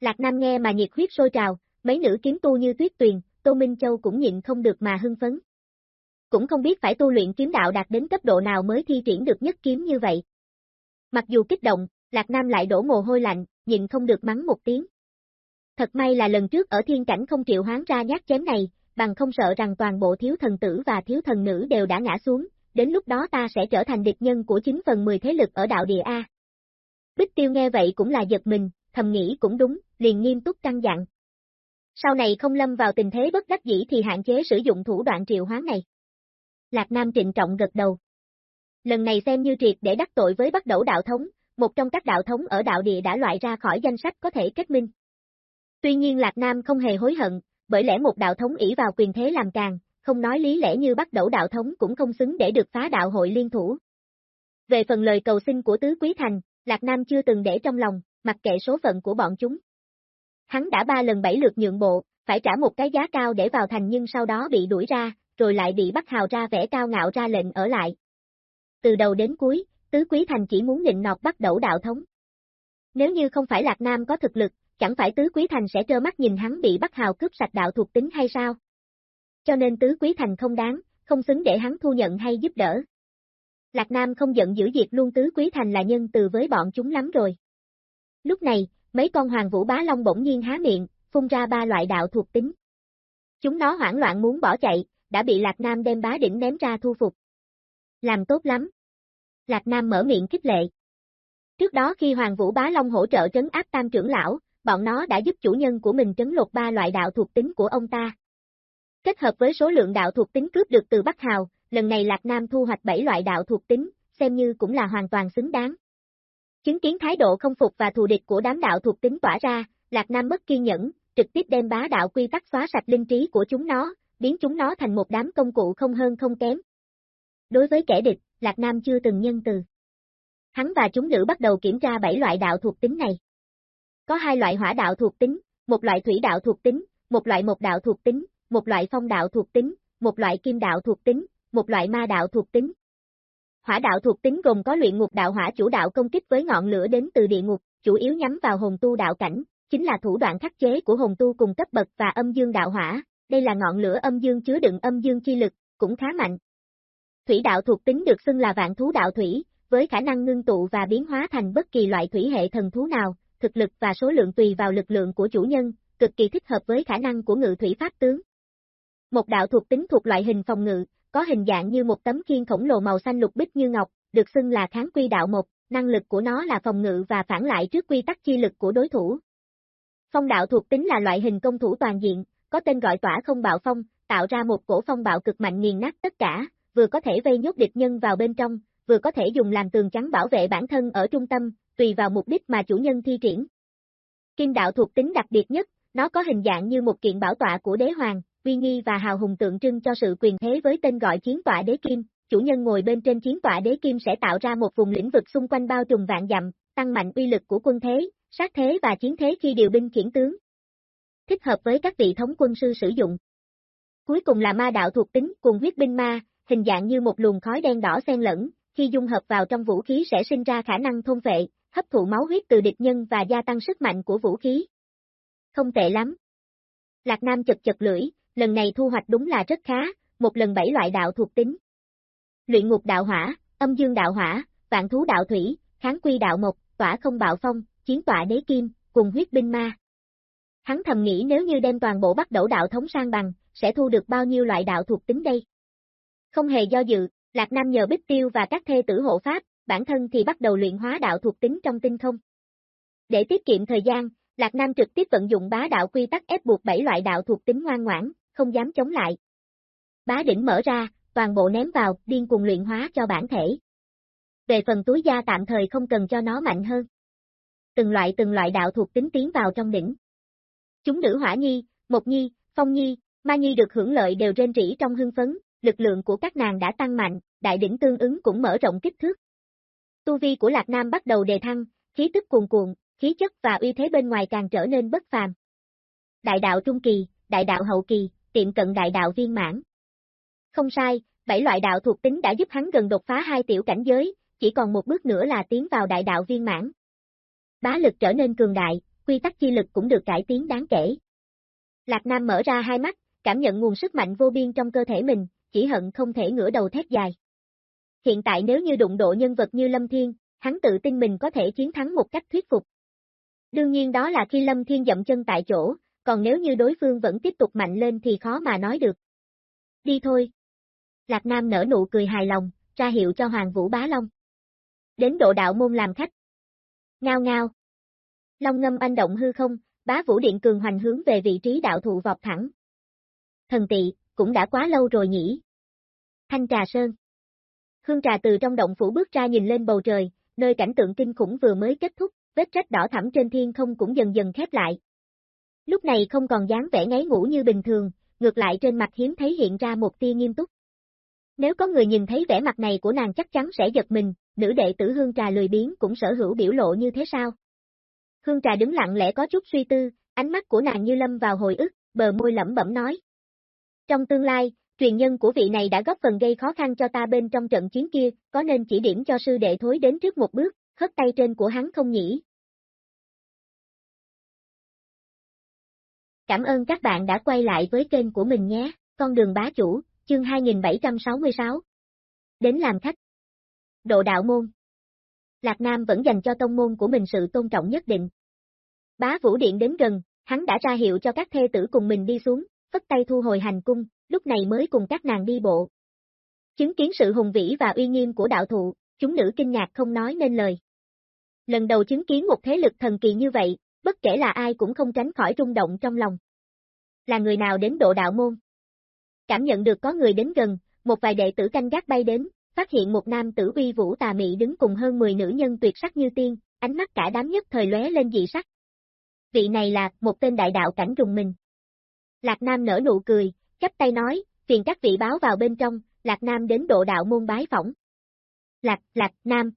Lạc Nam nghe mà nhiệt huyết sôi trào, mấy nữ kiếm tu như tuyết tuyền, Tô Minh Châu cũng nhịn không được mà hưng phấn. Cũng không biết phải tu luyện kiếm đạo đạt đến cấp độ nào mới thi triển được nhất kiếm như vậy. Mặc dù kích động, Lạc Nam lại đổ mồ hôi lạnh, nhịn không được mắng một tiếng. Thật may là lần trước ở thiên cảnh không triệu hoán ra nhát chém này, bằng không sợ rằng toàn bộ thiếu thần tử và thiếu thần nữ đều đã ngã xuống, đến lúc đó ta sẽ trở thành địch nhân của 9 phần 10 thế lực ở đạo địa A. Bích tiêu nghe vậy cũng là giật mình, thầm nghĩ cũng đúng, liền nghiêm túc căng dặn. Sau này không lâm vào tình thế bất đắc dĩ thì hạn chế sử dụng thủ đoạn triệu hoán này. Lạc Nam trịnh trọng gật đầu. Lần này xem như triệt để đắc tội với bắt đầu đạo thống, một trong các đạo thống ở đạo địa đã loại ra khỏi danh sách có thể kết minh. Tuy nhiên Lạc Nam không hề hối hận, bởi lẽ một đạo thống ỷ vào quyền thế làm càng, không nói lý lẽ như bắt đầu đạo thống cũng không xứng để được phá đạo hội liên thủ. Về phần lời cầu xin của Tứ Quý Thành, Lạc Nam chưa từng để trong lòng, mặc kệ số phận của bọn chúng. Hắn đã ba lần bảy lượt nhượng bộ, phải trả một cái giá cao để vào thành nhưng sau đó bị đuổi ra, rồi lại bị bắt hào ra vẻ cao ngạo ra lệnh ở lại. Từ đầu đến cuối, Tứ Quý Thành chỉ muốn nịnh nọt bắt đẩu đạo thống. Nếu như không phải Lạc Nam có thực lực, chẳng phải Tứ Quý Thành sẽ trơ mắt nhìn hắn bị bắt hào cướp sạch đạo thuộc tính hay sao? Cho nên Tứ Quý Thành không đáng, không xứng để hắn thu nhận hay giúp đỡ. Lạc Nam không giận giữ diệt luôn Tứ Quý Thành là nhân từ với bọn chúng lắm rồi. Lúc này, mấy con hoàng vũ bá long bỗng nhiên há miệng, phun ra ba loại đạo thuộc tính. Chúng nó hoảng loạn muốn bỏ chạy, đã bị Lạc Nam đem bá đỉnh ném ra thu phục. Làm tốt lắm. Lạc Nam mở miệng khích lệ. Trước đó khi Hoàng Vũ Bá Long hỗ trợ trấn áp tam trưởng lão, bọn nó đã giúp chủ nhân của mình trấn lột ba loại đạo thuộc tính của ông ta. Kết hợp với số lượng đạo thuộc tính cướp được từ Bắc Hào, lần này Lạc Nam thu hoạch 7 loại đạo thuộc tính, xem như cũng là hoàn toàn xứng đáng. Chứng kiến thái độ không phục và thù địch của đám đạo thuộc tính tỏa ra, Lạc Nam mất kiên nhẫn, trực tiếp đem bá đạo quy tắc xóa sạch linh trí của chúng nó, biến chúng nó thành một đám công cụ không hơn không kém. Đối với kẻ địch, Lạc Nam chưa từng nhân từ. Hắn và chúng nữ bắt đầu kiểm tra bảy loại đạo thuộc tính này. Có hai loại hỏa đạo thuộc tính, một loại thủy đạo thuộc tính, một loại mộc đạo thuộc tính, một loại phong đạo thuộc tính, một loại kim đạo thuộc tính, một loại ma đạo thuộc tính. Hỏa đạo thuộc tính gồm có luyện ngục đạo hỏa chủ đạo công kích với ngọn lửa đến từ địa ngục, chủ yếu nhắm vào hồn tu đạo cảnh, chính là thủ đoạn khắc chế của hồn tu cùng cấp bậc và âm dương đạo hỏa, đây là ngọn lửa âm dương chứa đựng âm dương chi lực, cũng khá mạnh. Thủy đạo thuộc tính được xưng là vạn thú đạo thủy, với khả năng ngưng tụ và biến hóa thành bất kỳ loại thủy hệ thần thú nào, thực lực và số lượng tùy vào lực lượng của chủ nhân, cực kỳ thích hợp với khả năng của ngự thủy pháp tướng. Một đạo thuộc tính thuộc loại hình phòng ngự, có hình dạng như một tấm khiên khổng lồ màu xanh lục bích như ngọc, được xưng là kháng quy đạo một, năng lực của nó là phòng ngự và phản lại trước quy tắc chi lực của đối thủ. Phong đạo thuộc tính là loại hình công thủ toàn diện, có tên gọi tỏa không bạo phong, tạo ra một cổ phong bạo cực mạnh nghiền nát tất cả, vừa có thể vây nhốt địch nhân vào bên trong, vừa có thể dùng làm tường chắn bảo vệ bản thân ở trung tâm, tùy vào mục đích mà chủ nhân thi triển. Kim đạo thuộc tính đặc biệt nhất, nó có hình dạng như một kiện bảo tọa của đế hoàng, uy nghi và hào hùng tượng trưng cho sự quyền thế với tên gọi chiến tọa đế kim, chủ nhân ngồi bên trên chiến tọa đế kim sẽ tạo ra một vùng lĩnh vực xung quanh bao trùm vạn dặm, tăng mạnh uy lực của quân thế, sát thế và chiến thế khi điều binh khiển tướng. Thích hợp với các vị thống quân sư sử dụng. Cuối cùng là ma đạo thuộc tính cùng huyết binh ma, hình dạng như một luồng khói đen đỏ xen lẫn, khi dung hợp vào trong vũ khí sẽ sinh ra khả năng thôn vệ, hấp thụ máu huyết từ địch nhân và gia tăng sức mạnh của vũ khí. Không tệ lắm. Lạc Nam chật chật lưỡi, lần này thu hoạch đúng là rất khá, một lần bảy loại đạo thuộc tính. Luyện ngục đạo hỏa, âm dương đạo hỏa, vạn thú đạo thủy, kháng quy đạo mộc, tỏa không bạo phong, chiến tọa đế kim, cùng huyết binh ma. Hắn thầm nghĩ nếu như đem toàn bộ bắt đẩu đạo thống sang bằng, sẽ thu được bao nhiêu loại đạo thuộc tính đây. Không hề do dự, Lạc Nam nhờ Bích Tiêu và các thê tử hộ pháp, bản thân thì bắt đầu luyện hóa đạo thuộc tính trong tinh không. Để tiết kiệm thời gian, Lạc Nam trực tiếp vận dụng bá đạo quy tắc ép buộc bảy loại đạo thuộc tính ngoan ngoãn, không dám chống lại. Bá đỉnh mở ra, toàn bộ ném vào, điên cuồng luyện hóa cho bản thể. Về phần túi da tạm thời không cần cho nó mạnh hơn. Từng loại từng loại đạo thuộc tính tiến vào trong đỉnh. Chúng nữ hỏa nhi, mộc nhi, phong nhi, ma nhi được hưởng lợi đều rên rỉ trong hưng phấn, lực lượng của các nàng đã tăng mạnh, đại đỉnh tương ứng cũng mở rộng kích thước. Tu vi của Lạc Nam bắt đầu đề thăng, khí tức cuồn cuộn, khí chất và uy thế bên ngoài càng trở nên bất phàm. Đại đạo trung kỳ, đại đạo hậu kỳ, tiệm cận đại đạo viên mãn. Không sai, bảy loại đạo thuộc tính đã giúp hắn gần đột phá hai tiểu cảnh giới, chỉ còn một bước nữa là tiến vào đại đạo viên mãn. Bá lực trở nên cường đại, quy tắc chi lực cũng được cải tiến đáng kể. Lạc Nam mở ra hai mắt, cảm nhận nguồn sức mạnh vô biên trong cơ thể mình, chỉ hận không thể ngửa đầu thét dài. Hiện tại nếu như đụng độ nhân vật như Lâm Thiên, hắn tự tin mình có thể chiến thắng một cách thuyết phục. Đương nhiên đó là khi Lâm Thiên dậm chân tại chỗ, còn nếu như đối phương vẫn tiếp tục mạnh lên thì khó mà nói được. Đi thôi. Lạc Nam nở nụ cười hài lòng, ra hiệu cho Hoàng Vũ Bá Long. Đến độ đạo môn làm khách. Ngao ngao. Long ngâm anh động hư không, bá vũ điện cường hoành hướng về vị trí đạo thụ vọt thẳng. Thần tị, cũng đã quá lâu rồi nhỉ. Thanh trà sơn. Hương trà từ trong động phủ bước ra nhìn lên bầu trời, nơi cảnh tượng kinh khủng vừa mới kết thúc, vết rách đỏ thẳm trên thiên không cũng dần dần khép lại. Lúc này không còn dáng vẻ ngáy ngủ như bình thường, ngược lại trên mặt hiếm thấy hiện ra một tia nghiêm túc. Nếu có người nhìn thấy vẻ mặt này của nàng chắc chắn sẽ giật mình, nữ đệ tử Hương Trà lười biếng cũng sở hữu biểu lộ như thế sao? Hương Trà đứng lặng lẽ có chút suy tư, ánh mắt của nàng như lâm vào hồi ức, bờ môi lẩm bẩm nói. Trong tương lai, truyền nhân của vị này đã góp phần gây khó khăn cho ta bên trong trận chiến kia, có nên chỉ điểm cho sư đệ thối đến trước một bước, hất tay trên của hắn không nhỉ? Cảm ơn các bạn đã quay lại với kênh của mình nhé, con đường bá chủ, chương 2766. Đến làm khách. Độ đạo môn. Lạc Nam vẫn dành cho tông môn của mình sự tôn trọng nhất định. Bá Vũ Điện đến gần, hắn đã ra hiệu cho các thê tử cùng mình đi xuống, phất tay thu hồi hành cung, lúc này mới cùng các nàng đi bộ. Chứng kiến sự hùng vĩ và uy nghiêm của đạo thụ, chúng nữ kinh ngạc không nói nên lời. Lần đầu chứng kiến một thế lực thần kỳ như vậy, bất kể là ai cũng không tránh khỏi rung động trong lòng. Là người nào đến độ đạo môn? Cảm nhận được có người đến gần, một vài đệ tử canh gác bay đến, phát hiện một nam tử uy vũ tà mị đứng cùng hơn 10 nữ nhân tuyệt sắc như tiên, ánh mắt cả đám nhất thời lóe lên dị sắc. Vị này là một tên đại đạo cảnh rùng mình. Lạc Nam nở nụ cười, chắp tay nói, phiền các vị báo vào bên trong, Lạc Nam đến độ đạo môn bái phỏng. Lạc, Lạc, Nam.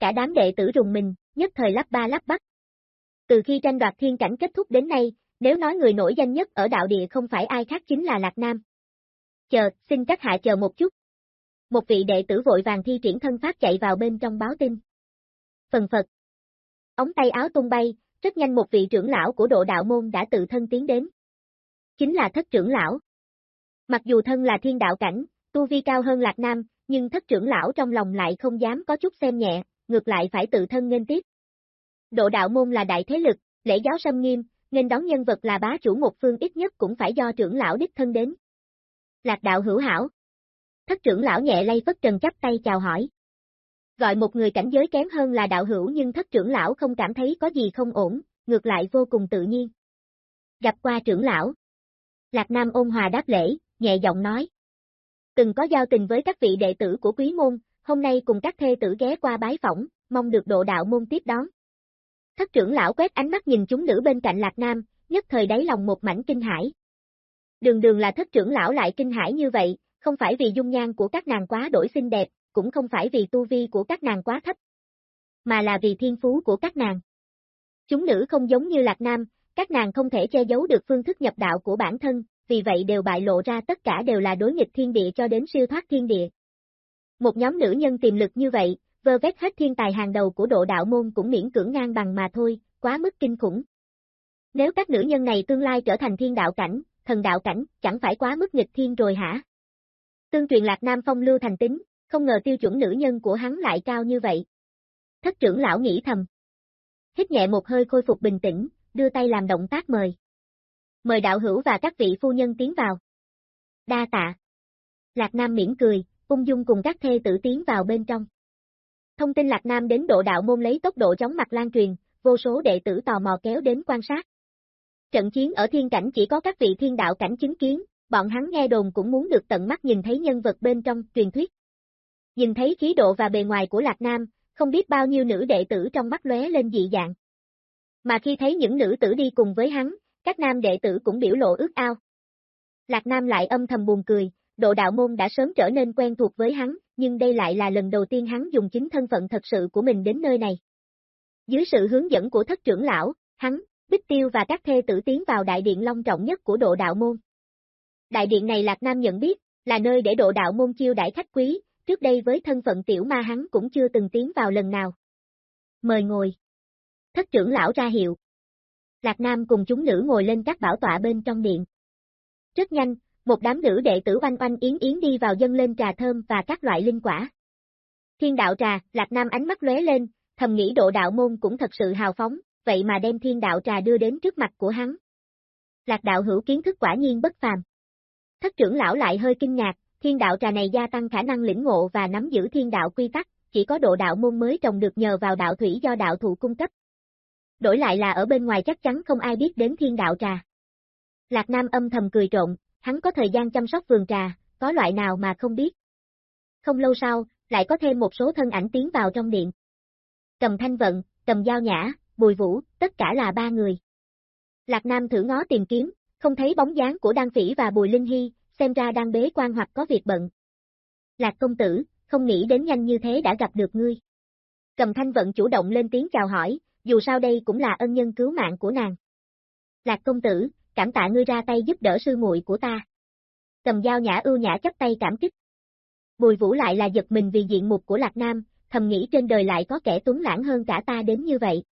Cả đám đệ tử rùng mình, nhất thời lắp ba lắp bắt. Từ khi tranh đoạt thiên cảnh kết thúc đến nay, nếu nói người nổi danh nhất ở đạo địa không phải ai khác chính là Lạc Nam. Chờ, xin các hạ chờ một chút. Một vị đệ tử vội vàng thi triển thân pháp chạy vào bên trong báo tin. Phần phật. Ống tay áo tung bay, rất nhanh một vị trưởng lão của độ đạo môn đã tự thân tiến đến. Chính là thất trưởng lão. Mặc dù thân là thiên đạo cảnh, tu vi cao hơn Lạc Nam, nhưng thất trưởng lão trong lòng lại không dám có chút xem nhẹ, ngược lại phải tự thân nghênh tiếp. Độ đạo môn là đại thế lực, lễ giáo sâm nghiêm, nên đón nhân vật là bá chủ một phương ít nhất cũng phải do trưởng lão đích thân đến. Lạc đạo hữu hảo. Thất trưởng lão nhẹ lay phất trần chắp tay chào hỏi. Gọi một người cảnh giới kém hơn là đạo hữu nhưng thất trưởng lão không cảm thấy có gì không ổn, ngược lại vô cùng tự nhiên. Gặp qua trưởng lão. Lạc Nam ôn hòa đáp lễ, nhẹ giọng nói. Từng có giao tình với các vị đệ tử của quý môn, hôm nay cùng các thê tử ghé qua bái phỏng, mong được độ đạo môn tiếp đón. Thất trưởng lão quét ánh mắt nhìn chúng nữ bên cạnh Lạc Nam, nhất thời đáy lòng một mảnh kinh hãi. Đường đường là thất trưởng lão lại kinh hãi như vậy, không phải vì dung nhan của các nàng quá đổi xinh đẹp, cũng không phải vì tu vi của các nàng quá thấp, mà là vì thiên phú của các nàng. Chúng nữ không giống như Lạc Nam, các nàng không thể che giấu được phương thức nhập đạo của bản thân, vì vậy đều bại lộ ra tất cả đều là đối nghịch thiên địa cho đến siêu thoát thiên địa. Một nhóm nữ nhân tiềm lực như vậy, vơ vét hết thiên tài hàng đầu của độ đạo môn cũng miễn cưỡng ngang bằng mà thôi, quá mức kinh khủng. Nếu các nữ nhân này tương lai trở thành thiên đạo cảnh, thần đạo cảnh, chẳng phải quá mức nghịch thiên rồi hả? Tương truyền Lạc Nam Phong lưu thành tính, không ngờ tiêu chuẩn nữ nhân của hắn lại cao như vậy. Thất trưởng lão nghĩ thầm. Hít nhẹ một hơi khôi phục bình tĩnh, đưa tay làm động tác mời. Mời đạo hữu và các vị phu nhân tiến vào. Đa tạ. Lạc Nam mỉm cười, ung dung cùng các thê tử tiến vào bên trong. Thông tin Lạc Nam đến độ đạo môn lấy tốc độ chóng mặt lan truyền, vô số đệ tử tò mò kéo đến quan sát. Trận chiến ở thiên cảnh chỉ có các vị thiên đạo cảnh chứng kiến, bọn hắn nghe đồn cũng muốn được tận mắt nhìn thấy nhân vật bên trong truyền thuyết. Nhìn thấy khí độ và bề ngoài của Lạc Nam, không biết bao nhiêu nữ đệ tử trong mắt lóe lên dị dạng. Mà khi thấy những nữ tử đi cùng với hắn, các nam đệ tử cũng biểu lộ ước ao. Lạc Nam lại âm thầm buồn cười, độ đạo môn đã sớm trở nên quen thuộc với hắn, nhưng đây lại là lần đầu tiên hắn dùng chính thân phận thật sự của mình đến nơi này. Dưới sự hướng dẫn của thất trưởng lão, hắn, Bích Tiêu và các thê tử tiến vào đại điện long trọng nhất của độ đạo môn. Đại điện này Lạc Nam nhận biết, là nơi để độ đạo môn chiêu đãi khách quý, trước đây với thân phận tiểu ma hắn cũng chưa từng tiến vào lần nào. Mời ngồi. Thất trưởng lão ra hiệu. Lạc Nam cùng chúng nữ ngồi lên các bảo tọa bên trong điện. Rất nhanh, một đám nữ đệ tử oanh oanh yến yến đi vào dân lên trà thơm và các loại linh quả. Thiên đạo trà, Lạc Nam ánh mắt lóe lên, thầm nghĩ độ đạo môn cũng thật sự hào phóng, vậy mà đem thiên đạo trà đưa đến trước mặt của hắn. Lạc đạo hữu kiến thức quả nhiên bất phàm. Thất trưởng lão lại hơi kinh ngạc, thiên đạo trà này gia tăng khả năng lĩnh ngộ và nắm giữ thiên đạo quy tắc, chỉ có độ đạo môn mới trồng được nhờ vào đạo thủy do đạo thụ cung cấp. Đổi lại là ở bên ngoài chắc chắn không ai biết đến thiên đạo trà. Lạc Nam âm thầm cười trộn, hắn có thời gian chăm sóc vườn trà, có loại nào mà không biết. Không lâu sau, lại có thêm một số thân ảnh tiến vào trong điện. Cầm thanh vận, cầm giao nhã, bùi vũ, tất cả là ba người. Lạc Nam thử ngó tìm kiếm, không thấy bóng dáng của Đan Phỉ và Bùi Linh Hy, xem ra đang bế quan hoặc có việc bận. Lạc công tử, không nghĩ đến nhanh như thế đã gặp được ngươi. Cầm thanh vận chủ động lên tiếng chào hỏi, dù sao đây cũng là ân nhân cứu mạng của nàng. Lạc công tử, cảm tạ ngươi ra tay giúp đỡ sư muội của ta. Cầm dao nhã ưu nhã chấp tay cảm kích. Bùi vũ lại là giật mình vì diện mục của Lạc Nam, thầm nghĩ trên đời lại có kẻ tuấn lãng hơn cả ta đến như vậy.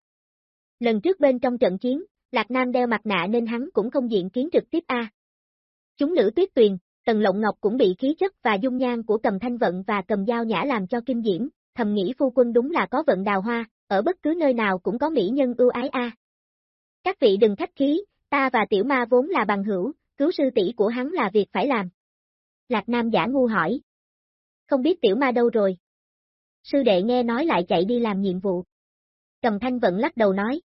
Lần trước bên trong trận chiến, Lạc Nam đeo mặt nạ nên hắn cũng không diện kiến trực tiếp A. Chúng nữ tuyết tuyền, Tần Lộng Ngọc cũng bị khí chất và dung nhan của cầm thanh vận và cầm dao nhã làm cho kinh diễm, thầm nghĩ phu quân đúng là có vận đào hoa, ở bất cứ nơi nào cũng có mỹ nhân ưu ái A. Các vị đừng khách khí, ta và tiểu ma vốn là bằng hữu, cứu sư tỷ của hắn là việc phải làm. Lạc Nam giả ngu hỏi. Không biết tiểu ma đâu rồi? Sư đệ nghe nói lại chạy đi làm nhiệm vụ. Cầm thanh vận lắc đầu nói.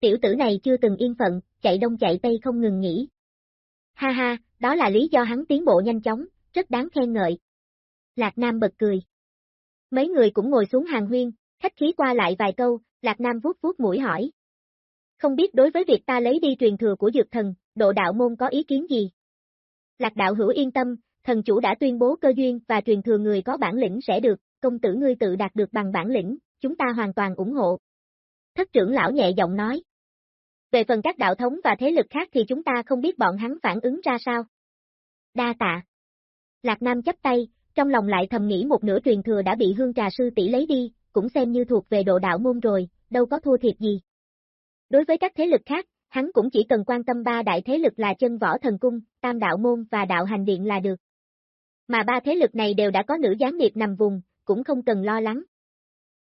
Tiểu tử này chưa từng yên phận, chạy đông chạy tây không ngừng nghỉ. Ha ha, đó là lý do hắn tiến bộ nhanh chóng, rất đáng khen ngợi. Lạc Nam bật cười. Mấy người cũng ngồi xuống hàng huyên, khách khí qua lại vài câu, Lạc Nam vuốt vuốt mũi hỏi. Không biết đối với việc ta lấy đi truyền thừa của dược thần, độ đạo môn có ý kiến gì? Lạc đạo hữu yên tâm, thần chủ đã tuyên bố cơ duyên và truyền thừa người có bản lĩnh sẽ được, công tử ngươi tự đạt được bằng bản lĩnh, chúng ta hoàn toàn ủng hộ. Thất trưởng lão nhẹ giọng nói. Về phần các đạo thống và thế lực khác thì chúng ta không biết bọn hắn phản ứng ra sao. Đa tạ. Lạc Nam chấp tay, trong lòng lại thầm nghĩ một nửa truyền thừa đã bị hương trà sư tỷ lấy đi, cũng xem như thuộc về độ đạo môn rồi, đâu có thua thiệt gì. Đối với các thế lực khác, hắn cũng chỉ cần quan tâm ba đại thế lực là chân võ thần cung, tam đạo môn và đạo hành điện là được. Mà ba thế lực này đều đã có nữ gián điệp nằm vùng, cũng không cần lo lắng.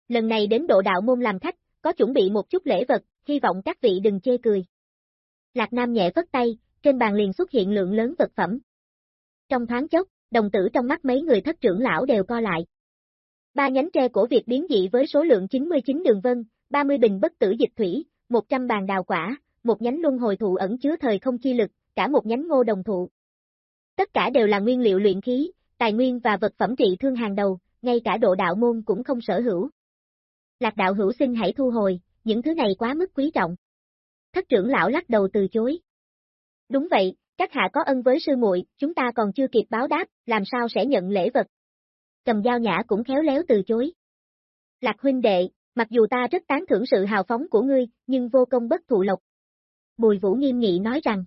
Lần này đến độ đạo môn làm khách, có chuẩn bị một chút lễ vật, hy vọng các vị đừng chê cười. Lạc Nam nhẹ vất tay, trên bàn liền xuất hiện lượng lớn vật phẩm. Trong thoáng chốc, đồng tử trong mắt mấy người thất trưởng lão đều co lại. Ba nhánh tre cổ việc biến dị với số lượng 99 đường vân, 30 bình bất tử dịch thủy, 100 bàn đào quả, một nhánh luân hồi thụ ẩn chứa thời không chi lực, cả một nhánh ngô đồng thụ. Tất cả đều là nguyên liệu luyện khí, tài nguyên và vật phẩm trị thương hàng đầu, ngay cả độ đạo môn cũng không sở hữu. Lạc đạo hữu xin hãy thu hồi, những thứ này quá mức quý trọng. Thất trưởng lão lắc đầu từ chối. Đúng vậy, các hạ có ân với sư muội, chúng ta còn chưa kịp báo đáp, làm sao sẽ nhận lễ vật. Cầm dao nhã cũng khéo léo từ chối. Lạc huynh đệ, mặc dù ta rất tán thưởng sự hào phóng của ngươi, nhưng vô công bất thụ lộc. Bùi vũ nghiêm nghị nói rằng,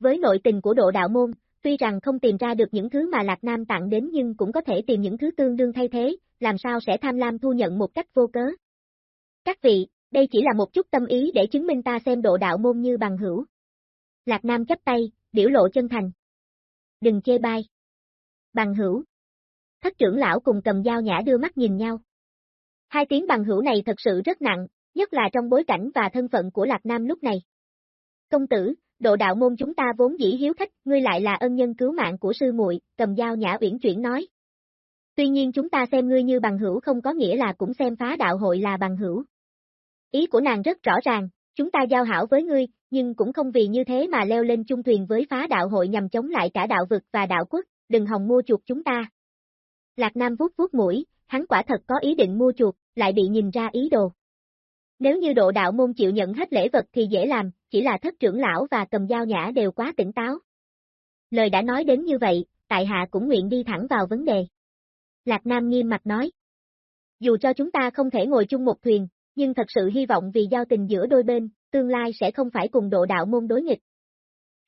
với nội tình của độ đạo môn, tuy rằng không tìm ra được những thứ mà Lạc Nam tặng đến nhưng cũng có thể tìm những thứ tương đương thay thế, làm sao sẽ tham lam thu nhận một cách vô cớ. Các vị, đây chỉ là một chút tâm ý để chứng minh ta xem độ đạo môn như bằng hữu. Lạc Nam chấp tay, biểu lộ chân thành. Đừng chê bai. Bằng hữu. Thất trưởng lão cùng cầm dao nhã đưa mắt nhìn nhau. Hai tiếng bằng hữu này thật sự rất nặng, nhất là trong bối cảnh và thân phận của Lạc Nam lúc này. Công tử, độ đạo môn chúng ta vốn dĩ hiếu khách, ngươi lại là ân nhân cứu mạng của sư muội, cầm dao nhã uyển chuyển nói. Tuy nhiên chúng ta xem ngươi như bằng hữu không có nghĩa là cũng xem phá đạo hội là bằng hữu. Ý của nàng rất rõ ràng, chúng ta giao hảo với ngươi, nhưng cũng không vì như thế mà leo lên chung thuyền với phá đạo hội nhằm chống lại cả đạo vực và đạo quốc, đừng hòng mua chuột chúng ta. Lạc Nam vuốt vuốt mũi, hắn quả thật có ý định mua chuột, lại bị nhìn ra ý đồ. Nếu như độ đạo môn chịu nhận hết lễ vật thì dễ làm, chỉ là thất trưởng lão và cầm dao nhã đều quá tỉnh táo. Lời đã nói đến như vậy, tại hạ cũng nguyện đi thẳng vào vấn đề. Lạc Nam nghiêm mặt nói. Dù cho chúng ta không thể ngồi chung một thuyền, nhưng thật sự hy vọng vì giao tình giữa đôi bên, tương lai sẽ không phải cùng độ đạo môn đối nghịch.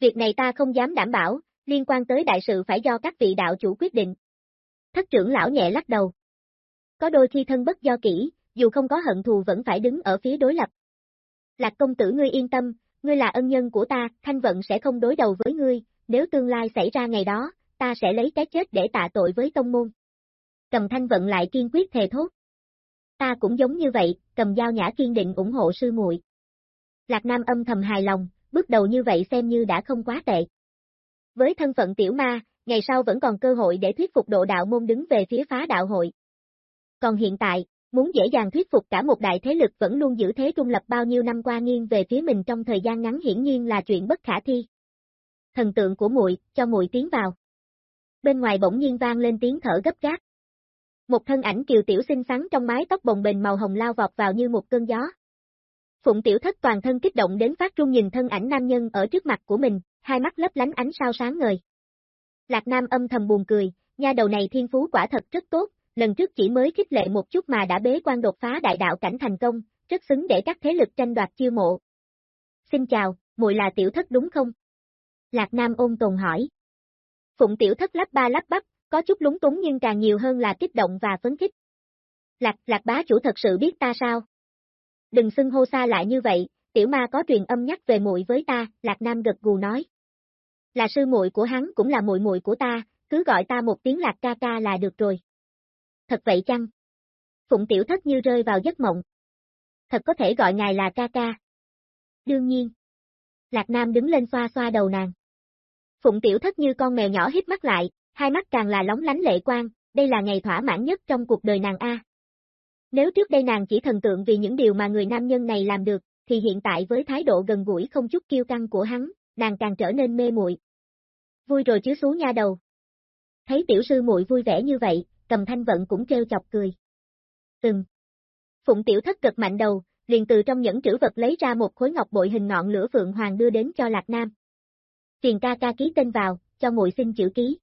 Việc này ta không dám đảm bảo, liên quan tới đại sự phải do các vị đạo chủ quyết định. Thất trưởng lão nhẹ lắc đầu. Có đôi khi thân bất do kỹ, dù không có hận thù vẫn phải đứng ở phía đối lập. Lạc công tử ngươi yên tâm, ngươi là ân nhân của ta, thanh vận sẽ không đối đầu với ngươi, nếu tương lai xảy ra ngày đó, ta sẽ lấy cái chết để tạ tội với tông môn. Cầm thanh vận lại kiên quyết thề thốt. Ta cũng giống như vậy, cầm dao nhã kiên định ủng hộ sư muội. Lạc Nam âm thầm hài lòng, bước đầu như vậy xem như đã không quá tệ. Với thân phận tiểu ma, ngày sau vẫn còn cơ hội để thuyết phục độ đạo môn đứng về phía phá đạo hội. Còn hiện tại, muốn dễ dàng thuyết phục cả một đại thế lực vẫn luôn giữ thế trung lập bao nhiêu năm qua nghiêng về phía mình trong thời gian ngắn hiển nhiên là chuyện bất khả thi. Thần tượng của muội, cho muội tiến vào. Bên ngoài bỗng nhiên vang lên tiếng thở gấp gáp. Một thân ảnh kiều tiểu xinh xắn trong mái tóc bồng bềnh màu hồng lao vọt vào như một cơn gió. Phụng tiểu thất toàn thân kích động đến phát trung nhìn thân ảnh nam nhân ở trước mặt của mình, hai mắt lấp lánh ánh sao sáng ngời. Lạc Nam âm thầm buồn cười, nha đầu này thiên phú quả thật rất tốt, lần trước chỉ mới khích lệ một chút mà đã bế quan đột phá đại đạo cảnh thành công, rất xứng để các thế lực tranh đoạt chiêu mộ. Xin chào, muội là tiểu thất đúng không? Lạc Nam ôn tồn hỏi. Phụng tiểu thất lắp ba lắp bắp, có chút lúng túng nhưng càng nhiều hơn là kích động và phấn khích. Lạc, lạc bá chủ thật sự biết ta sao? Đừng xưng hô xa lại như vậy, tiểu ma có truyền âm nhắc về muội với ta, Lạc Nam gật gù nói. Là sư muội của hắn cũng là muội muội của ta, cứ gọi ta một tiếng Lạc ca ca là được rồi. Thật vậy chăng? Phụng tiểu thất như rơi vào giấc mộng. Thật có thể gọi ngài là ca ca. Đương nhiên. Lạc Nam đứng lên xoa xoa đầu nàng. Phụng tiểu thất như con mèo nhỏ hít mắt lại, hai mắt càng là lóng lánh lệ quang, đây là ngày thỏa mãn nhất trong cuộc đời nàng A. Nếu trước đây nàng chỉ thần tượng vì những điều mà người nam nhân này làm được, thì hiện tại với thái độ gần gũi không chút kiêu căng của hắn, nàng càng trở nên mê muội. Vui rồi chứ xú nha đầu. Thấy tiểu sư muội vui vẻ như vậy, cầm thanh vận cũng treo chọc cười. Từng. Phụng tiểu thất cực mạnh đầu, liền từ trong những trữ vật lấy ra một khối ngọc bội hình ngọn lửa phượng hoàng đưa đến cho Lạc Nam. Tiền ca ca ký tên vào, cho muội xin chữ ký.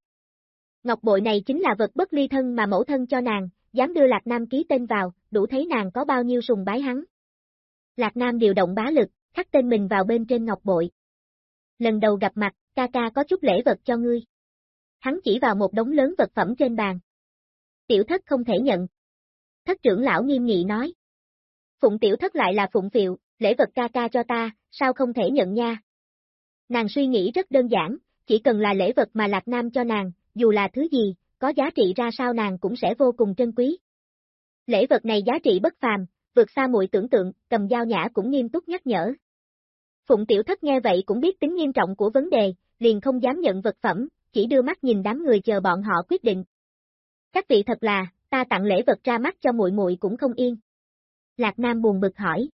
Ngọc bội này chính là vật bất ly thân mà mẫu thân cho nàng, dám đưa Lạc Nam ký tên vào, đủ thấy nàng có bao nhiêu sùng bái hắn. Lạc Nam điều động bá lực, khắc tên mình vào bên trên ngọc bội. Lần đầu gặp mặt, ca ca có chút lễ vật cho ngươi. Hắn chỉ vào một đống lớn vật phẩm trên bàn. Tiểu thất không thể nhận. Thất trưởng lão nghiêm nghị nói. Phụng tiểu thất lại là phụng phiệu, lễ vật ca ca cho ta, sao không thể nhận nha. Nàng suy nghĩ rất đơn giản, chỉ cần là lễ vật mà Lạc Nam cho nàng, dù là thứ gì, có giá trị ra sao nàng cũng sẽ vô cùng trân quý. Lễ vật này giá trị bất phàm, vượt xa muội tưởng tượng, cầm dao nhã cũng nghiêm túc nhắc nhở. Phụng tiểu thất nghe vậy cũng biết tính nghiêm trọng của vấn đề, liền không dám nhận vật phẩm, chỉ đưa mắt nhìn đám người chờ bọn họ quyết định. Các vị thật là, ta tặng lễ vật ra mắt cho muội muội cũng không yên. Lạc Nam buồn bực hỏi.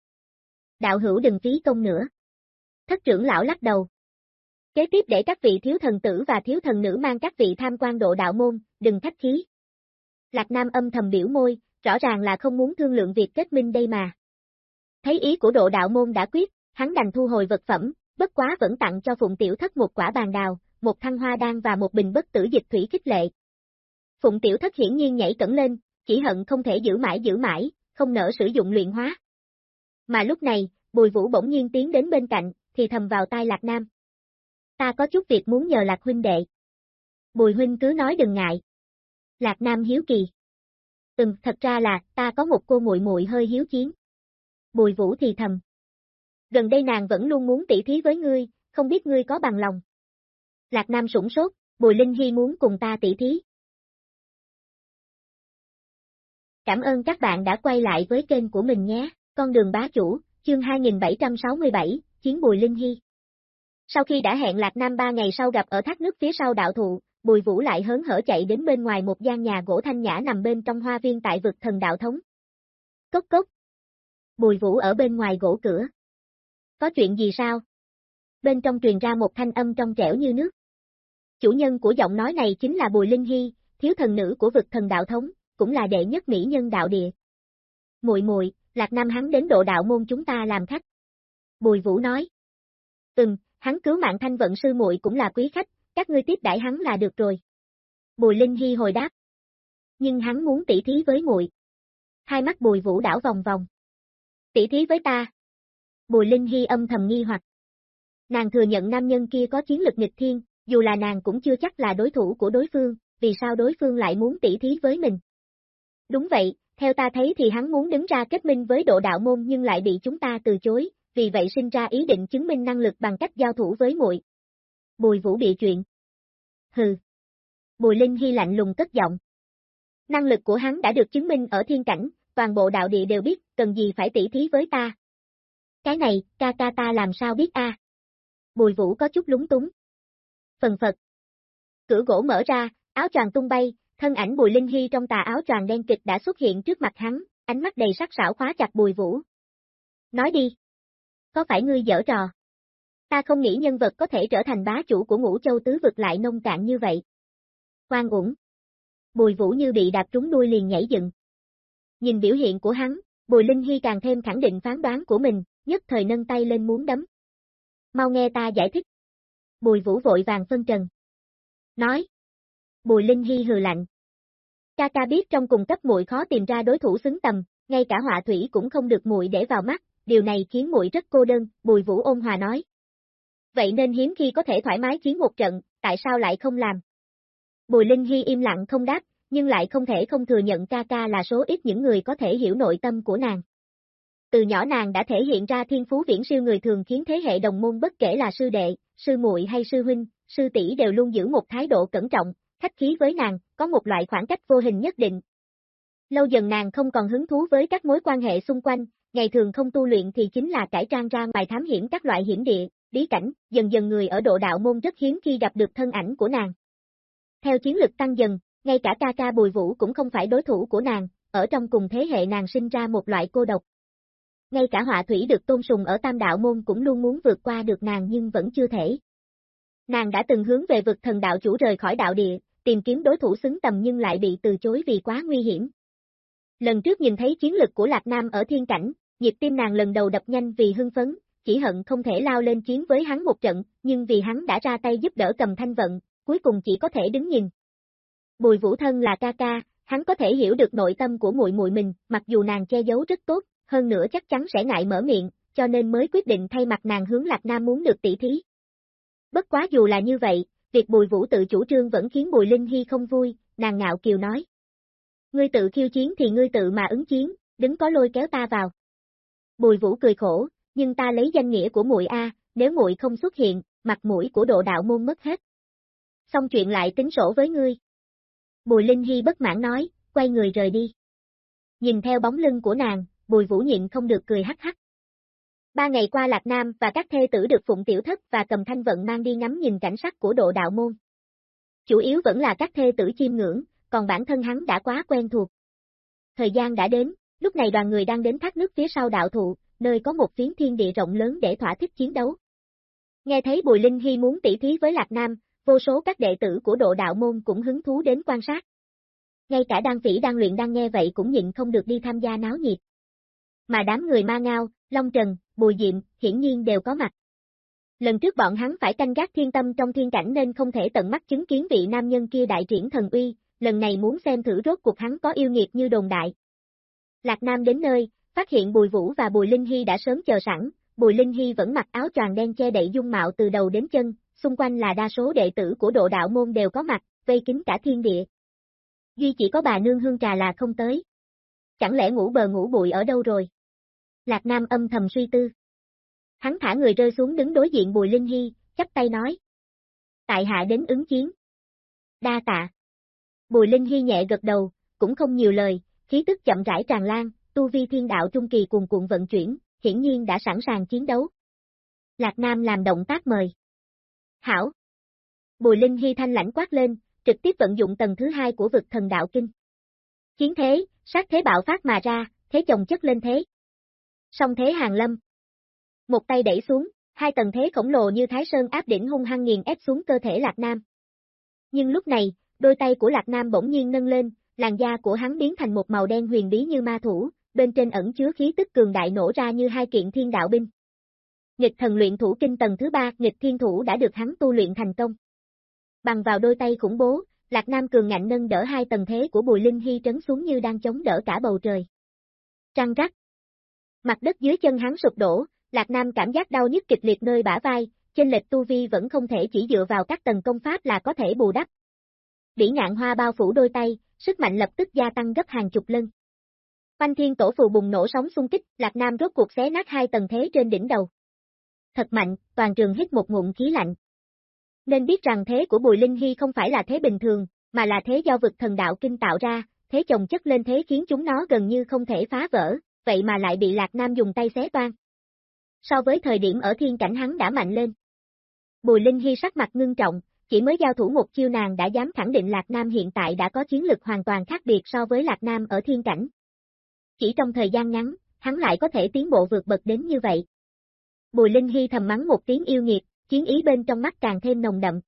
Đạo hữu đừng phí công nữa. Thất trưởng lão lắc đầu, Kế tiếp để các vị thiếu thần tử và thiếu thần nữ mang các vị tham quan độ đạo môn, đừng khách khí. Lạc Nam âm thầm biểu môi, rõ ràng là không muốn thương lượng việc kết minh đây mà. Thấy ý của độ đạo môn đã quyết, hắn đành thu hồi vật phẩm, bất quá vẫn tặng cho Phụng Tiểu Thất một quả bàn đào, một thăng hoa đan và một bình bất tử dịch thủy khích lệ. Phụng Tiểu Thất hiển nhiên nhảy cẩn lên, chỉ hận không thể giữ mãi giữ mãi, không nỡ sử dụng luyện hóa. Mà lúc này, Bùi Vũ bỗng nhiên tiến đến bên cạnh, thì thầm vào tai Lạc Nam ta có chút việc muốn nhờ Lạc huynh đệ. Bùi huynh cứ nói đừng ngại. Lạc Nam hiếu kỳ. Ừm, thật ra là, ta có một cô muội muội hơi hiếu chiến. Bùi Vũ thì thầm. Gần đây nàng vẫn luôn muốn tỉ thí với ngươi, không biết ngươi có bằng lòng. Lạc Nam sủng sốt, Bùi Linh Hy muốn cùng ta tỉ thí. Cảm ơn các bạn đã quay lại với kênh của mình nhé, con đường bá chủ, chương 2767, Chiến Bùi Linh Hy. Sau khi đã hẹn Lạc Nam ba ngày sau gặp ở thác nước phía sau đạo thụ, Bùi Vũ lại hớn hở chạy đến bên ngoài một gian nhà gỗ thanh nhã nằm bên trong hoa viên tại vực thần đạo thống. Cốc cốc. Bùi Vũ ở bên ngoài gỗ cửa. Có chuyện gì sao? Bên trong truyền ra một thanh âm trong trẻo như nước. Chủ nhân của giọng nói này chính là Bùi Linh Hy, thiếu thần nữ của vực thần đạo thống, cũng là đệ nhất mỹ nhân đạo địa. Muội muội, Lạc Nam hắn đến độ đạo môn chúng ta làm khách. Bùi Vũ nói. Ừm, hắn cứu mạng thanh vận sư muội cũng là quý khách, các ngươi tiếp đãi hắn là được rồi. Bùi Linh Hy hồi đáp. Nhưng hắn muốn tỉ thí với muội. Hai mắt Bùi Vũ đảo vòng vòng. Tỉ thí với ta. Bùi Linh Hy âm thầm nghi hoặc. Nàng thừa nhận nam nhân kia có chiến lực nghịch thiên, dù là nàng cũng chưa chắc là đối thủ của đối phương, vì sao đối phương lại muốn tỉ thí với mình. Đúng vậy, theo ta thấy thì hắn muốn đứng ra kết minh với độ đạo môn nhưng lại bị chúng ta từ chối, vì vậy sinh ra ý định chứng minh năng lực bằng cách giao thủ với muội. Bùi Vũ bị chuyện. Hừ. Bùi Linh Hy lạnh lùng cất giọng. Năng lực của hắn đã được chứng minh ở thiên cảnh, toàn bộ đạo địa đều biết, cần gì phải tỉ thí với ta. Cái này, ca ca ta làm sao biết a? Bùi Vũ có chút lúng túng. Phần phật. Cửa gỗ mở ra, áo choàng tung bay, thân ảnh Bùi Linh Hy trong tà áo choàng đen kịch đã xuất hiện trước mặt hắn, ánh mắt đầy sắc sảo khóa chặt Bùi Vũ. Nói đi có phải ngươi dở trò? Ta không nghĩ nhân vật có thể trở thành bá chủ của ngũ châu tứ vực lại nông cạn như vậy. Quan uổng. Bùi vũ như bị đạp trúng đuôi liền nhảy dựng. Nhìn biểu hiện của hắn, Bùi Linh Hy càng thêm khẳng định phán đoán của mình, nhất thời nâng tay lên muốn đấm. Mau nghe ta giải thích. Bùi vũ vội vàng phân trần. Nói. Bùi Linh Hy hừ lạnh. Ca ca biết trong cùng cấp muội khó tìm ra đối thủ xứng tầm, ngay cả họa thủy cũng không được muội để vào mắt, điều này khiến muội rất cô đơn, Bùi Vũ ôn hòa nói. Vậy nên hiếm khi có thể thoải mái chiến một trận, tại sao lại không làm? Bùi Linh Hy im lặng không đáp, nhưng lại không thể không thừa nhận ca ca là số ít những người có thể hiểu nội tâm của nàng. Từ nhỏ nàng đã thể hiện ra thiên phú viễn siêu người thường khiến thế hệ đồng môn bất kể là sư đệ, sư muội hay sư huynh, sư tỷ đều luôn giữ một thái độ cẩn trọng, khách khí với nàng, có một loại khoảng cách vô hình nhất định. Lâu dần nàng không còn hứng thú với các mối quan hệ xung quanh, ngày thường không tu luyện thì chính là cải trang ra ngoài thám hiểm các loại hiểm địa, bí cảnh, dần dần người ở độ đạo môn rất hiếm khi gặp được thân ảnh của nàng. Theo chiến lực tăng dần, ngay cả ca ca bùi vũ cũng không phải đối thủ của nàng, ở trong cùng thế hệ nàng sinh ra một loại cô độc. Ngay cả họa thủy được tôn sùng ở tam đạo môn cũng luôn muốn vượt qua được nàng nhưng vẫn chưa thể. Nàng đã từng hướng về vực thần đạo chủ rời khỏi đạo địa, tìm kiếm đối thủ xứng tầm nhưng lại bị từ chối vì quá nguy hiểm. Lần trước nhìn thấy chiến lực của Lạc Nam ở thiên cảnh, nhịp tim nàng lần đầu đập nhanh vì hưng phấn, chỉ hận không thể lao lên chiến với hắn một trận, nhưng vì hắn đã ra tay giúp đỡ cầm thanh vận, cuối cùng chỉ có thể đứng nhìn. Bùi Vũ Thân là ca ca, hắn có thể hiểu được nội tâm của muội muội mình, mặc dù nàng che giấu rất tốt, hơn nữa chắc chắn sẽ ngại mở miệng, cho nên mới quyết định thay mặt nàng hướng Lạc Nam muốn được tỷ thí. Bất quá dù là như vậy, việc Bùi Vũ tự chủ trương vẫn khiến Bùi Linh Hy không vui, nàng ngạo kiều nói. Ngươi tự khiêu chiến thì ngươi tự mà ứng chiến, đứng có lôi kéo ta vào. Bùi Vũ cười khổ, nhưng ta lấy danh nghĩa của muội a, nếu muội không xuất hiện, mặt mũi của độ đạo môn mất hết. Xong chuyện lại tính sổ với ngươi. Bùi Linh Hy bất mãn nói, quay người rời đi. Nhìn theo bóng lưng của nàng, Bùi Vũ nhịn không được cười hắc hắc. Ba ngày qua Lạc Nam và các thê tử được Phụng Tiểu Thất và Cầm Thanh Vận mang đi ngắm nhìn cảnh sắc của độ đạo môn. Chủ yếu vẫn là các thê tử chiêm ngưỡng, còn bản thân hắn đã quá quen thuộc. Thời gian đã đến, lúc này đoàn người đang đến thác nước phía sau đạo thụ, nơi có một phiến thiên địa rộng lớn để thỏa thích chiến đấu. Nghe thấy Bùi Linh Hy muốn tỉ thí với Lạc Nam, vô số các đệ tử của độ đạo môn cũng hứng thú đến quan sát. Ngay cả đan phỉ đang luyện đang nghe vậy cũng nhịn không được đi tham gia náo nhiệt. Mà đám người ma ngao, Long Trần, Bùi Diệm, hiển nhiên đều có mặt. Lần trước bọn hắn phải canh gác thiên tâm trong thiên cảnh nên không thể tận mắt chứng kiến vị nam nhân kia đại triển thần uy, lần này muốn xem thử rốt cuộc hắn có yêu nghiệt như đồn đại. Lạc Nam đến nơi, phát hiện Bùi Vũ và Bùi Linh Hy đã sớm chờ sẵn, Bùi Linh Hy vẫn mặc áo choàng đen che đậy dung mạo từ đầu đến chân, xung quanh là đa số đệ tử của độ đạo môn đều có mặt, vây kín cả thiên địa. Duy chỉ có bà nương hương trà là không tới. Chẳng lẽ ngủ bờ ngủ bụi ở đâu rồi? Lạc Nam âm thầm suy tư. Hắn thả người rơi xuống đứng đối diện Bùi Linh Hy, chắp tay nói. Tại hạ đến ứng chiến. Đa tạ. Bùi Linh Hy nhẹ gật đầu, cũng không nhiều lời, khí tức chậm rãi tràn lan, tu vi thiên đạo trung kỳ cuồn cuộn vận chuyển, hiển nhiên đã sẵn sàng chiến đấu. Lạc Nam làm động tác mời. Hảo. Bùi Linh Hy thanh lãnh quát lên, trực tiếp vận dụng tầng thứ hai của vực thần đạo kinh. Chiến thế, sát thế bạo phát mà ra, thế chồng chất lên thế. Song thế hàng lâm. Một tay đẩy xuống, hai tầng thế khổng lồ như Thái Sơn áp đỉnh hung hăng nghiền ép xuống cơ thể Lạc Nam. Nhưng lúc này, đôi tay của Lạc Nam bỗng nhiên nâng lên, làn da của hắn biến thành một màu đen huyền bí như ma thủ, bên trên ẩn chứa khí tức cường đại nổ ra như hai kiện thiên đạo binh. Nghịch thần luyện thủ kinh tầng thứ ba, nghịch thiên thủ đã được hắn tu luyện thành công. Bằng vào đôi tay khủng bố, Lạc Nam cường ngạnh nâng đỡ hai tầng thế của Bùi Linh Hy trấn xuống như đang chống đỡ cả bầu trời. Trăng rắc. Mặt đất dưới chân hắn sụp đổ, Lạc Nam cảm giác đau nhức kịch liệt nơi bả vai, trên lệch tu vi vẫn không thể chỉ dựa vào các tầng công pháp là có thể bù đắp. Bỉ ngạn hoa bao phủ đôi tay, sức mạnh lập tức gia tăng gấp hàng chục lần. Phanh thiên tổ phù bùng nổ sóng xung kích, Lạc Nam rốt cuộc xé nát hai tầng thế trên đỉnh đầu. Thật mạnh, toàn trường hít một ngụm khí lạnh. Nên biết rằng thế của Bùi Linh Hy không phải là thế bình thường, mà là thế do vực thần đạo kinh tạo ra, thế chồng chất lên thế khiến chúng nó gần như không thể phá vỡ, vậy mà lại bị Lạc Nam dùng tay xé toan. So với thời điểm ở thiên cảnh hắn đã mạnh lên. Bùi Linh Hy sắc mặt ngưng trọng, chỉ mới giao thủ một chiêu nàng đã dám khẳng định Lạc Nam hiện tại đã có chiến lực hoàn toàn khác biệt so với Lạc Nam ở thiên cảnh. Chỉ trong thời gian ngắn, hắn lại có thể tiến bộ vượt bậc đến như vậy. Bùi Linh Hy thầm mắng một tiếng yêu nghiệt, chiến ý bên trong mắt càng thêm nồng đậm.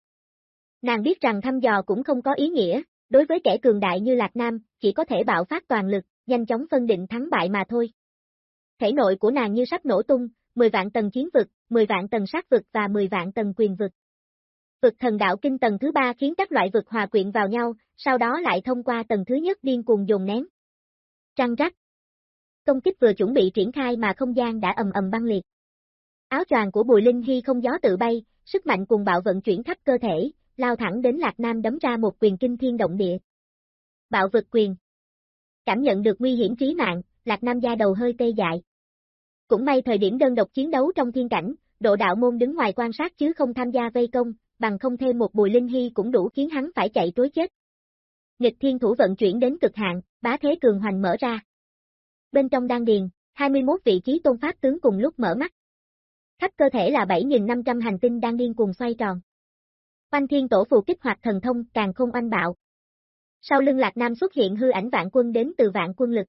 Nàng biết rằng thăm dò cũng không có ý nghĩa, đối với kẻ cường đại như Lạc Nam, chỉ có thể bạo phát toàn lực, nhanh chóng phân định thắng bại mà thôi. Thể nội của nàng như sắp nổ tung, 10 vạn tầng chiến vực, 10 vạn tầng sát vực và 10 vạn tầng quyền vực. Vực thần đạo kinh tầng thứ ba khiến các loại vực hòa quyện vào nhau, sau đó lại thông qua tầng thứ nhất điên cuồng dồn nén. Trăng rắc. Công kích vừa chuẩn bị triển khai mà không gian đã ầm ầm băng liệt. Áo choàng của Bùi Linh Hy không gió tự bay, sức mạnh cùng bạo vận chuyển khắp cơ thể, lao thẳng đến Lạc Nam đấm ra một quyền kinh thiên động địa. Bạo vực quyền. Cảm nhận được nguy hiểm trí mạng, Lạc Nam da đầu hơi tê dại. Cũng may thời điểm đơn độc chiến đấu trong thiên cảnh, độ đạo môn đứng ngoài quan sát chứ không tham gia vây công, bằng không thêm một bùi linh hy cũng đủ khiến hắn phải chạy trối chết. Nghịch thiên thủ vận chuyển đến cực hạn, bá thế cường hoành mở ra. Bên trong đan điền, 21 vị trí tôn pháp tướng cùng lúc mở mắt. Khắp cơ thể là 7.500 hành tinh đang điên cùng xoay tròn. Oanh thiên tổ phù kích hoạt thần thông càng không oanh bạo. Sau lưng Lạc Nam xuất hiện hư ảnh vạn quân đến từ vạn quân lực.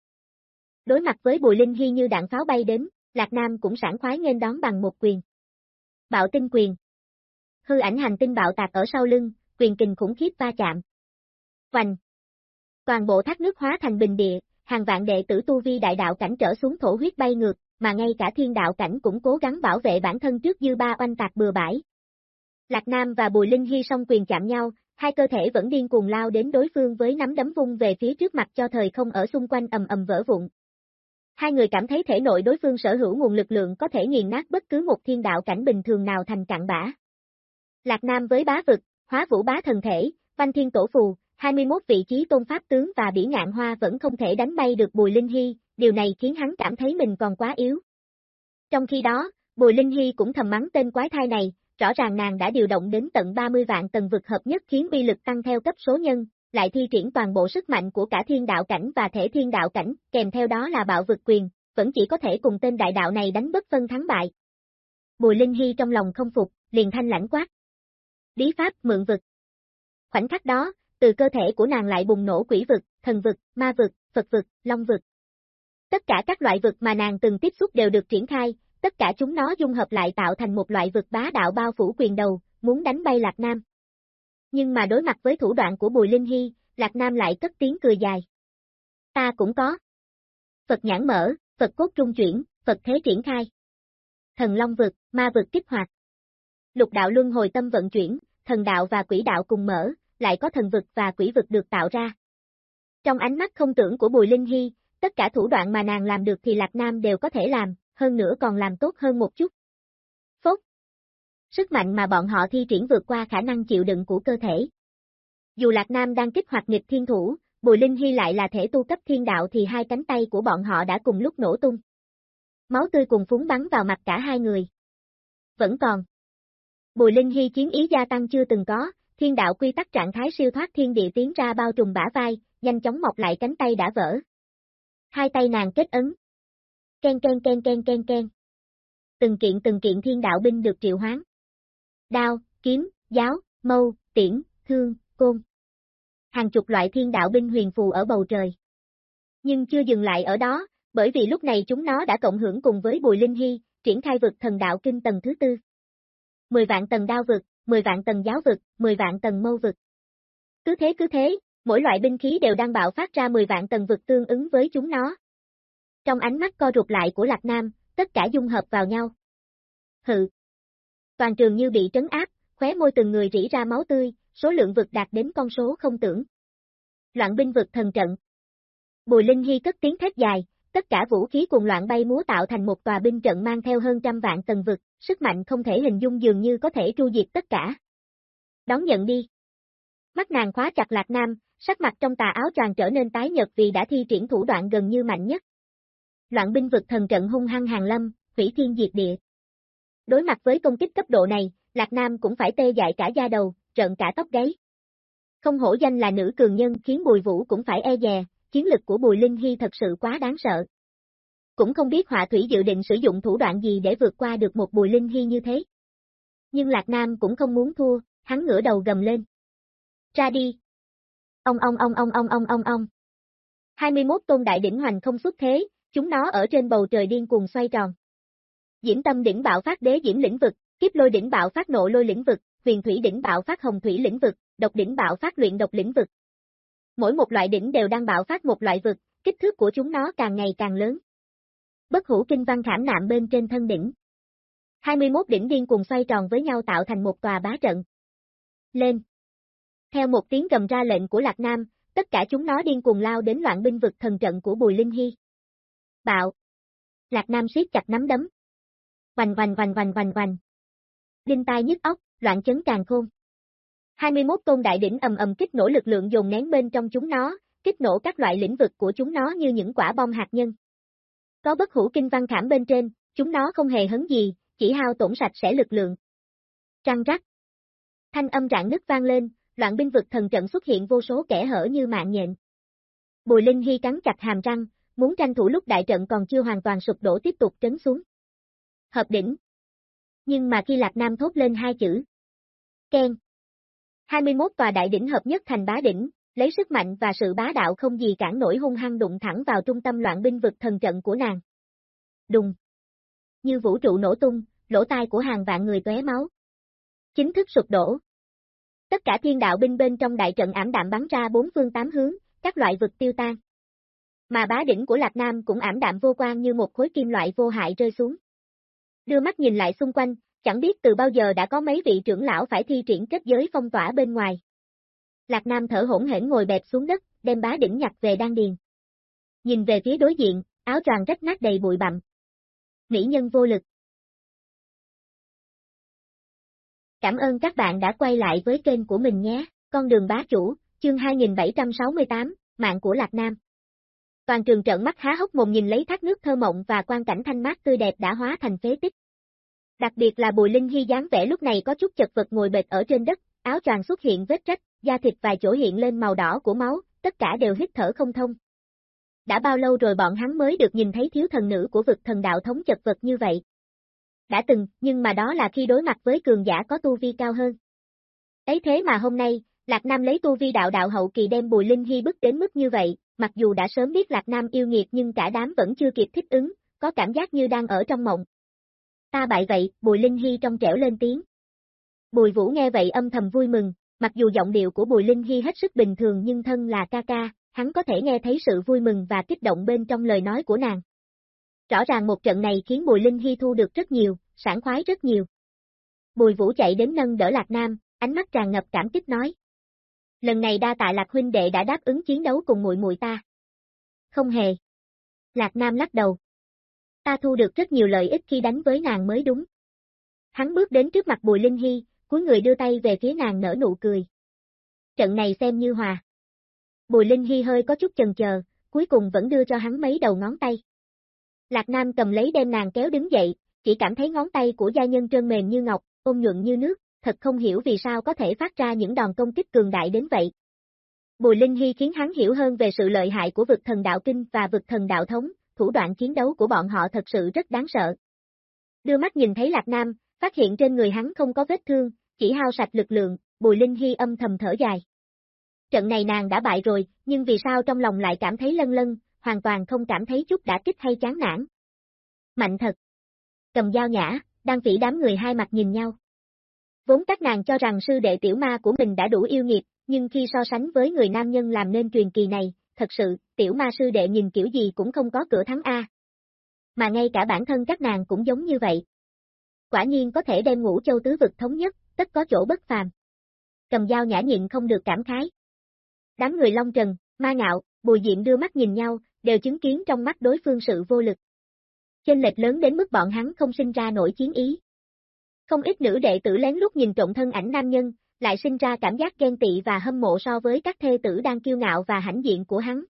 Đối mặt với Bùi Linh Hy như đạn pháo bay đến, Lạc Nam cũng sảng khoái nghênh đón bằng một quyền. Bạo tinh quyền. Hư ảnh hành tinh bạo tạc ở sau lưng, quyền kình khủng khiếp va chạm. Hoành. Toàn bộ thác nước hóa thành bình địa, hàng vạn đệ tử tu vi đại đạo cảnh trở xuống thổ huyết bay ngược, mà ngay cả thiên đạo cảnh cũng cố gắng bảo vệ bản thân trước dư ba oanh tạc bừa bãi. Lạc Nam và Bùi Linh Hy song quyền chạm nhau, hai cơ thể vẫn điên cuồng lao đến đối phương với nắm đấm vung về phía trước mặt cho thời không ở xung quanh ầm ầm vỡ vụn. Hai người cảm thấy thể nội đối phương sở hữu nguồn lực lượng có thể nghiền nát bất cứ một thiên đạo cảnh bình thường nào thành cạn bã. Lạc Nam với bá vực, hóa vũ bá thần thể, văn thiên tổ phù, 21 vị trí tôn pháp tướng và bỉ ngạn hoa vẫn không thể đánh bay được Bùi Linh Hy, điều này khiến hắn cảm thấy mình còn quá yếu. Trong khi đó, Bùi Linh Hy cũng thầm mắng tên quái thai này, rõ ràng nàng đã điều động đến tận 30 vạn tầng vực hợp nhất khiến uy lực tăng theo cấp số nhân, lại thi triển toàn bộ sức mạnh của cả thiên đạo cảnh và thể thiên đạo cảnh, kèm theo đó là bạo vực quyền, vẫn chỉ có thể cùng tên đại đạo này đánh bất phân thắng bại. Bùi Linh Hy trong lòng không phục, liền thanh lãnh quát. Bí pháp mượn vực. Khoảnh khắc đó, từ cơ thể của nàng lại bùng nổ quỷ vực, thần vực, ma vực, Phật vực, long vực. Tất cả các loại vực mà nàng từng tiếp xúc đều được triển khai, tất cả chúng nó dung hợp lại tạo thành một loại vực bá đạo bao phủ quyền đầu, muốn đánh bay Lạc Nam. Nhưng mà đối mặt với thủ đoạn của Bùi Linh Hy, Lạc Nam lại cất tiếng cười dài. Ta cũng có. Phật nhãn mở, Phật cốt trung chuyển, Phật thế triển khai. Thần Long vực, ma vực kích hoạt. Lục đạo luân hồi tâm vận chuyển, thần đạo và quỷ đạo cùng mở, lại có thần vực và quỷ vực được tạo ra. Trong ánh mắt không tưởng của Bùi Linh Hy, tất cả thủ đoạn mà nàng làm được thì Lạc Nam đều có thể làm, hơn nữa còn làm tốt hơn một chút. Phốt. Sức mạnh mà bọn họ thi triển vượt qua khả năng chịu đựng của cơ thể. Dù Lạc Nam đang kích hoạt nghịch thiên thủ, Bùi Linh Hy lại là thể tu cấp thiên đạo thì hai cánh tay của bọn họ đã cùng lúc nổ tung. Máu tươi cùng phúng bắn vào mặt cả hai người. Vẫn còn. Bùi Linh Hy chiến ý gia tăng chưa từng có, thiên đạo quy tắc trạng thái siêu thoát thiên địa tiến ra bao trùm bả vai, nhanh chóng mọc lại cánh tay đã vỡ. Hai tay nàng kết ấn. Ken ken ken ken ken ken. Từng kiện từng kiện thiên đạo binh được triệu hoán. Đao, kiếm, giáo, mâu, tiễn, thương, côn. Hàng chục loại thiên đạo binh huyền phù ở bầu trời. Nhưng chưa dừng lại ở đó, bởi vì lúc này chúng nó đã cộng hưởng cùng với Bùi Linh Hy, triển khai vực thần đạo kinh tầng thứ tư. 10 vạn tầng đao vực, 10 vạn tầng giáo vực, 10 vạn tầng mâu vực. Cứ thế cứ thế, mỗi loại binh khí đều đang bạo phát ra 10 vạn tầng vực tương ứng với chúng nó. Trong ánh mắt co rụt lại của Lạc Nam, tất cả dung hợp vào nhau. Hự. Toàn trường như bị trấn áp, khóe môi từng người rỉ ra máu tươi, số lượng vực đạt đến con số không tưởng. Loạn binh vực thần trận. Bùi Linh Hy cất tiếng thét dài, tất cả vũ khí cùng loạn bay múa tạo thành một tòa binh trận mang theo hơn trăm vạn tầng vực, sức mạnh không thể hình dung dường như có thể tru diệt tất cả. Đón nhận đi. Mắt nàng khóa chặt Lạc Nam, sắc mặt trong tà áo choàng trở nên tái nhật vì đã thi triển thủ đoạn gần như mạnh nhất. Loạn binh vực thần trận hung hăng hàng lâm, hủy thiên diệt địa. Đối mặt với công kích cấp độ này, Lạc Nam cũng phải tê dại cả da đầu, trợn cả tóc gáy. Không hổ danh là nữ cường nhân khiến Bùi Vũ cũng phải e dè, chiến lực của Bùi Linh Hy thật sự quá đáng sợ. Cũng không biết họa thủy dự định sử dụng thủ đoạn gì để vượt qua được một Bùi Linh Hy như thế. Nhưng Lạc Nam cũng không muốn thua, hắn ngửa đầu gầm lên. Ra đi. Ông ông ông ông ông ông ông ông. 21 tôn đại đỉnh hoành không xuất thế, chúng nó ở trên bầu trời điên cuồng xoay tròn. Diễm tâm đỉnh bạo phát đế diễm lĩnh vực, kiếp lôi đỉnh bạo phát nộ lôi lĩnh vực, huyền thủy đỉnh bạo phát hồng thủy lĩnh vực, độc đỉnh bạo phát luyện độc lĩnh vực. Mỗi một loại đỉnh đều đang bạo phát một loại vực, kích thước của chúng nó càng ngày càng lớn. Bất hủ kinh văn khảm nạm bên trên thân đỉnh. 21 đỉnh điên cùng xoay tròn với nhau tạo thành một tòa bá trận. Lên! Theo một tiếng cầm ra lệnh của Lạc Nam, tất cả chúng nó điên cuồng lao đến loạn binh vực thần trận của Bùi Linh Hy. Bạo! Lạc Nam siết chặt nắm đấm. Vành vành vành vành vành vành. Đinh tai nhức óc, loạn chấn càng khôn. 21 tôn đại đỉnh ầm ầm kích nổ lực lượng dồn nén bên trong chúng nó, kích nổ các loại lĩnh vực của chúng nó như những quả bom hạt nhân. Có bất hủ kinh văn khảm bên trên, chúng nó không hề hấn gì, chỉ hao tổn sạch sẽ lực lượng. Trăng rắc. Thanh âm rạn nứt vang lên, loạn binh vực thần trận xuất hiện vô số kẻ hở như mạng nhện. Bùi Linh Hy cắn chặt hàm răng, muốn tranh thủ lúc đại trận còn chưa hoàn toàn sụp đổ tiếp tục trấn xuống. Hợp đỉnh. Nhưng mà khi Lạc Nam thốt lên hai chữ. Ken. 21 tòa đại đỉnh hợp nhất thành bá đỉnh, lấy sức mạnh và sự bá đạo không gì cản nổi hung hăng đụng thẳng vào trung tâm loạn binh vực thần trận của nàng. Đùng. Như vũ trụ nổ tung, lỗ tai của hàng vạn người tué máu. Chính thức sụp đổ. Tất cả thiên đạo binh bên trong đại trận ảm đạm bắn ra bốn phương tám hướng, các loại vực tiêu tan. Mà bá đỉnh của Lạc Nam cũng ảm đạm vô quan như một khối kim loại vô hại rơi xuống. Đưa mắt nhìn lại xung quanh, chẳng biết từ bao giờ đã có mấy vị trưởng lão phải thi triển kết giới phong tỏa bên ngoài. Lạc Nam thở hỗn hển ngồi bẹp xuống đất, đem bá đỉnh nhặt về đan điền. Nhìn về phía đối diện, áo choàng rách nát đầy bụi bặm. Mỹ nhân vô lực. Cảm ơn các bạn đã quay lại với kênh của mình nhé, con đường bá chủ, chương 2768, mạng của Lạc Nam. Toàn trường trận mắt há hốc mồm nhìn lấy thác nước thơ mộng và quang cảnh thanh mát tươi đẹp đã hóa thành phế tích. Đặc biệt là Bùi Linh Hy dáng vẻ lúc này có chút chật vật ngồi bệt ở trên đất, áo choàng xuất hiện vết rách, da thịt vài chỗ hiện lên màu đỏ của máu, tất cả đều hít thở không thông. Đã bao lâu rồi bọn hắn mới được nhìn thấy thiếu thần nữ của vực thần đạo thống chật vật như vậy? Đã từng, nhưng mà đó là khi đối mặt với cường giả có tu vi cao hơn. Ấy thế mà hôm nay, Lạc Nam lấy tu vi đạo đạo hậu kỳ đem Bùi Linh Hy bức đến mức như vậy, mặc dù đã sớm biết Lạc Nam yêu nghiệt nhưng cả đám vẫn chưa kịp thích ứng, có cảm giác như đang ở trong mộng. Ta bại vậy, Bùi Linh Hy trong trẻo lên tiếng. Bùi Vũ nghe vậy âm thầm vui mừng, mặc dù giọng điệu của Bùi Linh Hy hết sức bình thường nhưng thân là ca ca, hắn có thể nghe thấy sự vui mừng và kích động bên trong lời nói của nàng. Rõ ràng một trận này khiến Bùi Linh Hy thu được rất nhiều, sảng khoái rất nhiều. Bùi Vũ chạy đến nâng đỡ Lạc Nam, ánh mắt tràn ngập cảm kích nói. Lần này đa tạ Lạc huynh đệ đã đáp ứng chiến đấu cùng muội muội ta. Không hề. Lạc Nam lắc đầu. Ta thu được rất nhiều lợi ích khi đánh với nàng mới đúng. Hắn bước đến trước mặt Bùi Linh Hy, cuối người đưa tay về phía nàng nở nụ cười. Trận này xem như hòa. Bùi Linh Hy hơi có chút chần chờ, cuối cùng vẫn đưa cho hắn mấy đầu ngón tay. Lạc Nam cầm lấy đem nàng kéo đứng dậy, chỉ cảm thấy ngón tay của gia nhân trơn mềm như ngọc, ôm nhuận như nước, thật không hiểu vì sao có thể phát ra những đòn công kích cường đại đến vậy. Bùi Linh Hy khiến hắn hiểu hơn về sự lợi hại của vực thần đạo kinh và vực thần đạo thống, thủ đoạn chiến đấu của bọn họ thật sự rất đáng sợ. Đưa mắt nhìn thấy Lạc Nam, phát hiện trên người hắn không có vết thương, chỉ hao sạch lực lượng, Bùi Linh Hy âm thầm thở dài. Trận này nàng đã bại rồi, nhưng vì sao trong lòng lại cảm thấy lân lân, hoàn toàn không cảm thấy chút đã kích hay chán nản. Mạnh thật. Cầm dao nhã, đang phỉ đám người hai mặt nhìn nhau. Vốn các nàng cho rằng sư đệ tiểu ma của mình đã đủ yêu nghiệt, nhưng khi so sánh với người nam nhân làm nên truyền kỳ này, thật sự, tiểu ma sư đệ nhìn kiểu gì cũng không có cửa thắng A. Mà ngay cả bản thân các nàng cũng giống như vậy. Quả nhiên có thể đem ngũ châu tứ vực thống nhất, tất có chỗ bất phàm. Cầm dao nhã nhịn không được cảm khái. Đám người Long Trần, Ma Ngạo, Bùi Diệm đưa mắt nhìn nhau, đều chứng kiến trong mắt đối phương sự vô lực. Chênh lệch lớn đến mức bọn hắn không sinh ra nổi chiến ý. Không ít nữ đệ tử lén lút nhìn trộn thân ảnh nam nhân, lại sinh ra cảm giác ghen tị và hâm mộ so với các thê tử đang kiêu ngạo và hãnh diện của hắn.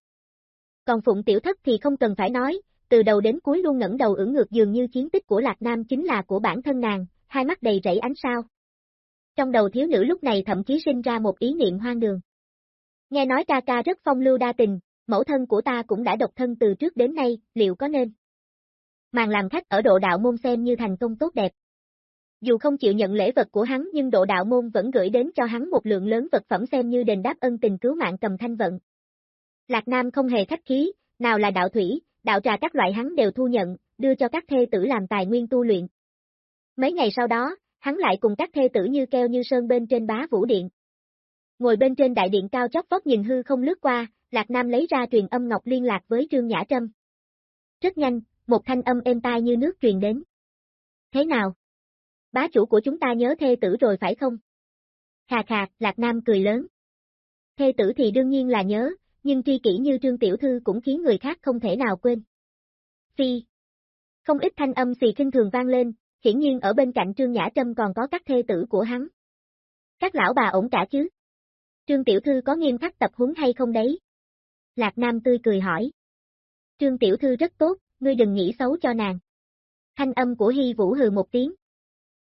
Còn Phụng Tiểu Thất thì không cần phải nói, từ đầu đến cuối luôn ngẩng đầu ưỡn ngược dường như chiến tích của Lạc Nam chính là của bản thân nàng, hai mắt đầy rẫy ánh sao. Trong đầu thiếu nữ lúc này thậm chí sinh ra một ý niệm hoang đường. Nghe nói ca ca rất phong lưu đa tình, mẫu thân của ta cũng đã độc thân từ trước đến nay, liệu có nên? Màn làm khách ở độ đạo môn xem như thành công tốt đẹp. Dù không chịu nhận lễ vật của hắn nhưng độ đạo môn vẫn gửi đến cho hắn một lượng lớn vật phẩm xem như đền đáp ân tình cứu mạng cầm thanh vận. Lạc Nam không hề khách khí, nào là đạo thủy, đạo trà các loại hắn đều thu nhận, đưa cho các thê tử làm tài nguyên tu luyện. Mấy ngày sau đó, hắn lại cùng các thê tử như keo như sơn bên trên bá vũ điện. Ngồi bên trên đại điện cao chót vót nhìn hư không lướt qua, Lạc Nam lấy ra truyền âm ngọc liên lạc với Trương Nhã Trâm. Rất nhanh, một thanh âm êm tai như nước truyền đến. Thế nào? Bá chủ của chúng ta nhớ thê tử rồi phải không? Khà khà, Lạc Nam cười lớn. Thê tử thì đương nhiên là nhớ, nhưng tri kỷ như Trương Tiểu Thư cũng khiến người khác không thể nào quên. Phi. Không ít thanh âm xì kinh thường vang lên, hiển nhiên ở bên cạnh Trương Nhã Trâm còn có các thê tử của hắn. Các lão bà ổn cả chứ? Trương Tiểu Thư có nghiêm khắc tập huấn hay không đấy? Lạc Nam tươi cười hỏi. Trương Tiểu Thư rất tốt, ngươi đừng nghĩ xấu cho nàng. Thanh âm của Hy Vũ hừ một tiếng.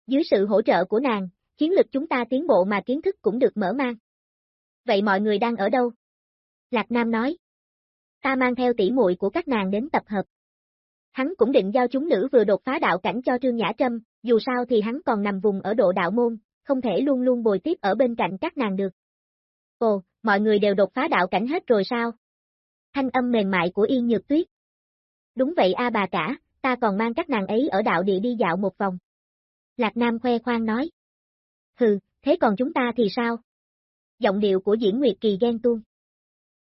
Dưới sự hỗ trợ của nàng, chiến lực chúng ta tiến bộ mà kiến thức cũng được mở mang. Vậy mọi người đang ở đâu? Lạc Nam nói. Ta mang theo tỷ muội của các nàng đến tập hợp. Hắn cũng định giao chúng nữ vừa đột phá đạo cảnh cho Trương Nhã Trâm, dù sao thì hắn còn nằm vùng ở độ đạo môn, không thể luôn luôn bồi tiếp ở bên cạnh các nàng được. Ồ, mọi người đều đột phá đạo cảnh hết rồi sao? Thanh âm mềm mại của Yên Nhược Tuyết. Đúng vậy a bà cả, ta còn mang các nàng ấy ở đạo địa đi dạo một vòng. Lạc Nam khoe khoang nói. Hừ, thế còn chúng ta thì sao? Giọng điệu của Diễn Nguyệt Kỳ ghen tuông.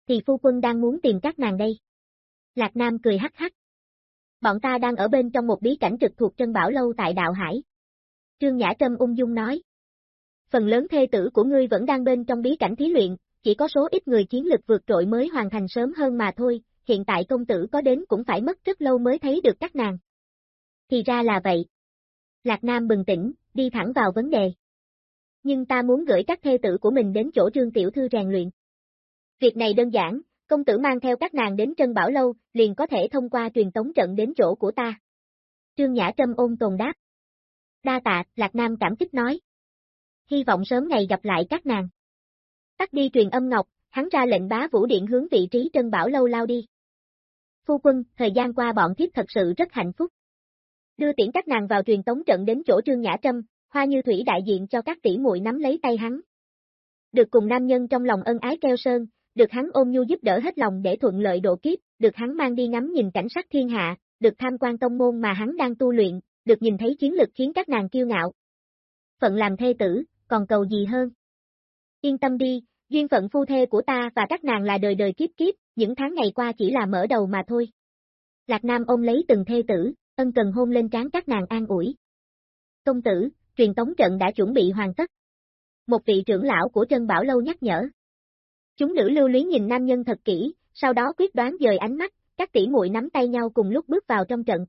Thì phu quân đang muốn tìm các nàng đây. Lạc Nam cười hắc hắc. Bọn ta đang ở bên trong một bí cảnh trực thuộc Trân Bảo Lâu tại Đạo Hải. Trương Nhã Trâm ung dung nói. Phần lớn thê tử của ngươi vẫn đang bên trong bí cảnh thí luyện, chỉ có số ít người chiến lực vượt trội mới hoàn thành sớm hơn mà thôi, hiện tại công tử có đến cũng phải mất rất lâu mới thấy được các nàng. Thì ra là vậy. Lạc Nam bừng tỉnh, đi thẳng vào vấn đề. Nhưng ta muốn gửi các thê tử của mình đến chỗ trương tiểu thư rèn luyện. Việc này đơn giản, công tử mang theo các nàng đến Trân Bảo Lâu, liền có thể thông qua truyền tống trận đến chỗ của ta. Trương Nhã Trâm ôn tồn đáp. Đa tạ, Lạc Nam cảm kích nói. Hy vọng sớm ngày gặp lại các nàng. Tắt đi truyền âm ngọc, hắn ra lệnh bá vũ điện hướng vị trí Trân Bảo Lâu lao đi. Phu quân, thời gian qua bọn thiếp thật sự rất hạnh phúc. Đưa tiễn các nàng vào truyền tống trận đến chỗ Trương Nhã Trâm, Hoa Như Thủy đại diện cho các tỷ muội nắm lấy tay hắn. Được cùng nam nhân trong lòng ân ái keo sơn, được hắn ôm nhu giúp đỡ hết lòng để thuận lợi độ kiếp, được hắn mang đi ngắm nhìn cảnh sắc thiên hạ, được tham quan tông môn mà hắn đang tu luyện, được nhìn thấy chiến lực khiến các nàng kiêu ngạo. Phận làm thê tử, còn cầu gì hơn? Yên tâm đi, duyên phận phu thê của ta và các nàng là đời đời kiếp kiếp, những tháng ngày qua chỉ là mở đầu mà thôi. Lạc Nam ôm lấy từng thê tử, ân cần hôn lên trán các nàng an ủi. Công tử, truyền tống trận đã chuẩn bị hoàn tất. Một vị trưởng lão của Trân Bảo Lâu nhắc nhở. Chúng nữ lưu luyến nhìn nam nhân thật kỹ, sau đó quyết đoán dời ánh mắt, các tỷ muội nắm tay nhau cùng lúc bước vào trong trận.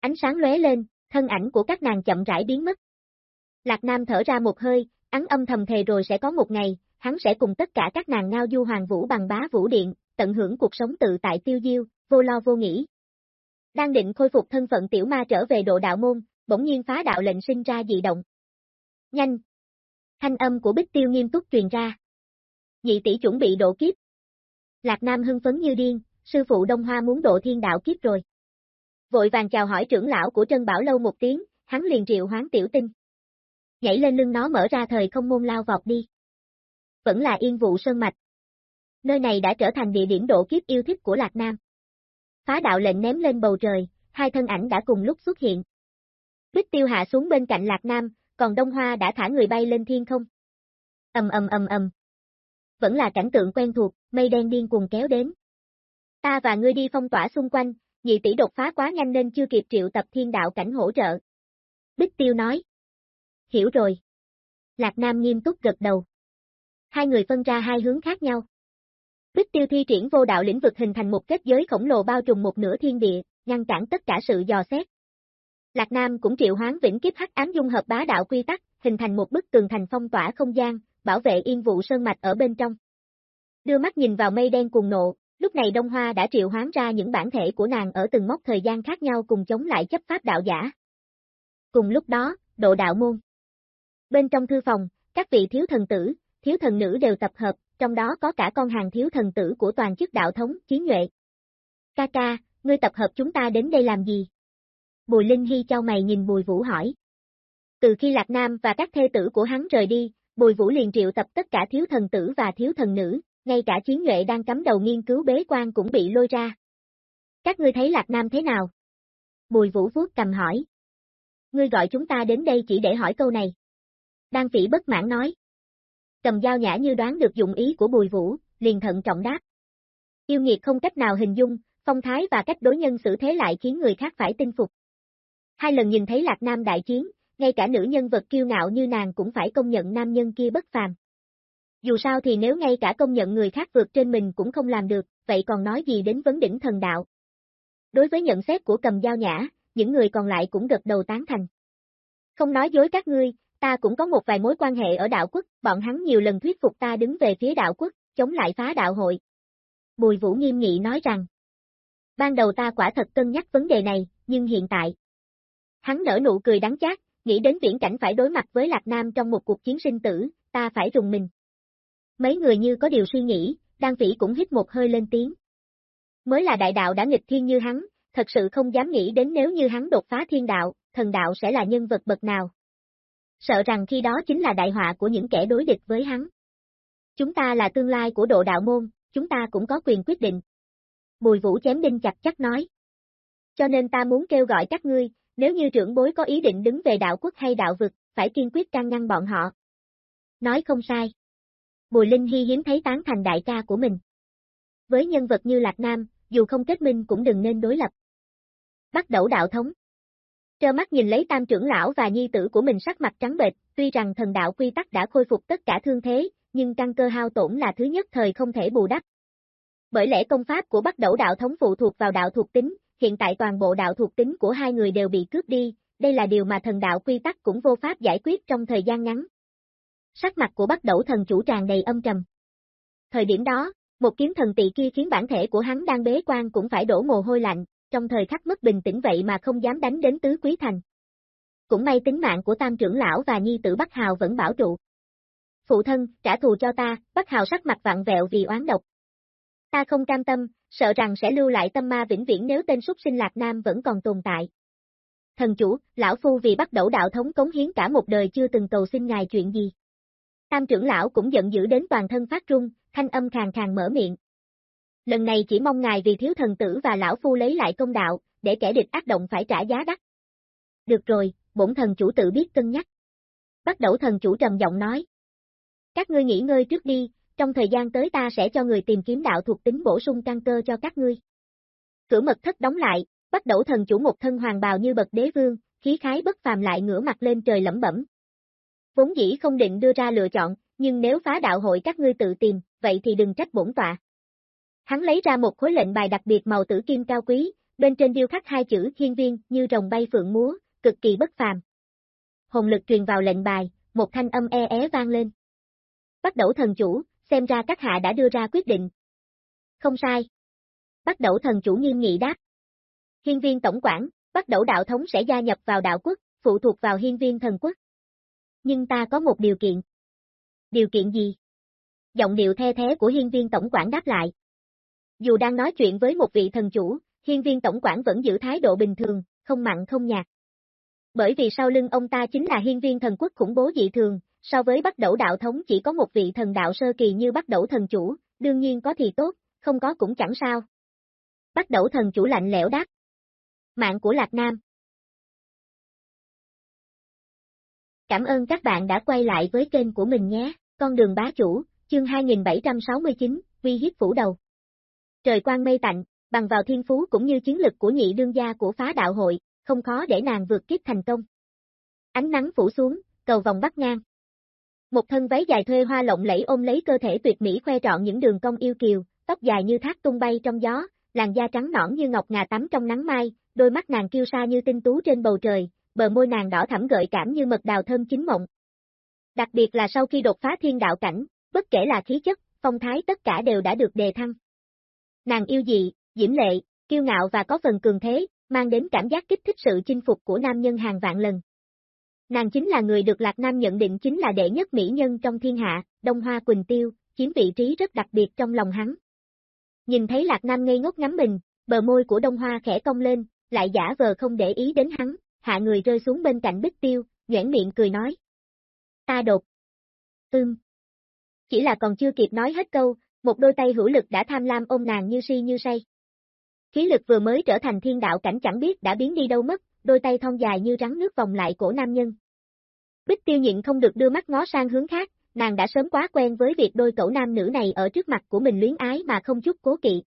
Ánh sáng lóe lên, thân ảnh của các nàng chậm rãi biến mất. Lạc Nam thở ra một hơi, hắn âm thầm thề rồi sẽ có một ngày, hắn sẽ cùng tất cả các nàng ngao du hoàng vũ bằng bá vũ điện, tận hưởng cuộc sống tự tại tiêu diêu, vô lo vô nghĩ. Đang định khôi phục thân phận tiểu ma trở về độ đạo môn, bỗng nhiên phá đạo lệnh sinh ra dị động. Nhanh! Thanh âm của Bích Tiêu nghiêm túc truyền ra. Nhị tỷ chuẩn bị độ kiếp. Lạc Nam hưng phấn như điên, sư phụ Đông Hoa muốn độ thiên đạo kiếp rồi. Vội vàng chào hỏi trưởng lão của Trân Bảo Lâu một tiếng, hắn liền triệu hoán tiểu tinh. Nhảy lên lưng nó mở ra thời không môn lao vọt đi. Vẫn là yên vụ sơn mạch. Nơi này đã trở thành địa điểm độ kiếp yêu thích của Lạc Nam. Phá đạo lệnh ném lên bầu trời, hai thân ảnh đã cùng lúc xuất hiện. Bích tiêu hạ xuống bên cạnh Lạc Nam, còn Đông Hoa đã thả người bay lên thiên không. Ầm ầm ầm ầm. Vẫn là cảnh tượng quen thuộc, mây đen điên cuồng kéo đến. Ta và ngươi đi phong tỏa xung quanh, nhị tỷ đột phá quá nhanh nên chưa kịp triệu tập thiên đạo cảnh hỗ trợ. Bích tiêu nói. Hiểu rồi. Lạc Nam nghiêm túc gật đầu. Hai người phân ra hai hướng khác nhau. Bích tiêu thi triển vô đạo lĩnh vực hình thành một kết giới khổng lồ bao trùm một nửa thiên địa, ngăn cản tất cả sự dò xét. Lạc Nam cũng triệu hoán vĩnh kiếp hắc ám dung hợp bá đạo quy tắc, hình thành một bức tường thành phong tỏa không gian, bảo vệ yên vụ sơn mạch ở bên trong. Đưa mắt nhìn vào mây đen cuồng nộ, lúc này Đông Hoa đã triệu hoán ra những bản thể của nàng ở từng mốc thời gian khác nhau cùng chống lại chấp pháp đạo giả. Cùng lúc đó, độ đạo môn. Bên trong thư phòng, các vị thiếu thần tử, thiếu thần nữ đều tập hợp, trong đó có cả con hàng thiếu thần tử của toàn chức đạo thống, Chiến Nhuệ. Ca ca, ngươi tập hợp chúng ta đến đây làm gì? Bùi Linh Hy trao mày nhìn Bùi Vũ hỏi. Từ khi Lạc Nam và các thê tử của hắn rời đi, Bùi Vũ liền triệu tập tất cả thiếu thần tử và thiếu thần nữ, ngay cả chiến nhuệ đang cắm đầu nghiên cứu bế quan cũng bị lôi ra. Các ngươi thấy Lạc Nam thế nào? Bùi Vũ vuốt cầm hỏi. Ngươi gọi chúng ta đến đây chỉ để hỏi câu này. Đan phỉ bất mãn nói. Cầm dao nhã như đoán được dụng ý của Bùi Vũ, liền thận trọng đáp. Yêu nghiệt không cách nào hình dung, phong thái và cách đối nhân xử thế lại khiến người khác phải tin phục. Hai lần nhìn thấy Lạc Nam đại chiến, ngay cả nữ nhân vật kiêu ngạo như nàng cũng phải công nhận nam nhân kia bất phàm. Dù sao thì nếu ngay cả công nhận người khác vượt trên mình cũng không làm được, vậy còn nói gì đến vấn đỉnh thần đạo. Đối với nhận xét của cầm dao nhã, những người còn lại cũng gật đầu tán thành. Không nói dối các ngươi, ta cũng có một vài mối quan hệ ở đạo quốc, bọn hắn nhiều lần thuyết phục ta đứng về phía đạo quốc, chống lại phá đạo hội. Bùi Vũ nghiêm nghị nói rằng, ban đầu ta quả thật cân nhắc vấn đề này, nhưng hiện tại. Hắn nở nụ cười đắng chát, nghĩ đến viễn cảnh phải đối mặt với Lạc Nam trong một cuộc chiến sinh tử, ta phải rùng mình. Mấy người như có điều suy nghĩ, Đan Vĩ cũng hít một hơi lên tiếng. Mới là đại đạo đã nghịch thiên như hắn, thật sự không dám nghĩ đến nếu như hắn đột phá thiên đạo, thần đạo sẽ là nhân vật bậc nào. Sợ rằng khi đó chính là đại họa của những kẻ đối địch với hắn. Chúng ta là tương lai của độ đạo môn, chúng ta cũng có quyền quyết định. Bùi vũ chém đinh chặt chắc nói. Cho nên ta muốn kêu gọi các ngươi, nếu như trưởng bối có ý định đứng về đạo quốc hay đạo vực, phải kiên quyết can ngăn bọn họ. Nói không sai. Bùi Linh Hy hiếm thấy tán thành đại ca của mình. Với nhân vật như Lạc Nam, dù không kết minh cũng đừng nên đối lập. Bắt đầu đạo thống. Trơ mắt nhìn lấy tam trưởng lão và nhi tử của mình sắc mặt trắng bệch, tuy rằng thần đạo quy tắc đã khôi phục tất cả thương thế, nhưng căn cơ hao tổn là thứ nhất thời không thể bù đắp. Bởi lẽ công pháp của bắt đầu đạo thống phụ thuộc vào đạo thuộc tính, hiện tại toàn bộ đạo thuộc tính của hai người đều bị cướp đi, đây là điều mà thần đạo quy tắc cũng vô pháp giải quyết trong thời gian ngắn. Sắc mặt của bắt đầu thần chủ tràn đầy âm trầm. Thời điểm đó, một kiếm thần tỳ kia khiến bản thể của hắn đang bế quan cũng phải đổ mồ hôi lạnh, trong thời khắc mất bình tĩnh vậy mà không dám đánh đến tứ quý thành. Cũng may tính mạng của tam trưởng lão và nhi tử Bắc Hào vẫn bảo trụ. Phụ thân, trả thù cho ta, Bắc Hào sắc mặt vặn vẹo vì oán độc. Ta không cam tâm, sợ rằng sẽ lưu lại tâm ma vĩnh viễn nếu tên súc sinh Lạc Nam vẫn còn tồn tại. Thần chủ, lão phu vì bắt đầu đạo thống cống hiến cả một đời chưa từng cầu xin ngài chuyện gì. Tam trưởng lão cũng giận dữ đến toàn thân phát run, thanh âm khàn khàn mở miệng. Lần này chỉ mong ngài vì thiếu thần tử và lão phu lấy lại công đạo, để kẻ địch ác động phải trả giá đắt. Được rồi, bổn thần chủ tự biết cân nhắc. Bắt đầu thần chủ trầm giọng nói. Các ngươi nghỉ ngơi trước đi, trong thời gian tới ta sẽ cho người tìm kiếm đạo thuộc tính bổ sung căn cơ cho các ngươi. Cửa mật thất đóng lại, bắt đầu thần chủ một thân hoàng bào như bậc đế vương, khí khái bất phàm lại ngửa mặt lên trời lẩm bẩm. Vốn dĩ không định đưa ra lựa chọn, nhưng nếu phá đạo hội các ngươi tự tìm, vậy thì đừng trách bổn tọa. Hắn lấy ra một khối lệnh bài đặc biệt màu tử kim cao quý, bên trên điêu khắc hai chữ thiên viên như rồng bay phượng múa, cực kỳ bất phàm. Hồn lực truyền vào lệnh bài, một thanh âm e é vang lên. Bắt đầu thần chủ, xem ra các hạ đã đưa ra quyết định. Không sai. Bắt đầu thần chủ nghiêm nghị đáp. Hiên viên tổng quản, bắt đầu đạo thống sẽ gia nhập vào đạo quốc, phụ thuộc vào hiên viên thần quốc. Nhưng ta có một điều kiện. Điều kiện gì? Giọng điệu the thế của hiên viên tổng quản đáp lại. Dù đang nói chuyện với một vị thần chủ, hiên viên tổng quản vẫn giữ thái độ bình thường, không mặn không nhạt. Bởi vì sau lưng ông ta chính là hiên viên thần quốc khủng bố dị thường, so với bắt đầu đạo thống chỉ có một vị thần đạo sơ kỳ như bắt đầu thần chủ, đương nhiên có thì tốt, không có cũng chẳng sao. Bắt đầu thần chủ lạnh lẽo đáp. Mạng của Lạc Nam Cảm ơn các bạn đã quay lại với kênh của mình nhé, con đường bá chủ, chương 2769, uy hiếp phủ đầu. Trời quang mây tạnh, bằng vào thiên phú cũng như chiến lực của nhị đương gia của phá đạo hội, không khó để nàng vượt kiếp thành công. Ánh nắng phủ xuống, cầu vòng bắt ngang. Một thân váy dài thuê hoa lộng lẫy ôm lấy cơ thể tuyệt mỹ khoe trọn những đường cong yêu kiều, tóc dài như thác tung bay trong gió, làn da trắng nõn như ngọc ngà tắm trong nắng mai, đôi mắt nàng kiêu sa như tinh tú trên bầu trời, bờ môi nàng đỏ thẳm gợi cảm như mật đào thơm chín mộng. Đặc biệt là sau khi đột phá thiên đạo cảnh, bất kể là khí chất, phong thái tất cả đều đã được đề thăng. Nàng yêu dị, diễm lệ, kiêu ngạo và có phần cường thế, mang đến cảm giác kích thích sự chinh phục của nam nhân hàng vạn lần. Nàng chính là người được Lạc Nam nhận định chính là đệ nhất mỹ nhân trong thiên hạ, Đông Hoa Quỳnh Tiêu, chiếm vị trí rất đặc biệt trong lòng hắn. Nhìn thấy Lạc Nam ngây ngốc ngắm mình, bờ môi của Đông Hoa khẽ cong lên, lại giả vờ không để ý đến hắn, hạ người rơi xuống bên cạnh Bích Tiêu, nhoảng miệng cười nói. Ta đột. Ưm. Chỉ là còn chưa kịp nói hết câu, một đôi tay hữu lực đã tham lam ôm nàng như si như say. Khí lực vừa mới trở thành thiên đạo cảnh chẳng biết đã biến đi đâu mất, đôi tay thon dài như rắn nước vòng lại cổ nam nhân. Bích tiêu nhịn không được đưa mắt ngó sang hướng khác, nàng đã sớm quá quen với việc đôi cậu nam nữ này ở trước mặt của mình luyến ái mà không chút cố kỵ.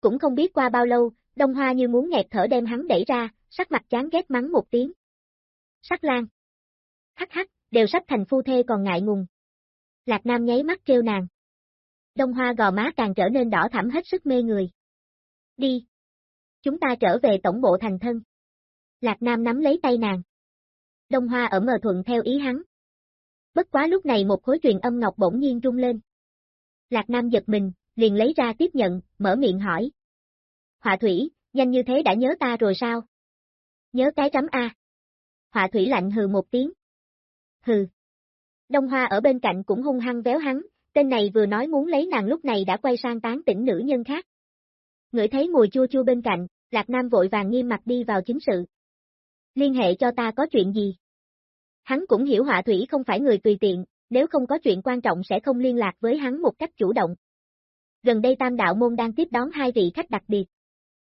Cũng không biết qua bao lâu, Đông Hoa như muốn nghẹt thở đem hắn đẩy ra, sắc mặt chán ghét mắng một tiếng. Sắc Lan, hắc hắc, đều sắp thành phu thê còn ngại ngùng. Lạc Nam nháy mắt trêu nàng. Đông hoa gò má càng trở nên đỏ thẳm hết sức mê người. Đi. Chúng ta trở về tổng bộ thành thân. Lạc Nam nắm lấy tay nàng. Đông hoa ở mờ thuận theo ý hắn. Bất quá lúc này một khối truyền âm ngọc bỗng nhiên rung lên. Lạc Nam giật mình, liền lấy ra tiếp nhận, mở miệng hỏi. Họa thủy, nhanh như thế đã nhớ ta rồi sao? Nhớ cái chấm A. Họa thủy lạnh hừ một tiếng. Hừ. Đông Hoa ở bên cạnh cũng hung hăng véo hắn, tên này vừa nói muốn lấy nàng lúc này đã quay sang tán tỉnh nữ nhân khác. Ngửi thấy mùi chua chua bên cạnh, Lạc Nam vội vàng nghiêm mặt đi vào chính sự. Liên hệ cho ta có chuyện gì? Hắn cũng hiểu họa thủy không phải người tùy tiện, nếu không có chuyện quan trọng sẽ không liên lạc với hắn một cách chủ động. Gần đây tam đạo môn đang tiếp đón hai vị khách đặc biệt.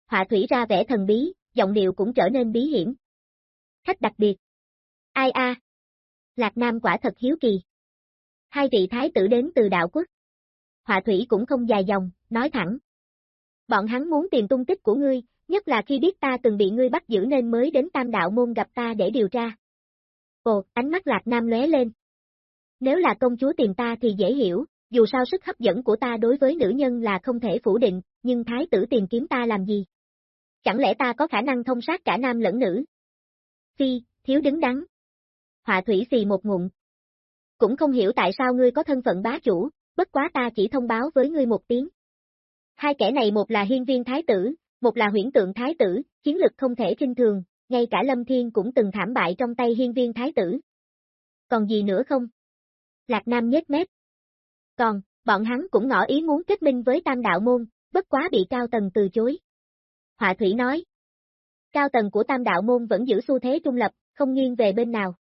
Họa thủy ra vẻ thần bí, giọng điệu cũng trở nên bí hiểm. Khách đặc biệt. Ai a? Lạc Nam quả thật hiếu kỳ. Hai vị thái tử đến từ đạo quốc. Họa thủy cũng không dài dòng, nói thẳng. Bọn hắn muốn tìm tung tích của ngươi, nhất là khi biết ta từng bị ngươi bắt giữ nên mới đến tam đạo môn gặp ta để điều tra. Ồ, ánh mắt Lạc Nam lóe lên. Nếu là công chúa tiền ta thì dễ hiểu, dù sao sức hấp dẫn của ta đối với nữ nhân là không thể phủ định, nhưng thái tử tiền kiếm ta làm gì? Chẳng lẽ ta có khả năng thông sát cả nam lẫn nữ? Phi, thiếu đứng đắn. Họa thủy phì một ngụm. Cũng không hiểu tại sao ngươi có thân phận bá chủ, bất quá ta chỉ thông báo với ngươi một tiếng. Hai kẻ này một là hiên viên thái tử, một là huyển tượng thái tử, chiến lực không thể kinh thường, ngay cả Lâm Thiên cũng từng thảm bại trong tay hiên viên thái tử. Còn gì nữa không? Lạc Nam nhếch mép. Còn, bọn hắn cũng ngỏ ý muốn kết minh với tam đạo môn, bất quá bị Cao Tần từ chối. Họa Thủy nói. Cao Tần của tam đạo môn vẫn giữ xu thế trung lập, không nghiêng về bên nào.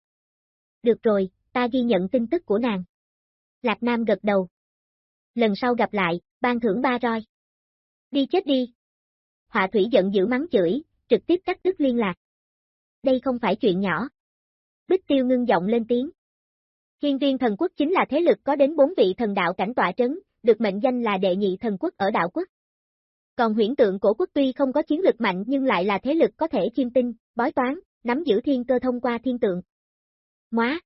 Được rồi, ta ghi nhận tin tức của nàng. Lạc Nam gật đầu. Lần sau gặp lại, ban thưởng ba roi. Đi chết đi. Họa Thủy giận dữ mắng chửi, trực tiếp cắt đứt liên lạc. Đây không phải chuyện nhỏ. Bích tiêu ngưng giọng lên tiếng. Hiên viên thần quốc chính là thế lực có đến bốn vị thần đạo cảnh tọa trấn, được mệnh danh là đệ nhị thần quốc ở đạo quốc. Còn huyễn tượng cổ quốc tuy không có chiến lực mạnh nhưng lại là thế lực có thể chiêm tinh, bói toán, nắm giữ thiên cơ thông qua thiên tượng. Móa!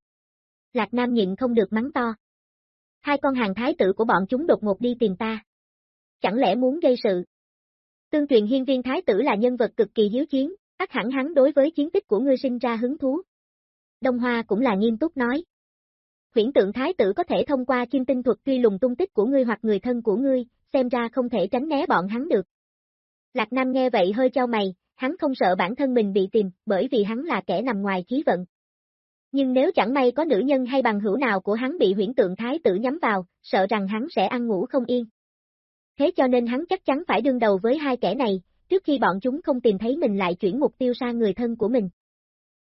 Lạc Nam nhịn không được mắng to. Hai con hàng thái tử của bọn chúng đột ngột đi tìm ta. Chẳng lẽ muốn gây sự? Tương truyền hiên viên thái tử là nhân vật cực kỳ hiếu chiến, ác hẳn hắn đối với chiến tích của ngươi sinh ra hứng thú. Đông Hoa cũng là nghiêm túc nói. Huyễn tượng thái tử có thể thông qua kim tinh thuật truy lùng tung tích của ngươi hoặc người thân của ngươi, xem ra không thể tránh né bọn hắn được. Lạc Nam nghe vậy hơi trao mày, hắn không sợ bản thân mình bị tìm, bởi vì hắn là kẻ nằm ngoài khí vận. Nhưng nếu chẳng may có nữ nhân hay bằng hữu nào của hắn bị huyễn tượng thái tử nhắm vào, sợ rằng hắn sẽ ăn ngủ không yên. Thế cho nên hắn chắc chắn phải đương đầu với hai kẻ này, trước khi bọn chúng không tìm thấy mình lại chuyển mục tiêu sang người thân của mình.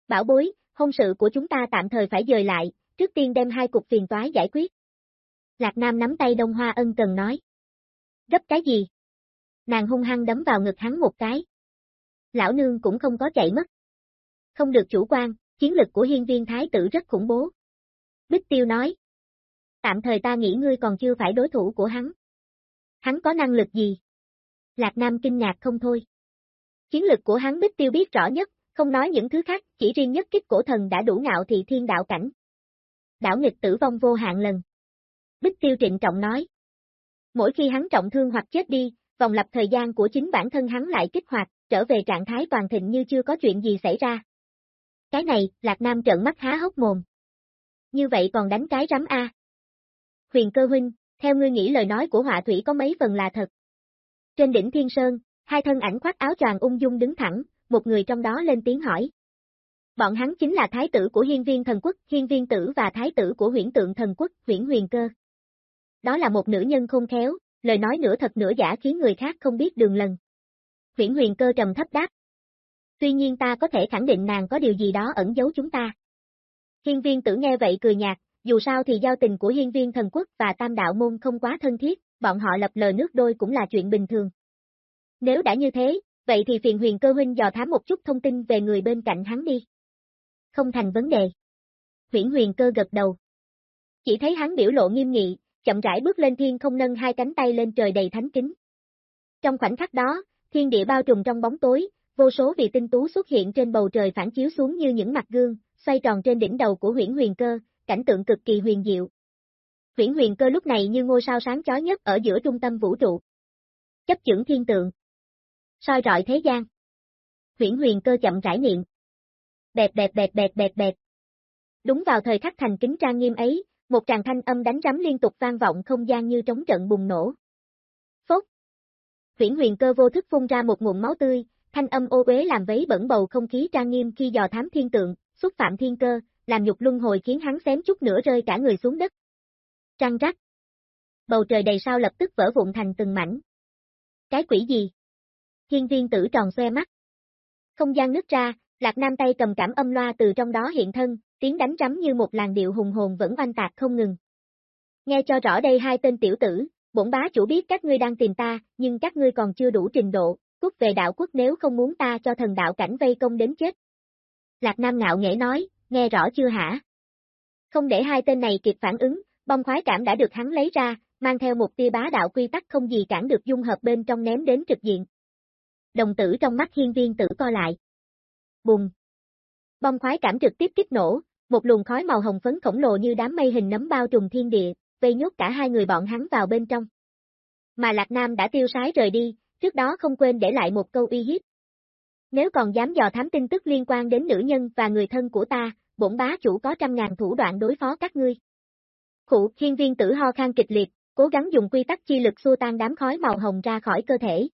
Bảo bối, hôn sự của chúng ta tạm thời phải dời lại, trước tiên đem hai cục phiền toái giải quyết. Lạc Nam nắm tay Đông Hoa ân cần nói. Gấp cái gì? Nàng hung hăng đấm vào ngực hắn một cái. Lão nương cũng không có chạy mất. Không được chủ quan, chiến lực của hiên viên thái tử rất khủng bố. Bích Tiêu nói. Tạm thời ta nghĩ ngươi còn chưa phải đối thủ của hắn. Hắn có năng lực gì? Lạc Nam kinh ngạc không thôi. Chiến lực của hắn Bích Tiêu biết rõ nhất, không nói những thứ khác, chỉ riêng nhất kích cổ thần đã đủ ngạo thị thiên đạo cảnh. Đảo nghịch tử vong vô hạn lần. Bích Tiêu trịnh trọng nói. Mỗi khi hắn trọng thương hoặc chết đi, vòng lập thời gian của chính bản thân hắn lại kích hoạt, trở về trạng thái toàn thịnh như chưa có chuyện gì xảy ra. Cái này, Lạc Nam trợn mắt há hốc mồm. Như vậy còn đánh cái rắm A. Huyền cơ huynh, theo ngươi nghĩ lời nói của họa thủy có mấy phần là thật. Trên đỉnh Thiên Sơn, hai thân ảnh khoác áo choàng ung dung đứng thẳng, một người trong đó lên tiếng hỏi. Bọn hắn chính là thái tử của hiên viên thần quốc, hiên viên tử và thái tử của huyển tượng thần quốc, huyển huyền cơ. Đó là một nữ nhân không khéo, lời nói nửa thật nửa giả khiến người khác không biết đường lần. Huyển huyền cơ trầm thấp đáp. Tuy nhiên ta có thể khẳng định nàng có điều gì đó ẩn giấu chúng ta. Hiên viên tử nghe vậy cười nhạt, dù sao thì giao tình của hiên viên thần quốc và tam đạo môn không quá thân thiết, bọn họ lập lờ nước đôi cũng là chuyện bình thường. Nếu đã như thế, vậy thì phiền huyền cơ huynh dò thám một chút thông tin về người bên cạnh hắn đi. Không thành vấn đề. Huyển huyền cơ gật đầu. Chỉ thấy hắn biểu lộ nghiêm nghị, chậm rãi bước lên thiên không nâng hai cánh tay lên trời đầy thánh kính. Trong khoảnh khắc đó, thiên địa bao trùm trong bóng tối, vô số vị tinh tú xuất hiện trên bầu trời phản chiếu xuống như những mặt gương, xoay tròn trên đỉnh đầu của huyển huyền cơ, cảnh tượng cực kỳ huyền diệu. Viễn huyền cơ lúc này như ngôi sao sáng chói nhất ở giữa trung tâm vũ trụ. Chấp chưởng thiên tượng. soi rọi thế gian. Viễn huyền cơ chậm rãi niệm. Bẹt bẹt bẹt bẹt bẹt bẹt. Đúng vào thời khắc thành kính trang nghiêm ấy, một tràng thanh âm đánh rắm liên tục vang vọng không gian như trống trận bùng nổ. Phốc. Viễn huyền cơ vô thức phun ra một nguồn máu tươi, thanh âm ô uế làm vấy bẩn bầu không khí trang nghiêm khi dò thám thiên tượng, xúc phạm thiên cơ, làm nhục luân hồi khiến hắn xém chút nữa rơi cả người xuống đất. Trăng rắc. Bầu trời đầy sao lập tức vỡ vụn thành từng mảnh. Cái quỷ gì? Thiên viên tử tròn xoe mắt. Không gian nứt ra, Lạc Nam tay cầm cảm âm loa từ trong đó hiện thân, tiếng đánh rắm như một làn điệu hùng hồn vẫn oanh tạc không ngừng. Nghe cho rõ đây hai tên tiểu tử, bổn bá chủ biết các ngươi đang tìm ta, nhưng các ngươi còn chưa đủ trình độ, cút về đạo quốc nếu không muốn ta cho thần đạo cảnh vây công đến chết. Lạc Nam ngạo nghễ nói, nghe rõ chưa hả? Không để hai tên này kịp phản ứng, bông khoái cảm đã được hắn lấy ra, mang theo một tia bá đạo quy tắc không gì cản được dung hợp bên trong ném đến trực diện. Đồng tử trong mắt hiên viên tử co lại. Bùng. Bông khoái cảm trực tiếp kích nổ, một luồng khói màu hồng phấn khổng lồ như đám mây hình nấm bao trùm thiên địa, vây nhốt cả hai người bọn hắn vào bên trong. Mà Lạc Nam đã tiêu sái rời đi, trước đó không quên để lại một câu uy hiếp. Nếu còn dám dò thám tin tức liên quan đến nữ nhân và người thân của ta, bổn bá chủ có trăm ngàn thủ đoạn đối phó các ngươi. Khủ Hiên viên tử ho khan kịch liệt, cố gắng dùng quy tắc chi lực xua tan đám khói màu hồng ra khỏi cơ thể.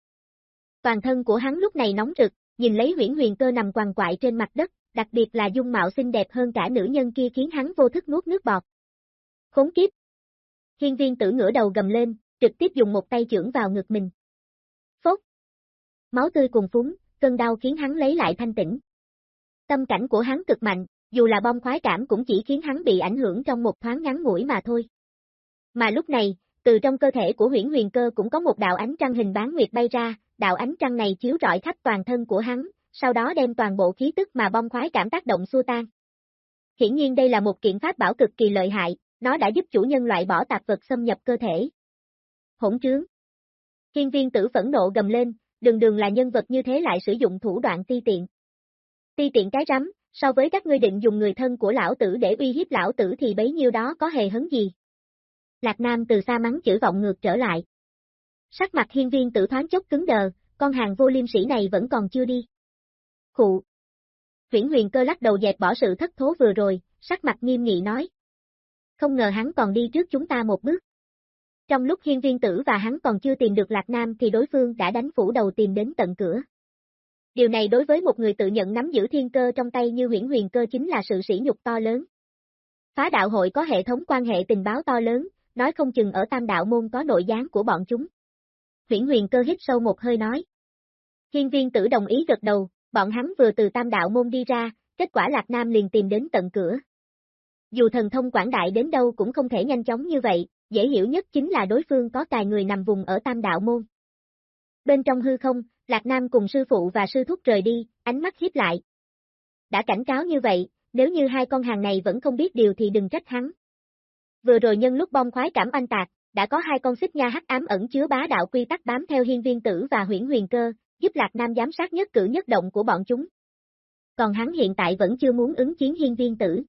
Toàn thân của hắn lúc này nóng rực, nhìn lấy huyễn huyền cơ nằm quằn quại trên mặt đất, đặc biệt là dung mạo xinh đẹp hơn cả nữ nhân kia khiến hắn vô thức nuốt nước bọt. Khốn kiếp! Hiên viên tử ngửa đầu gầm lên, trực tiếp dùng một tay chưởng vào ngực mình. Phốt! Máu tươi cùng phúng, cơn đau khiến hắn lấy lại thanh tĩnh. Tâm cảnh của hắn cực mạnh, dù là bom khoái cảm cũng chỉ khiến hắn bị ảnh hưởng trong một thoáng ngắn ngủi mà thôi. Mà lúc này, từ trong cơ thể của huyễn huyền cơ cũng có một đạo ánh trăng hình bán nguyệt bay ra, đạo ánh trăng này chiếu rọi khắp toàn thân của hắn, sau đó đem toàn bộ khí tức mà bom khoái cảm tác động xua tan. Hiển nhiên đây là một kiện pháp bảo cực kỳ lợi hại, nó đã giúp chủ nhân loại bỏ tạp vật xâm nhập cơ thể. Hỗn trướng. Hiên viên tử phẫn nộ gầm lên, đường đường là nhân vật như thế lại sử dụng thủ đoạn ti tiện. Ti tiện cái rắm, so với các ngươi định dùng người thân của lão tử để uy hiếp lão tử thì bấy nhiêu đó có hề hấn gì. Lạc Nam từ xa mắng chửi vọng ngược trở lại. Sắc mặt hiên viên tử thoáng chốc cứng đờ, con hàng vô liêm sĩ này vẫn còn chưa đi. Khụ. Viễn huyền cơ lắc đầu dẹp bỏ sự thất thố vừa rồi, sắc mặt nghiêm nghị nói. Không ngờ hắn còn đi trước chúng ta một bước. Trong lúc hiên viên tử và hắn còn chưa tìm được Lạc Nam thì đối phương đã đánh phủ đầu tìm đến tận cửa. Điều này đối với một người tự nhận nắm giữ thiên cơ trong tay như huyễn huyền cơ chính là sự sỉ nhục to lớn. Phá đạo hội có hệ thống quan hệ tình báo to lớn, nói không chừng ở tam đạo môn có nội gián của bọn chúng. Huyễn huyền cơ hít sâu một hơi nói. Hiên viên tử đồng ý gật đầu, bọn hắn vừa từ tam đạo môn đi ra, kết quả Lạc Nam liền tìm đến tận cửa. Dù thần thông quảng đại đến đâu cũng không thể nhanh chóng như vậy, dễ hiểu nhất chính là đối phương có tài người nằm vùng ở tam đạo môn. Bên trong hư không, Lạc Nam cùng sư phụ và sư thúc rời đi, ánh mắt hiếp lại. Đã cảnh cáo như vậy, nếu như hai con hàng này vẫn không biết điều thì đừng trách hắn. Vừa rồi nhân lúc bom khoái cảm anh tạc, đã có hai con xích nha hắc ám ẩn chứa bá đạo quy tắc bám theo hiên viên tử và huyễn huyền cơ, giúp Lạc Nam giám sát nhất cử nhất động của bọn chúng. Còn hắn hiện tại vẫn chưa muốn ứng chiến hiên viên tử.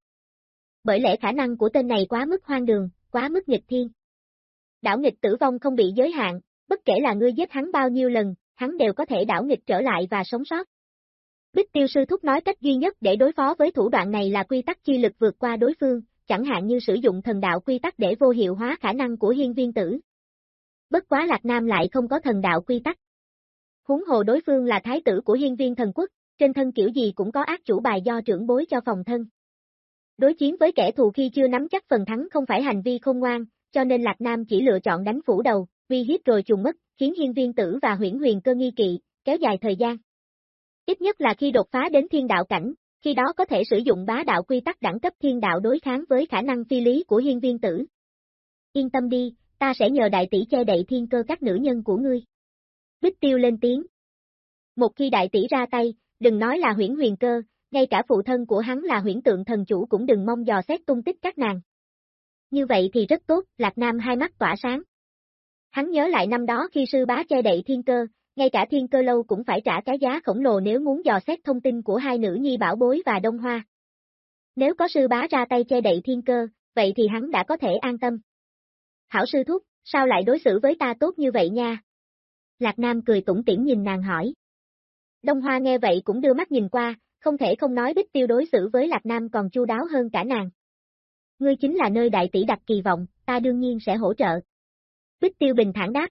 Bởi lẽ khả năng của tên này quá mức hoang đường, quá mức nghịch thiên. Đảo nghịch tử vong không bị giới hạn, bất kể là ngươi giết hắn bao nhiêu lần, hắn đều có thể đảo nghịch trở lại và sống sót. Bích tiêu sư thúc nói cách duy nhất để đối phó với thủ đoạn này là quy tắc chi lực vượt qua đối phương, chẳng hạn như sử dụng thần đạo quy tắc để vô hiệu hóa khả năng của hiên viên tử. Bất quá Lạc Nam lại không có thần đạo quy tắc. Huống hồ đối phương là thái tử của hiên viên thần quốc, trên thân kiểu gì cũng có ác chủ bài do trưởng bối cho phòng thân. Đối chiến với kẻ thù khi chưa nắm chắc phần thắng không phải hành vi khôn ngoan, cho nên Lạc Nam chỉ lựa chọn đánh phủ đầu, uy hiếp rồi trùng mất, khiến hiên viên tử và huyễn huyền cơ nghi kỵ, kéo dài thời gian. Ít nhất là khi đột phá đến thiên đạo cảnh, khi đó có thể sử dụng bá đạo quy tắc đẳng cấp thiên đạo đối kháng với khả năng phi lý của hiên viên tử. Yên tâm đi, ta sẽ nhờ đại tỷ che đậy thiên cơ các nữ nhân của ngươi. Bích tiêu lên tiếng. Một khi đại tỷ ra tay, đừng nói là huyễn huyền cơ, ngay cả phụ thân của hắn là huyễn tượng thần chủ cũng đừng mong dò xét tung tích các nàng. Như vậy thì rất tốt, Lạc Nam hai mắt tỏa sáng. Hắn nhớ lại năm đó khi sư bá che đậy thiên cơ, ngay cả thiên cơ lâu cũng phải trả cái giá khổng lồ nếu muốn dò xét thông tin của hai nữ nhi bảo bối và đông hoa. Nếu có sư bá ra tay che đậy thiên cơ, vậy thì hắn đã có thể an tâm. Hảo sư thúc, sao lại đối xử với ta tốt như vậy nha? Lạc Nam cười tủm tỉm nhìn nàng hỏi. Đông Hoa nghe vậy cũng đưa mắt nhìn qua, không thể không nói Bích Tiêu đối xử với Lạc Nam còn chu đáo hơn cả nàng. Ngươi chính là nơi đại tỷ đặt kỳ vọng, ta đương nhiên sẽ hỗ trợ. Bích Tiêu bình thản đáp.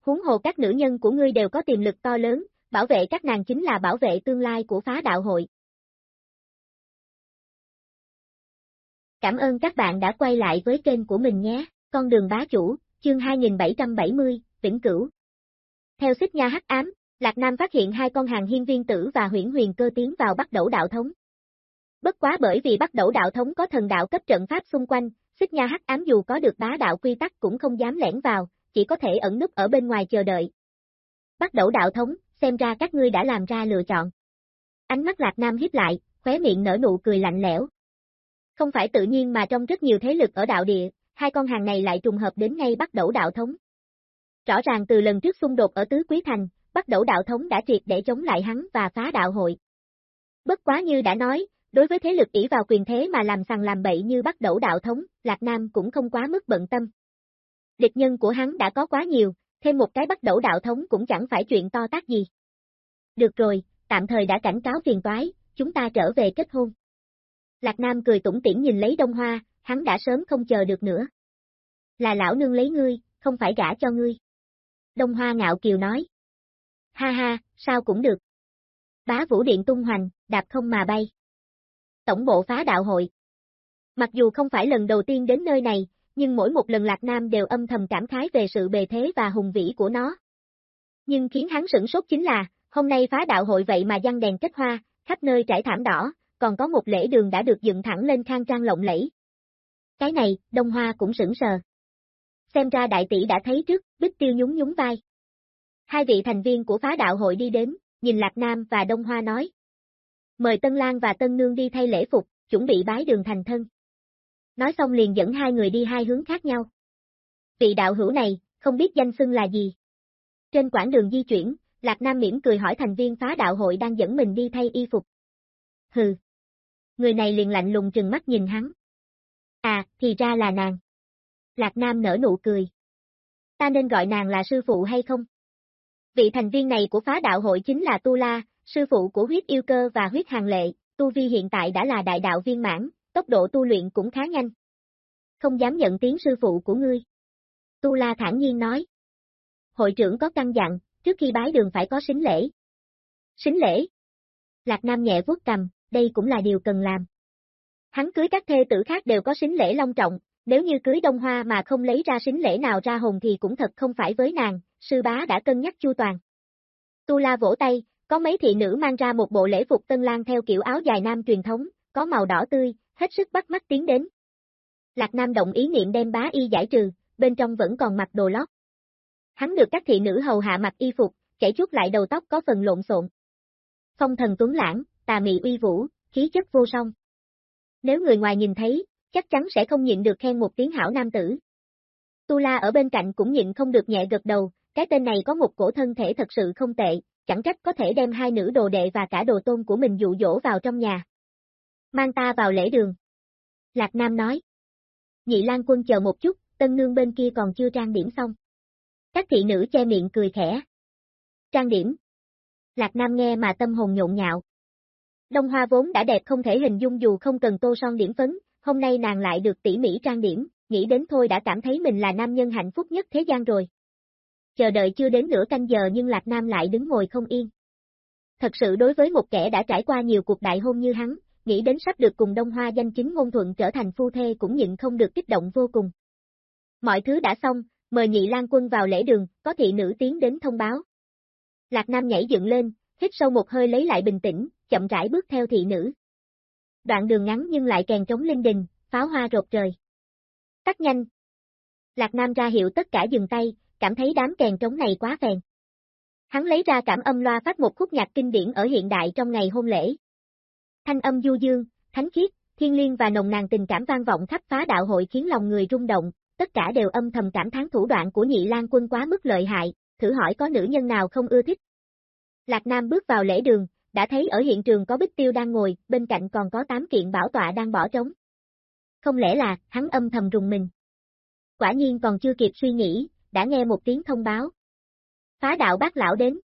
Huống hồ các nữ nhân của ngươi đều có tiềm lực to lớn, bảo vệ các nàng chính là bảo vệ tương lai của phá đạo hội. Cảm ơn các bạn đã quay lại với kênh của mình nhé, con đường bá chủ, chương 2770, Vĩnh Cửu. Theo xích nha hắc ám, Lạc Nam phát hiện hai con hàng hiên viên tử và huyển huyền cơ tiến vào bắt đẩu đạo thống. Bất quá bởi vì bắt đẩu đạo thống có thần đạo cấp trận pháp xung quanh, xích nha hắc ám dù có được bá đạo quy tắc cũng không dám lẻn vào, chỉ có thể ẩn núp ở bên ngoài chờ đợi. Bắt đầu đạo thống, xem ra các ngươi đã làm ra lựa chọn. Ánh mắt Lạc Nam hiếp lại, khóe miệng nở nụ cười lạnh lẽo. Không phải tự nhiên mà trong rất nhiều thế lực ở đạo địa, hai con hàng này lại trùng hợp đến ngay bắt đầu đạo thống. Rõ ràng từ lần trước xung đột ở Tứ Quý Thành, bắt đầu đạo thống đã triệt để chống lại hắn và phá đạo hội. Bất quá như đã nói, đối với thế lực ỷ vào quyền thế mà làm sằng làm bậy như bắt đẩu đạo thống, Lạc Nam cũng không quá mức bận tâm. Địch nhân của hắn đã có quá nhiều, thêm một cái bắt đẩu đạo thống cũng chẳng phải chuyện to tác gì. Được rồi, tạm thời đã cảnh cáo phiền toái, chúng ta trở về kết hôn. Lạc Nam cười tủm tỉm nhìn lấy Đông Hoa, hắn đã sớm không chờ được nữa. Là lão nương lấy ngươi, không phải gả cho ngươi. Đông Hoa ngạo kiều nói. Ha ha, sao cũng được. Bá vũ điện tung hoành, đạp không mà bay. Tổng bộ phá đạo hội. Mặc dù không phải lần đầu tiên đến nơi này, nhưng mỗi một lần Lạc Nam đều âm thầm cảm khái về sự bề thế và hùng vĩ của nó. Nhưng khiến hắn sửng sốt chính là, hôm nay phá đạo hội vậy mà giăng đèn kết hoa, khắp nơi trải thảm đỏ, còn có một lễ đường đã được dựng thẳng lên khang trang lộng lẫy. Cái này, Đông Hoa cũng sững sờ. Xem ra đại tỷ đã thấy trước, Bích Tiêu nhún nhún vai. Hai vị thành viên của phá đạo hội đi đến, nhìn Lạc Nam và Đông Hoa nói. Mời Tân Lan và Tân Nương đi thay lễ phục, chuẩn bị bái đường thành thân. Nói xong liền dẫn hai người đi hai hướng khác nhau. Vị đạo hữu này, không biết danh xưng là gì. Trên quãng đường di chuyển, Lạc Nam mỉm cười hỏi thành viên phá đạo hội đang dẫn mình đi thay y phục. Hừ. Người này liền lạnh lùng trừng mắt nhìn hắn. À, thì ra là nàng. Lạc Nam nở nụ cười. Ta nên gọi nàng là sư phụ hay không? Vị thành viên này của phá đạo hội chính là Tu La, sư phụ của huyết yêu cơ và huyết hàng lệ, Tu Vi hiện tại đã là đại đạo viên mãn, tốc độ tu luyện cũng khá nhanh. Không dám nhận tiếng sư phụ của ngươi. Tu La thản nhiên nói. Hội trưởng có căn dặn, trước khi bái đường phải có xính lễ. Xính lễ? Lạc Nam nhẹ vuốt cầm, đây cũng là điều cần làm. Hắn cưới các thê tử khác đều có xính lễ long trọng, nếu như cưới Đông Hoa mà không lấy ra xính lễ nào ra hồn thì cũng thật không phải với nàng, sư bá đã cân nhắc chu toàn. Tu La vỗ tay, có mấy thị nữ mang ra một bộ lễ phục tân lang theo kiểu áo dài nam truyền thống, có màu đỏ tươi, hết sức bắt mắt tiến đến. Lạc Nam động ý niệm đem bá y giải trừ, bên trong vẫn còn mặc đồ lót. Hắn được các thị nữ hầu hạ mặc y phục, chảy chút lại đầu tóc có phần lộn xộn. Phong thần tuấn lãng, tà mị uy vũ, khí chất vô song. Nếu người ngoài nhìn thấy, chắc chắn sẽ không nhịn được khen một tiếng hảo nam tử. Tu La ở bên cạnh cũng nhịn không được nhẹ gật đầu, cái tên này có một cổ thân thể thật sự không tệ, chẳng trách có thể đem hai nữ đồ đệ và cả đồ tôn của mình dụ dỗ vào trong nhà. Mang ta vào lễ đường. Lạc Nam nói. Nhị Lan quân chờ một chút, tân nương bên kia còn chưa trang điểm xong. Các thị nữ che miệng cười khẽ. Trang điểm. Lạc Nam nghe mà tâm hồn nhộn nhạo. Đông Hoa vốn đã đẹp không thể hình dung dù không cần tô son điểm phấn, hôm nay nàng lại được tỉ mỉ trang điểm, nghĩ đến thôi đã cảm thấy mình là nam nhân hạnh phúc nhất thế gian rồi. Chờ đợi chưa đến nửa canh giờ nhưng Lạc Nam lại đứng ngồi không yên. Thật sự đối với một kẻ đã trải qua nhiều cuộc đại hôn như hắn, nghĩ đến sắp được cùng Đông Hoa danh chính ngôn thuận trở thành phu thê cũng nhịn không được kích động vô cùng. Mọi thứ đã xong, mời nhị lan quân vào lễ đường, có thị nữ tiến đến thông báo. Lạc Nam nhảy dựng lên, hít sâu một hơi lấy lại bình tĩnh, chậm rãi bước theo thị nữ. Đoạn đường ngắn nhưng lại kèn trống linh đình, pháo hoa rột trời. Tắt nhanh. Lạc Nam ra hiệu tất cả dừng tay, cảm thấy đám kèn trống này quá phèn. Hắn lấy ra cảm âm loa phát một khúc nhạc kinh điển ở hiện đại trong ngày hôn lễ. Thanh âm du dương, thánh khiết, thiên liêng và nồng nàn tình cảm vang vọng khắp phá đạo hội khiến lòng người rung động, tất cả đều âm thầm cảm thán thủ đoạn của nhị lang quân quá mức lợi hại, thử hỏi có nữ nhân nào không ưa thích. Lạc Nam bước vào lễ đường, đã thấy ở hiện trường có Bích Tiêu đang ngồi, bên cạnh còn có tám kiện bảo tọa đang bỏ trống. Không lẽ là, hắn âm thầm rùng mình. Quả nhiên còn chưa kịp suy nghĩ, đã nghe một tiếng thông báo. Phá đạo bác lão đến.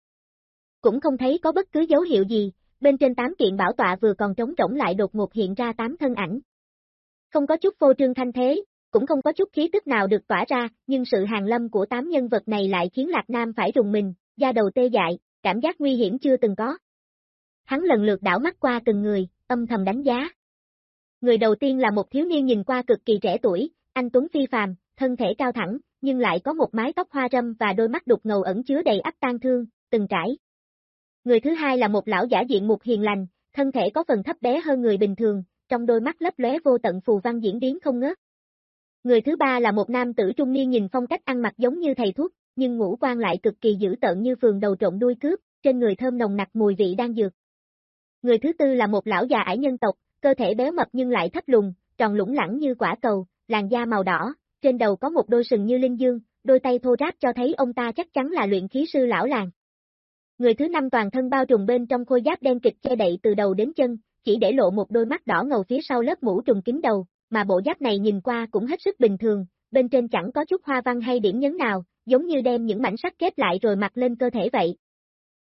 Cũng không thấy có bất cứ dấu hiệu gì, bên trên tám kiện bảo tọa vừa còn trống rỗng lại đột ngột hiện ra tám thân ảnh. Không có chút phô trương thanh thế, cũng không có chút khí tức nào được tỏa ra, nhưng sự hàng lâm của tám nhân vật này lại khiến Lạc Nam phải rùng mình, da đầu tê dại, cảm giác nguy hiểm chưa từng có. Hắn lần lượt đảo mắt qua từng người, âm thầm đánh giá. Người đầu tiên là một thiếu niên nhìn qua cực kỳ trẻ tuổi, anh Tuấn Phi phàm, thân thể cao thẳng, nhưng lại có một mái tóc hoa râm và đôi mắt đục ngầu ẩn chứa đầy ắp tan thương, từng trải. Người thứ hai là một lão giả diện mục hiền lành, thân thể có phần thấp bé hơn người bình thường, trong đôi mắt lấp lóe vô tận phù văn diễn biến không ngớt. Người thứ ba là một nam tử trung niên nhìn phong cách ăn mặc giống như thầy thuốc, nhưng ngũ quan lại cực kỳ dữ tợn như phường đầu trộn đuôi cướp, trên người thơm nồng nặc mùi vị đang dược. Người thứ tư là một lão già ải nhân tộc, cơ thể béo mập nhưng lại thấp lùn, tròn lủng lẳng như quả cầu, làn da màu đỏ, trên đầu có một đôi sừng như linh dương, đôi tay thô ráp cho thấy ông ta chắc chắn là luyện khí sư lão làng. Người thứ năm toàn thân bao trùm bên trong khôi giáp đen kịch che đậy từ đầu đến chân, chỉ để lộ một đôi mắt đỏ ngầu phía sau lớp mũ trùng kính đầu, mà bộ giáp này nhìn qua cũng hết sức bình thường, bên trên chẳng có chút hoa văn hay điểm nhấn nào, giống như đem những mảnh sắt kết lại rồi mặc lên cơ thể vậy.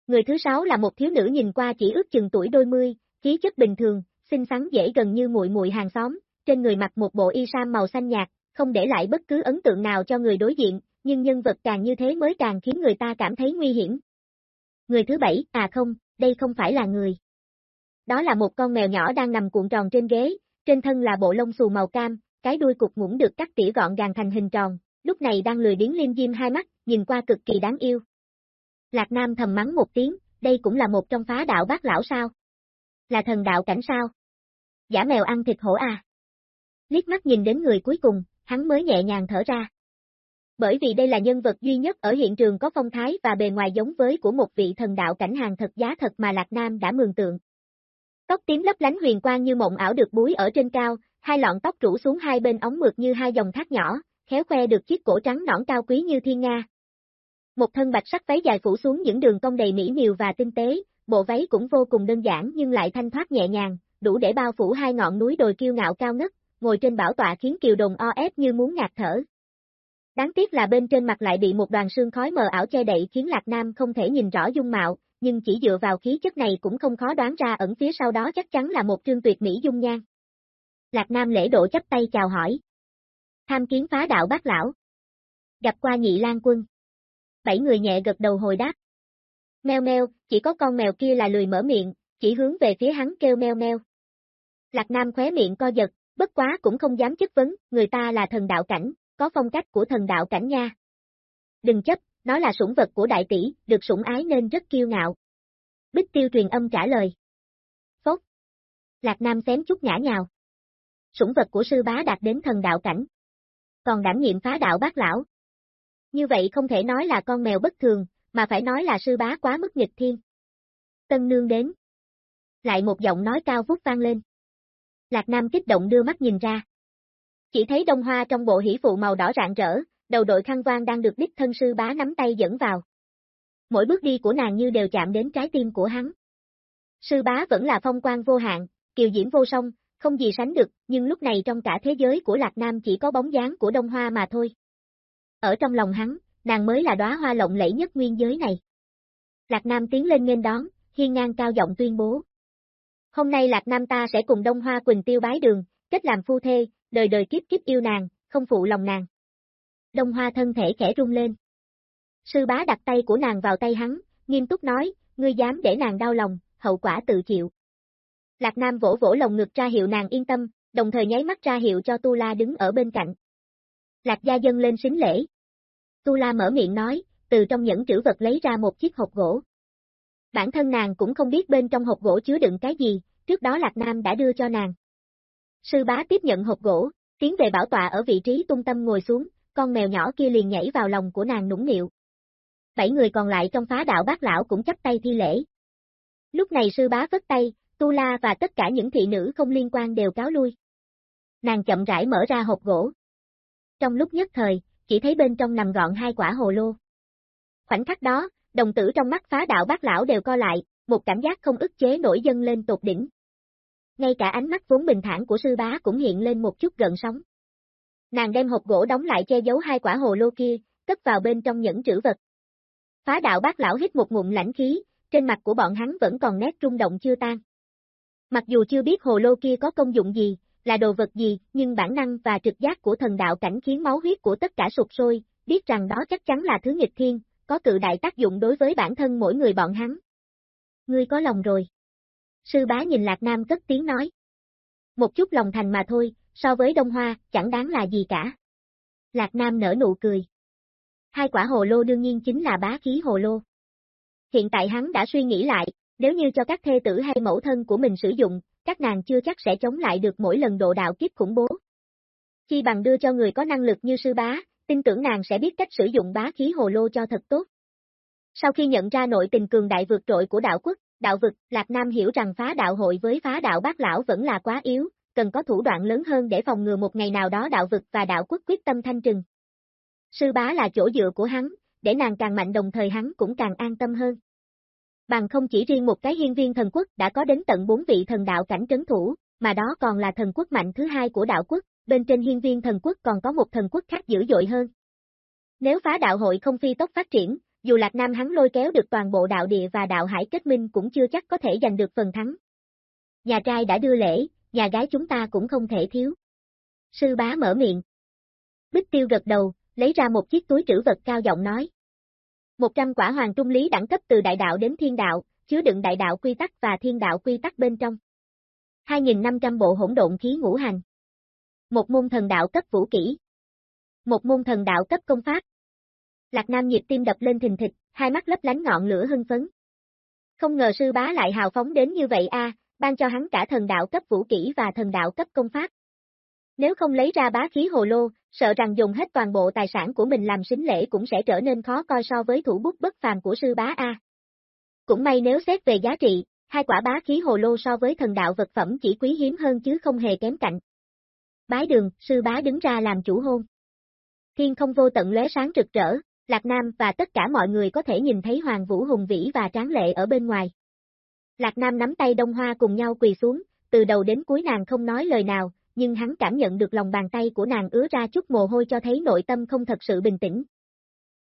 Người thứ sáu là một thiếu nữ nhìn qua chỉ ước chừng tuổi đôi mươi, khí chất bình thường, xinh xắn dễ gần như muội muội hàng xóm, trên người mặc một bộ y sam màu xanh nhạt, không để lại bất cứ ấn tượng nào cho người đối diện, nhưng nhân vật càng như thế mới càng khiến người ta cảm thấy nguy hiểm. Người thứ bảy, à không, đây không phải là người. Đó là một con mèo nhỏ đang nằm cuộn tròn trên ghế, trên thân là bộ lông xù màu cam, cái đuôi cục ngủng được cắt tỉa gọn gàng thành hình tròn, lúc này đang lười biếng liêm diêm hai mắt, nhìn qua cực kỳ đáng yêu. Lạc Nam thầm mắng một tiếng, đây cũng là một trong phá đạo bác lão sao? Là thần đạo cảnh sao? Giả mèo ăn thịt hổ à? Liếc mắt nhìn đến người cuối cùng, hắn mới nhẹ nhàng thở ra. Bởi vì đây là nhân vật duy nhất ở hiện trường có phong thái và bề ngoài giống với của một vị thần đạo cảnh hàng thật giá thật mà Lạc Nam đã mường tượng. Tóc tím lấp lánh huyền quang như mộng ảo được búi ở trên cao, hai lọn tóc rủ xuống hai bên ống mượt như hai dòng thác nhỏ, khéo khoe được chiếc cổ trắng nõn cao quý như thiên nga. Một thân bạch sắc váy dài phủ xuống những đường cong đầy mỹ miều và tinh tế, bộ váy cũng vô cùng đơn giản nhưng lại thanh thoát nhẹ nhàng, đủ để bao phủ hai ngọn núi đồi kiêu ngạo cao ngất, ngồi trên bảo tọa khiến Kiều Đồng o ép như muốn ngạt thở. Đáng tiếc là bên trên mặt lại bị một đoàn sương khói mờ ảo che đậy khiến Lạc Nam không thể nhìn rõ dung mạo, nhưng chỉ dựa vào khí chất này cũng không khó đoán ra ẩn phía sau đó chắc chắn là một trương tuyệt mỹ dung nhan. Lạc Nam lễ độ chấp tay chào hỏi. Tham kiến phá đạo bác lão. Gặp qua nhị lan quân. Bảy người nhẹ gật đầu hồi đáp. Meo meo, chỉ có con mèo kia là lười mở miệng, chỉ hướng về phía hắn kêu meo meo. Lạc Nam khóe miệng co giật, bất quá cũng không dám chất vấn, người ta là thần đạo cảnh, có phong cách của thần đạo cảnh nha. Đừng chấp, nó là sủng vật của đại tỷ, được sủng ái nên rất kiêu ngạo. Bích tiêu truyền âm trả lời. Phốt. Lạc Nam xém chút ngã nhào. Sủng vật của sư bá đạt đến thần đạo cảnh. Còn đảm nhiệm phá đạo bác lão. Như vậy không thể nói là con mèo bất thường, mà phải nói là sư bá quá mức nghịch thiên. Tân nương đến. Lại một giọng nói cao vút vang lên. Lạc Nam kích động đưa mắt nhìn ra. Chỉ thấy đông hoa trong bộ hỷ phụ màu đỏ rạng rỡ, đầu đội khăn quan đang được đích thân sư bá nắm tay dẫn vào. Mỗi bước đi của nàng như đều chạm đến trái tim của hắn. Sư bá vẫn là phong quan vô hạn, kiều diễm vô song, không gì sánh được, nhưng lúc này trong cả thế giới của Lạc Nam chỉ có bóng dáng của Đông Hoa mà thôi. Ở trong lòng hắn, nàng mới là đóa hoa lộng lẫy nhất nguyên giới này. Lạc Nam tiến lên nghênh đón, hiên ngang cao giọng tuyên bố. Hôm nay Lạc Nam ta sẽ cùng Đông Hoa Quỳnh Tiêu bái đường, kết làm phu thê, đời đời kiếp kiếp yêu nàng, không phụ lòng nàng. Đông Hoa thân thể khẽ rung lên. Sư bá đặt tay của nàng vào tay hắn, nghiêm túc nói, ngươi dám để nàng đau lòng, hậu quả tự chịu. Lạc Nam vỗ vỗ lồng ngực ra hiệu nàng yên tâm, đồng thời nháy mắt ra hiệu cho Tu La đứng ở bên cạnh. Lạc gia dân lên xính lễ. Tu La mở miệng nói, từ trong những trữ vật lấy ra một chiếc hộp gỗ. Bản thân nàng cũng không biết bên trong hộp gỗ chứa đựng cái gì, trước đó Lạc Nam đã đưa cho nàng. Sư bá tiếp nhận hộp gỗ, tiến về bảo tọa ở vị trí tung tâm ngồi xuống, con mèo nhỏ kia liền nhảy vào lòng của nàng nũng nịu. Bảy người còn lại trong phá đạo bác lão cũng chấp tay thi lễ. Lúc này sư bá vất tay, Tu La và tất cả những thị nữ không liên quan đều cáo lui. Nàng chậm rãi mở ra hộp gỗ. Trong lúc nhất thời, chỉ thấy bên trong nằm gọn hai quả hồ lô. Khoảnh khắc đó, đồng tử trong mắt phá đạo bác lão đều co lại, một cảm giác không ức chế nổi dâng lên tột đỉnh. Ngay cả ánh mắt vốn bình thản của sư bá cũng hiện lên một chút gần sóng. Nàng đem hộp gỗ đóng lại che giấu hai quả hồ lô kia, cất vào bên trong những trữ vật. Phá đạo bác lão hít một ngụm lãnh khí, trên mặt của bọn hắn vẫn còn nét rung động chưa tan. Mặc dù chưa biết hồ lô kia có công dụng gì, là đồ vật gì, nhưng bản năng và trực giác của thần đạo cảnh khiến máu huyết của tất cả sụp sôi, biết rằng đó chắc chắn là thứ nghịch thiên, có cự đại tác dụng đối với bản thân mỗi người bọn hắn. Ngươi có lòng rồi. Sư bá nhìn Lạc Nam cất tiếng nói. Một chút lòng thành mà thôi, so với Đông Hoa, chẳng đáng là gì cả. Lạc Nam nở nụ cười. Hai quả hồ lô đương nhiên chính là bá khí hồ lô. Hiện tại hắn đã suy nghĩ lại, nếu như cho các thê tử hay mẫu thân của mình sử dụng, các nàng chưa chắc sẽ chống lại được mỗi lần độ đạo kiếp khủng bố. Chi bằng đưa cho người có năng lực như sư bá, tin tưởng nàng sẽ biết cách sử dụng bá khí hồ lô cho thật tốt. Sau khi nhận ra nội tình cường đại vượt trội của đạo quốc, đạo vực, Lạc Nam hiểu rằng phá đạo hội với phá đạo bác lão vẫn là quá yếu, cần có thủ đoạn lớn hơn để phòng ngừa một ngày nào đó đạo vực và đạo quốc quyết tâm thanh trừng. Sư bá là chỗ dựa của hắn, để nàng càng mạnh đồng thời hắn cũng càng an tâm hơn. Bằng không chỉ riêng một cái hiên viên thần quốc đã có đến tận bốn vị thần đạo cảnh trấn thủ, mà đó còn là thần quốc mạnh thứ hai của đạo quốc, bên trên hiên viên thần quốc còn có một thần quốc khác dữ dội hơn. Nếu phá đạo hội không phi tốc phát triển, dù Lạc Nam hắn lôi kéo được toàn bộ đạo địa và đạo hải kết minh cũng chưa chắc có thể giành được phần thắng. Nhà trai đã đưa lễ, nhà gái chúng ta cũng không thể thiếu. Sư bá mở miệng. Bích tiêu gật đầu, lấy ra một chiếc túi trữ vật cao giọng nói. 100 quả hoàng trung lý đẳng cấp từ đại đạo đến thiên đạo, chứa đựng đại đạo quy tắc và thiên đạo quy tắc bên trong. 2.500 bộ hỗn độn khí ngũ hành. Một môn thần đạo cấp vũ kỹ. Một môn thần đạo cấp công pháp. Lạc Nam nhịp tim đập lên thình thịch, hai mắt lấp lánh ngọn lửa hưng phấn. Không ngờ sư bá lại hào phóng đến như vậy a, ban cho hắn cả thần đạo cấp vũ kỹ và thần đạo cấp công pháp. Nếu không lấy ra bá khí hồ lô, sợ rằng dùng hết toàn bộ tài sản của mình làm sính lễ cũng sẽ trở nên khó coi so với thủ bút bất phàm của sư bá A. Cũng may nếu xét về giá trị, hai quả bá khí hồ lô so với thần đạo vật phẩm chỉ quý hiếm hơn chứ không hề kém cạnh. Bái đường, sư bá đứng ra làm chủ hôn. Thiên không vô tận lóe sáng rực rỡ, Lạc Nam và tất cả mọi người có thể nhìn thấy Hoàng Vũ hùng vĩ và tráng lệ ở bên ngoài. Lạc Nam nắm tay Đông Hoa cùng nhau quỳ xuống, từ đầu đến cuối nàng không nói lời nào, nhưng hắn cảm nhận được lòng bàn tay của nàng ứa ra chút mồ hôi cho thấy nội tâm không thật sự bình tĩnh.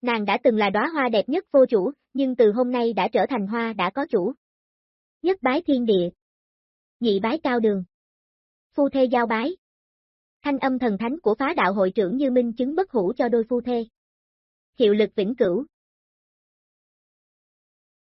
Nàng đã từng là đóa hoa đẹp nhất vô chủ, nhưng từ hôm nay đã trở thành hoa đã có chủ. Nhất bái thiên địa. Nhị bái cao đường. Phu thê giao bái. Thanh âm thần thánh của phá đạo hội trưởng như minh chứng bất hủ cho đôi phu thê. Hiệu lực vĩnh cửu,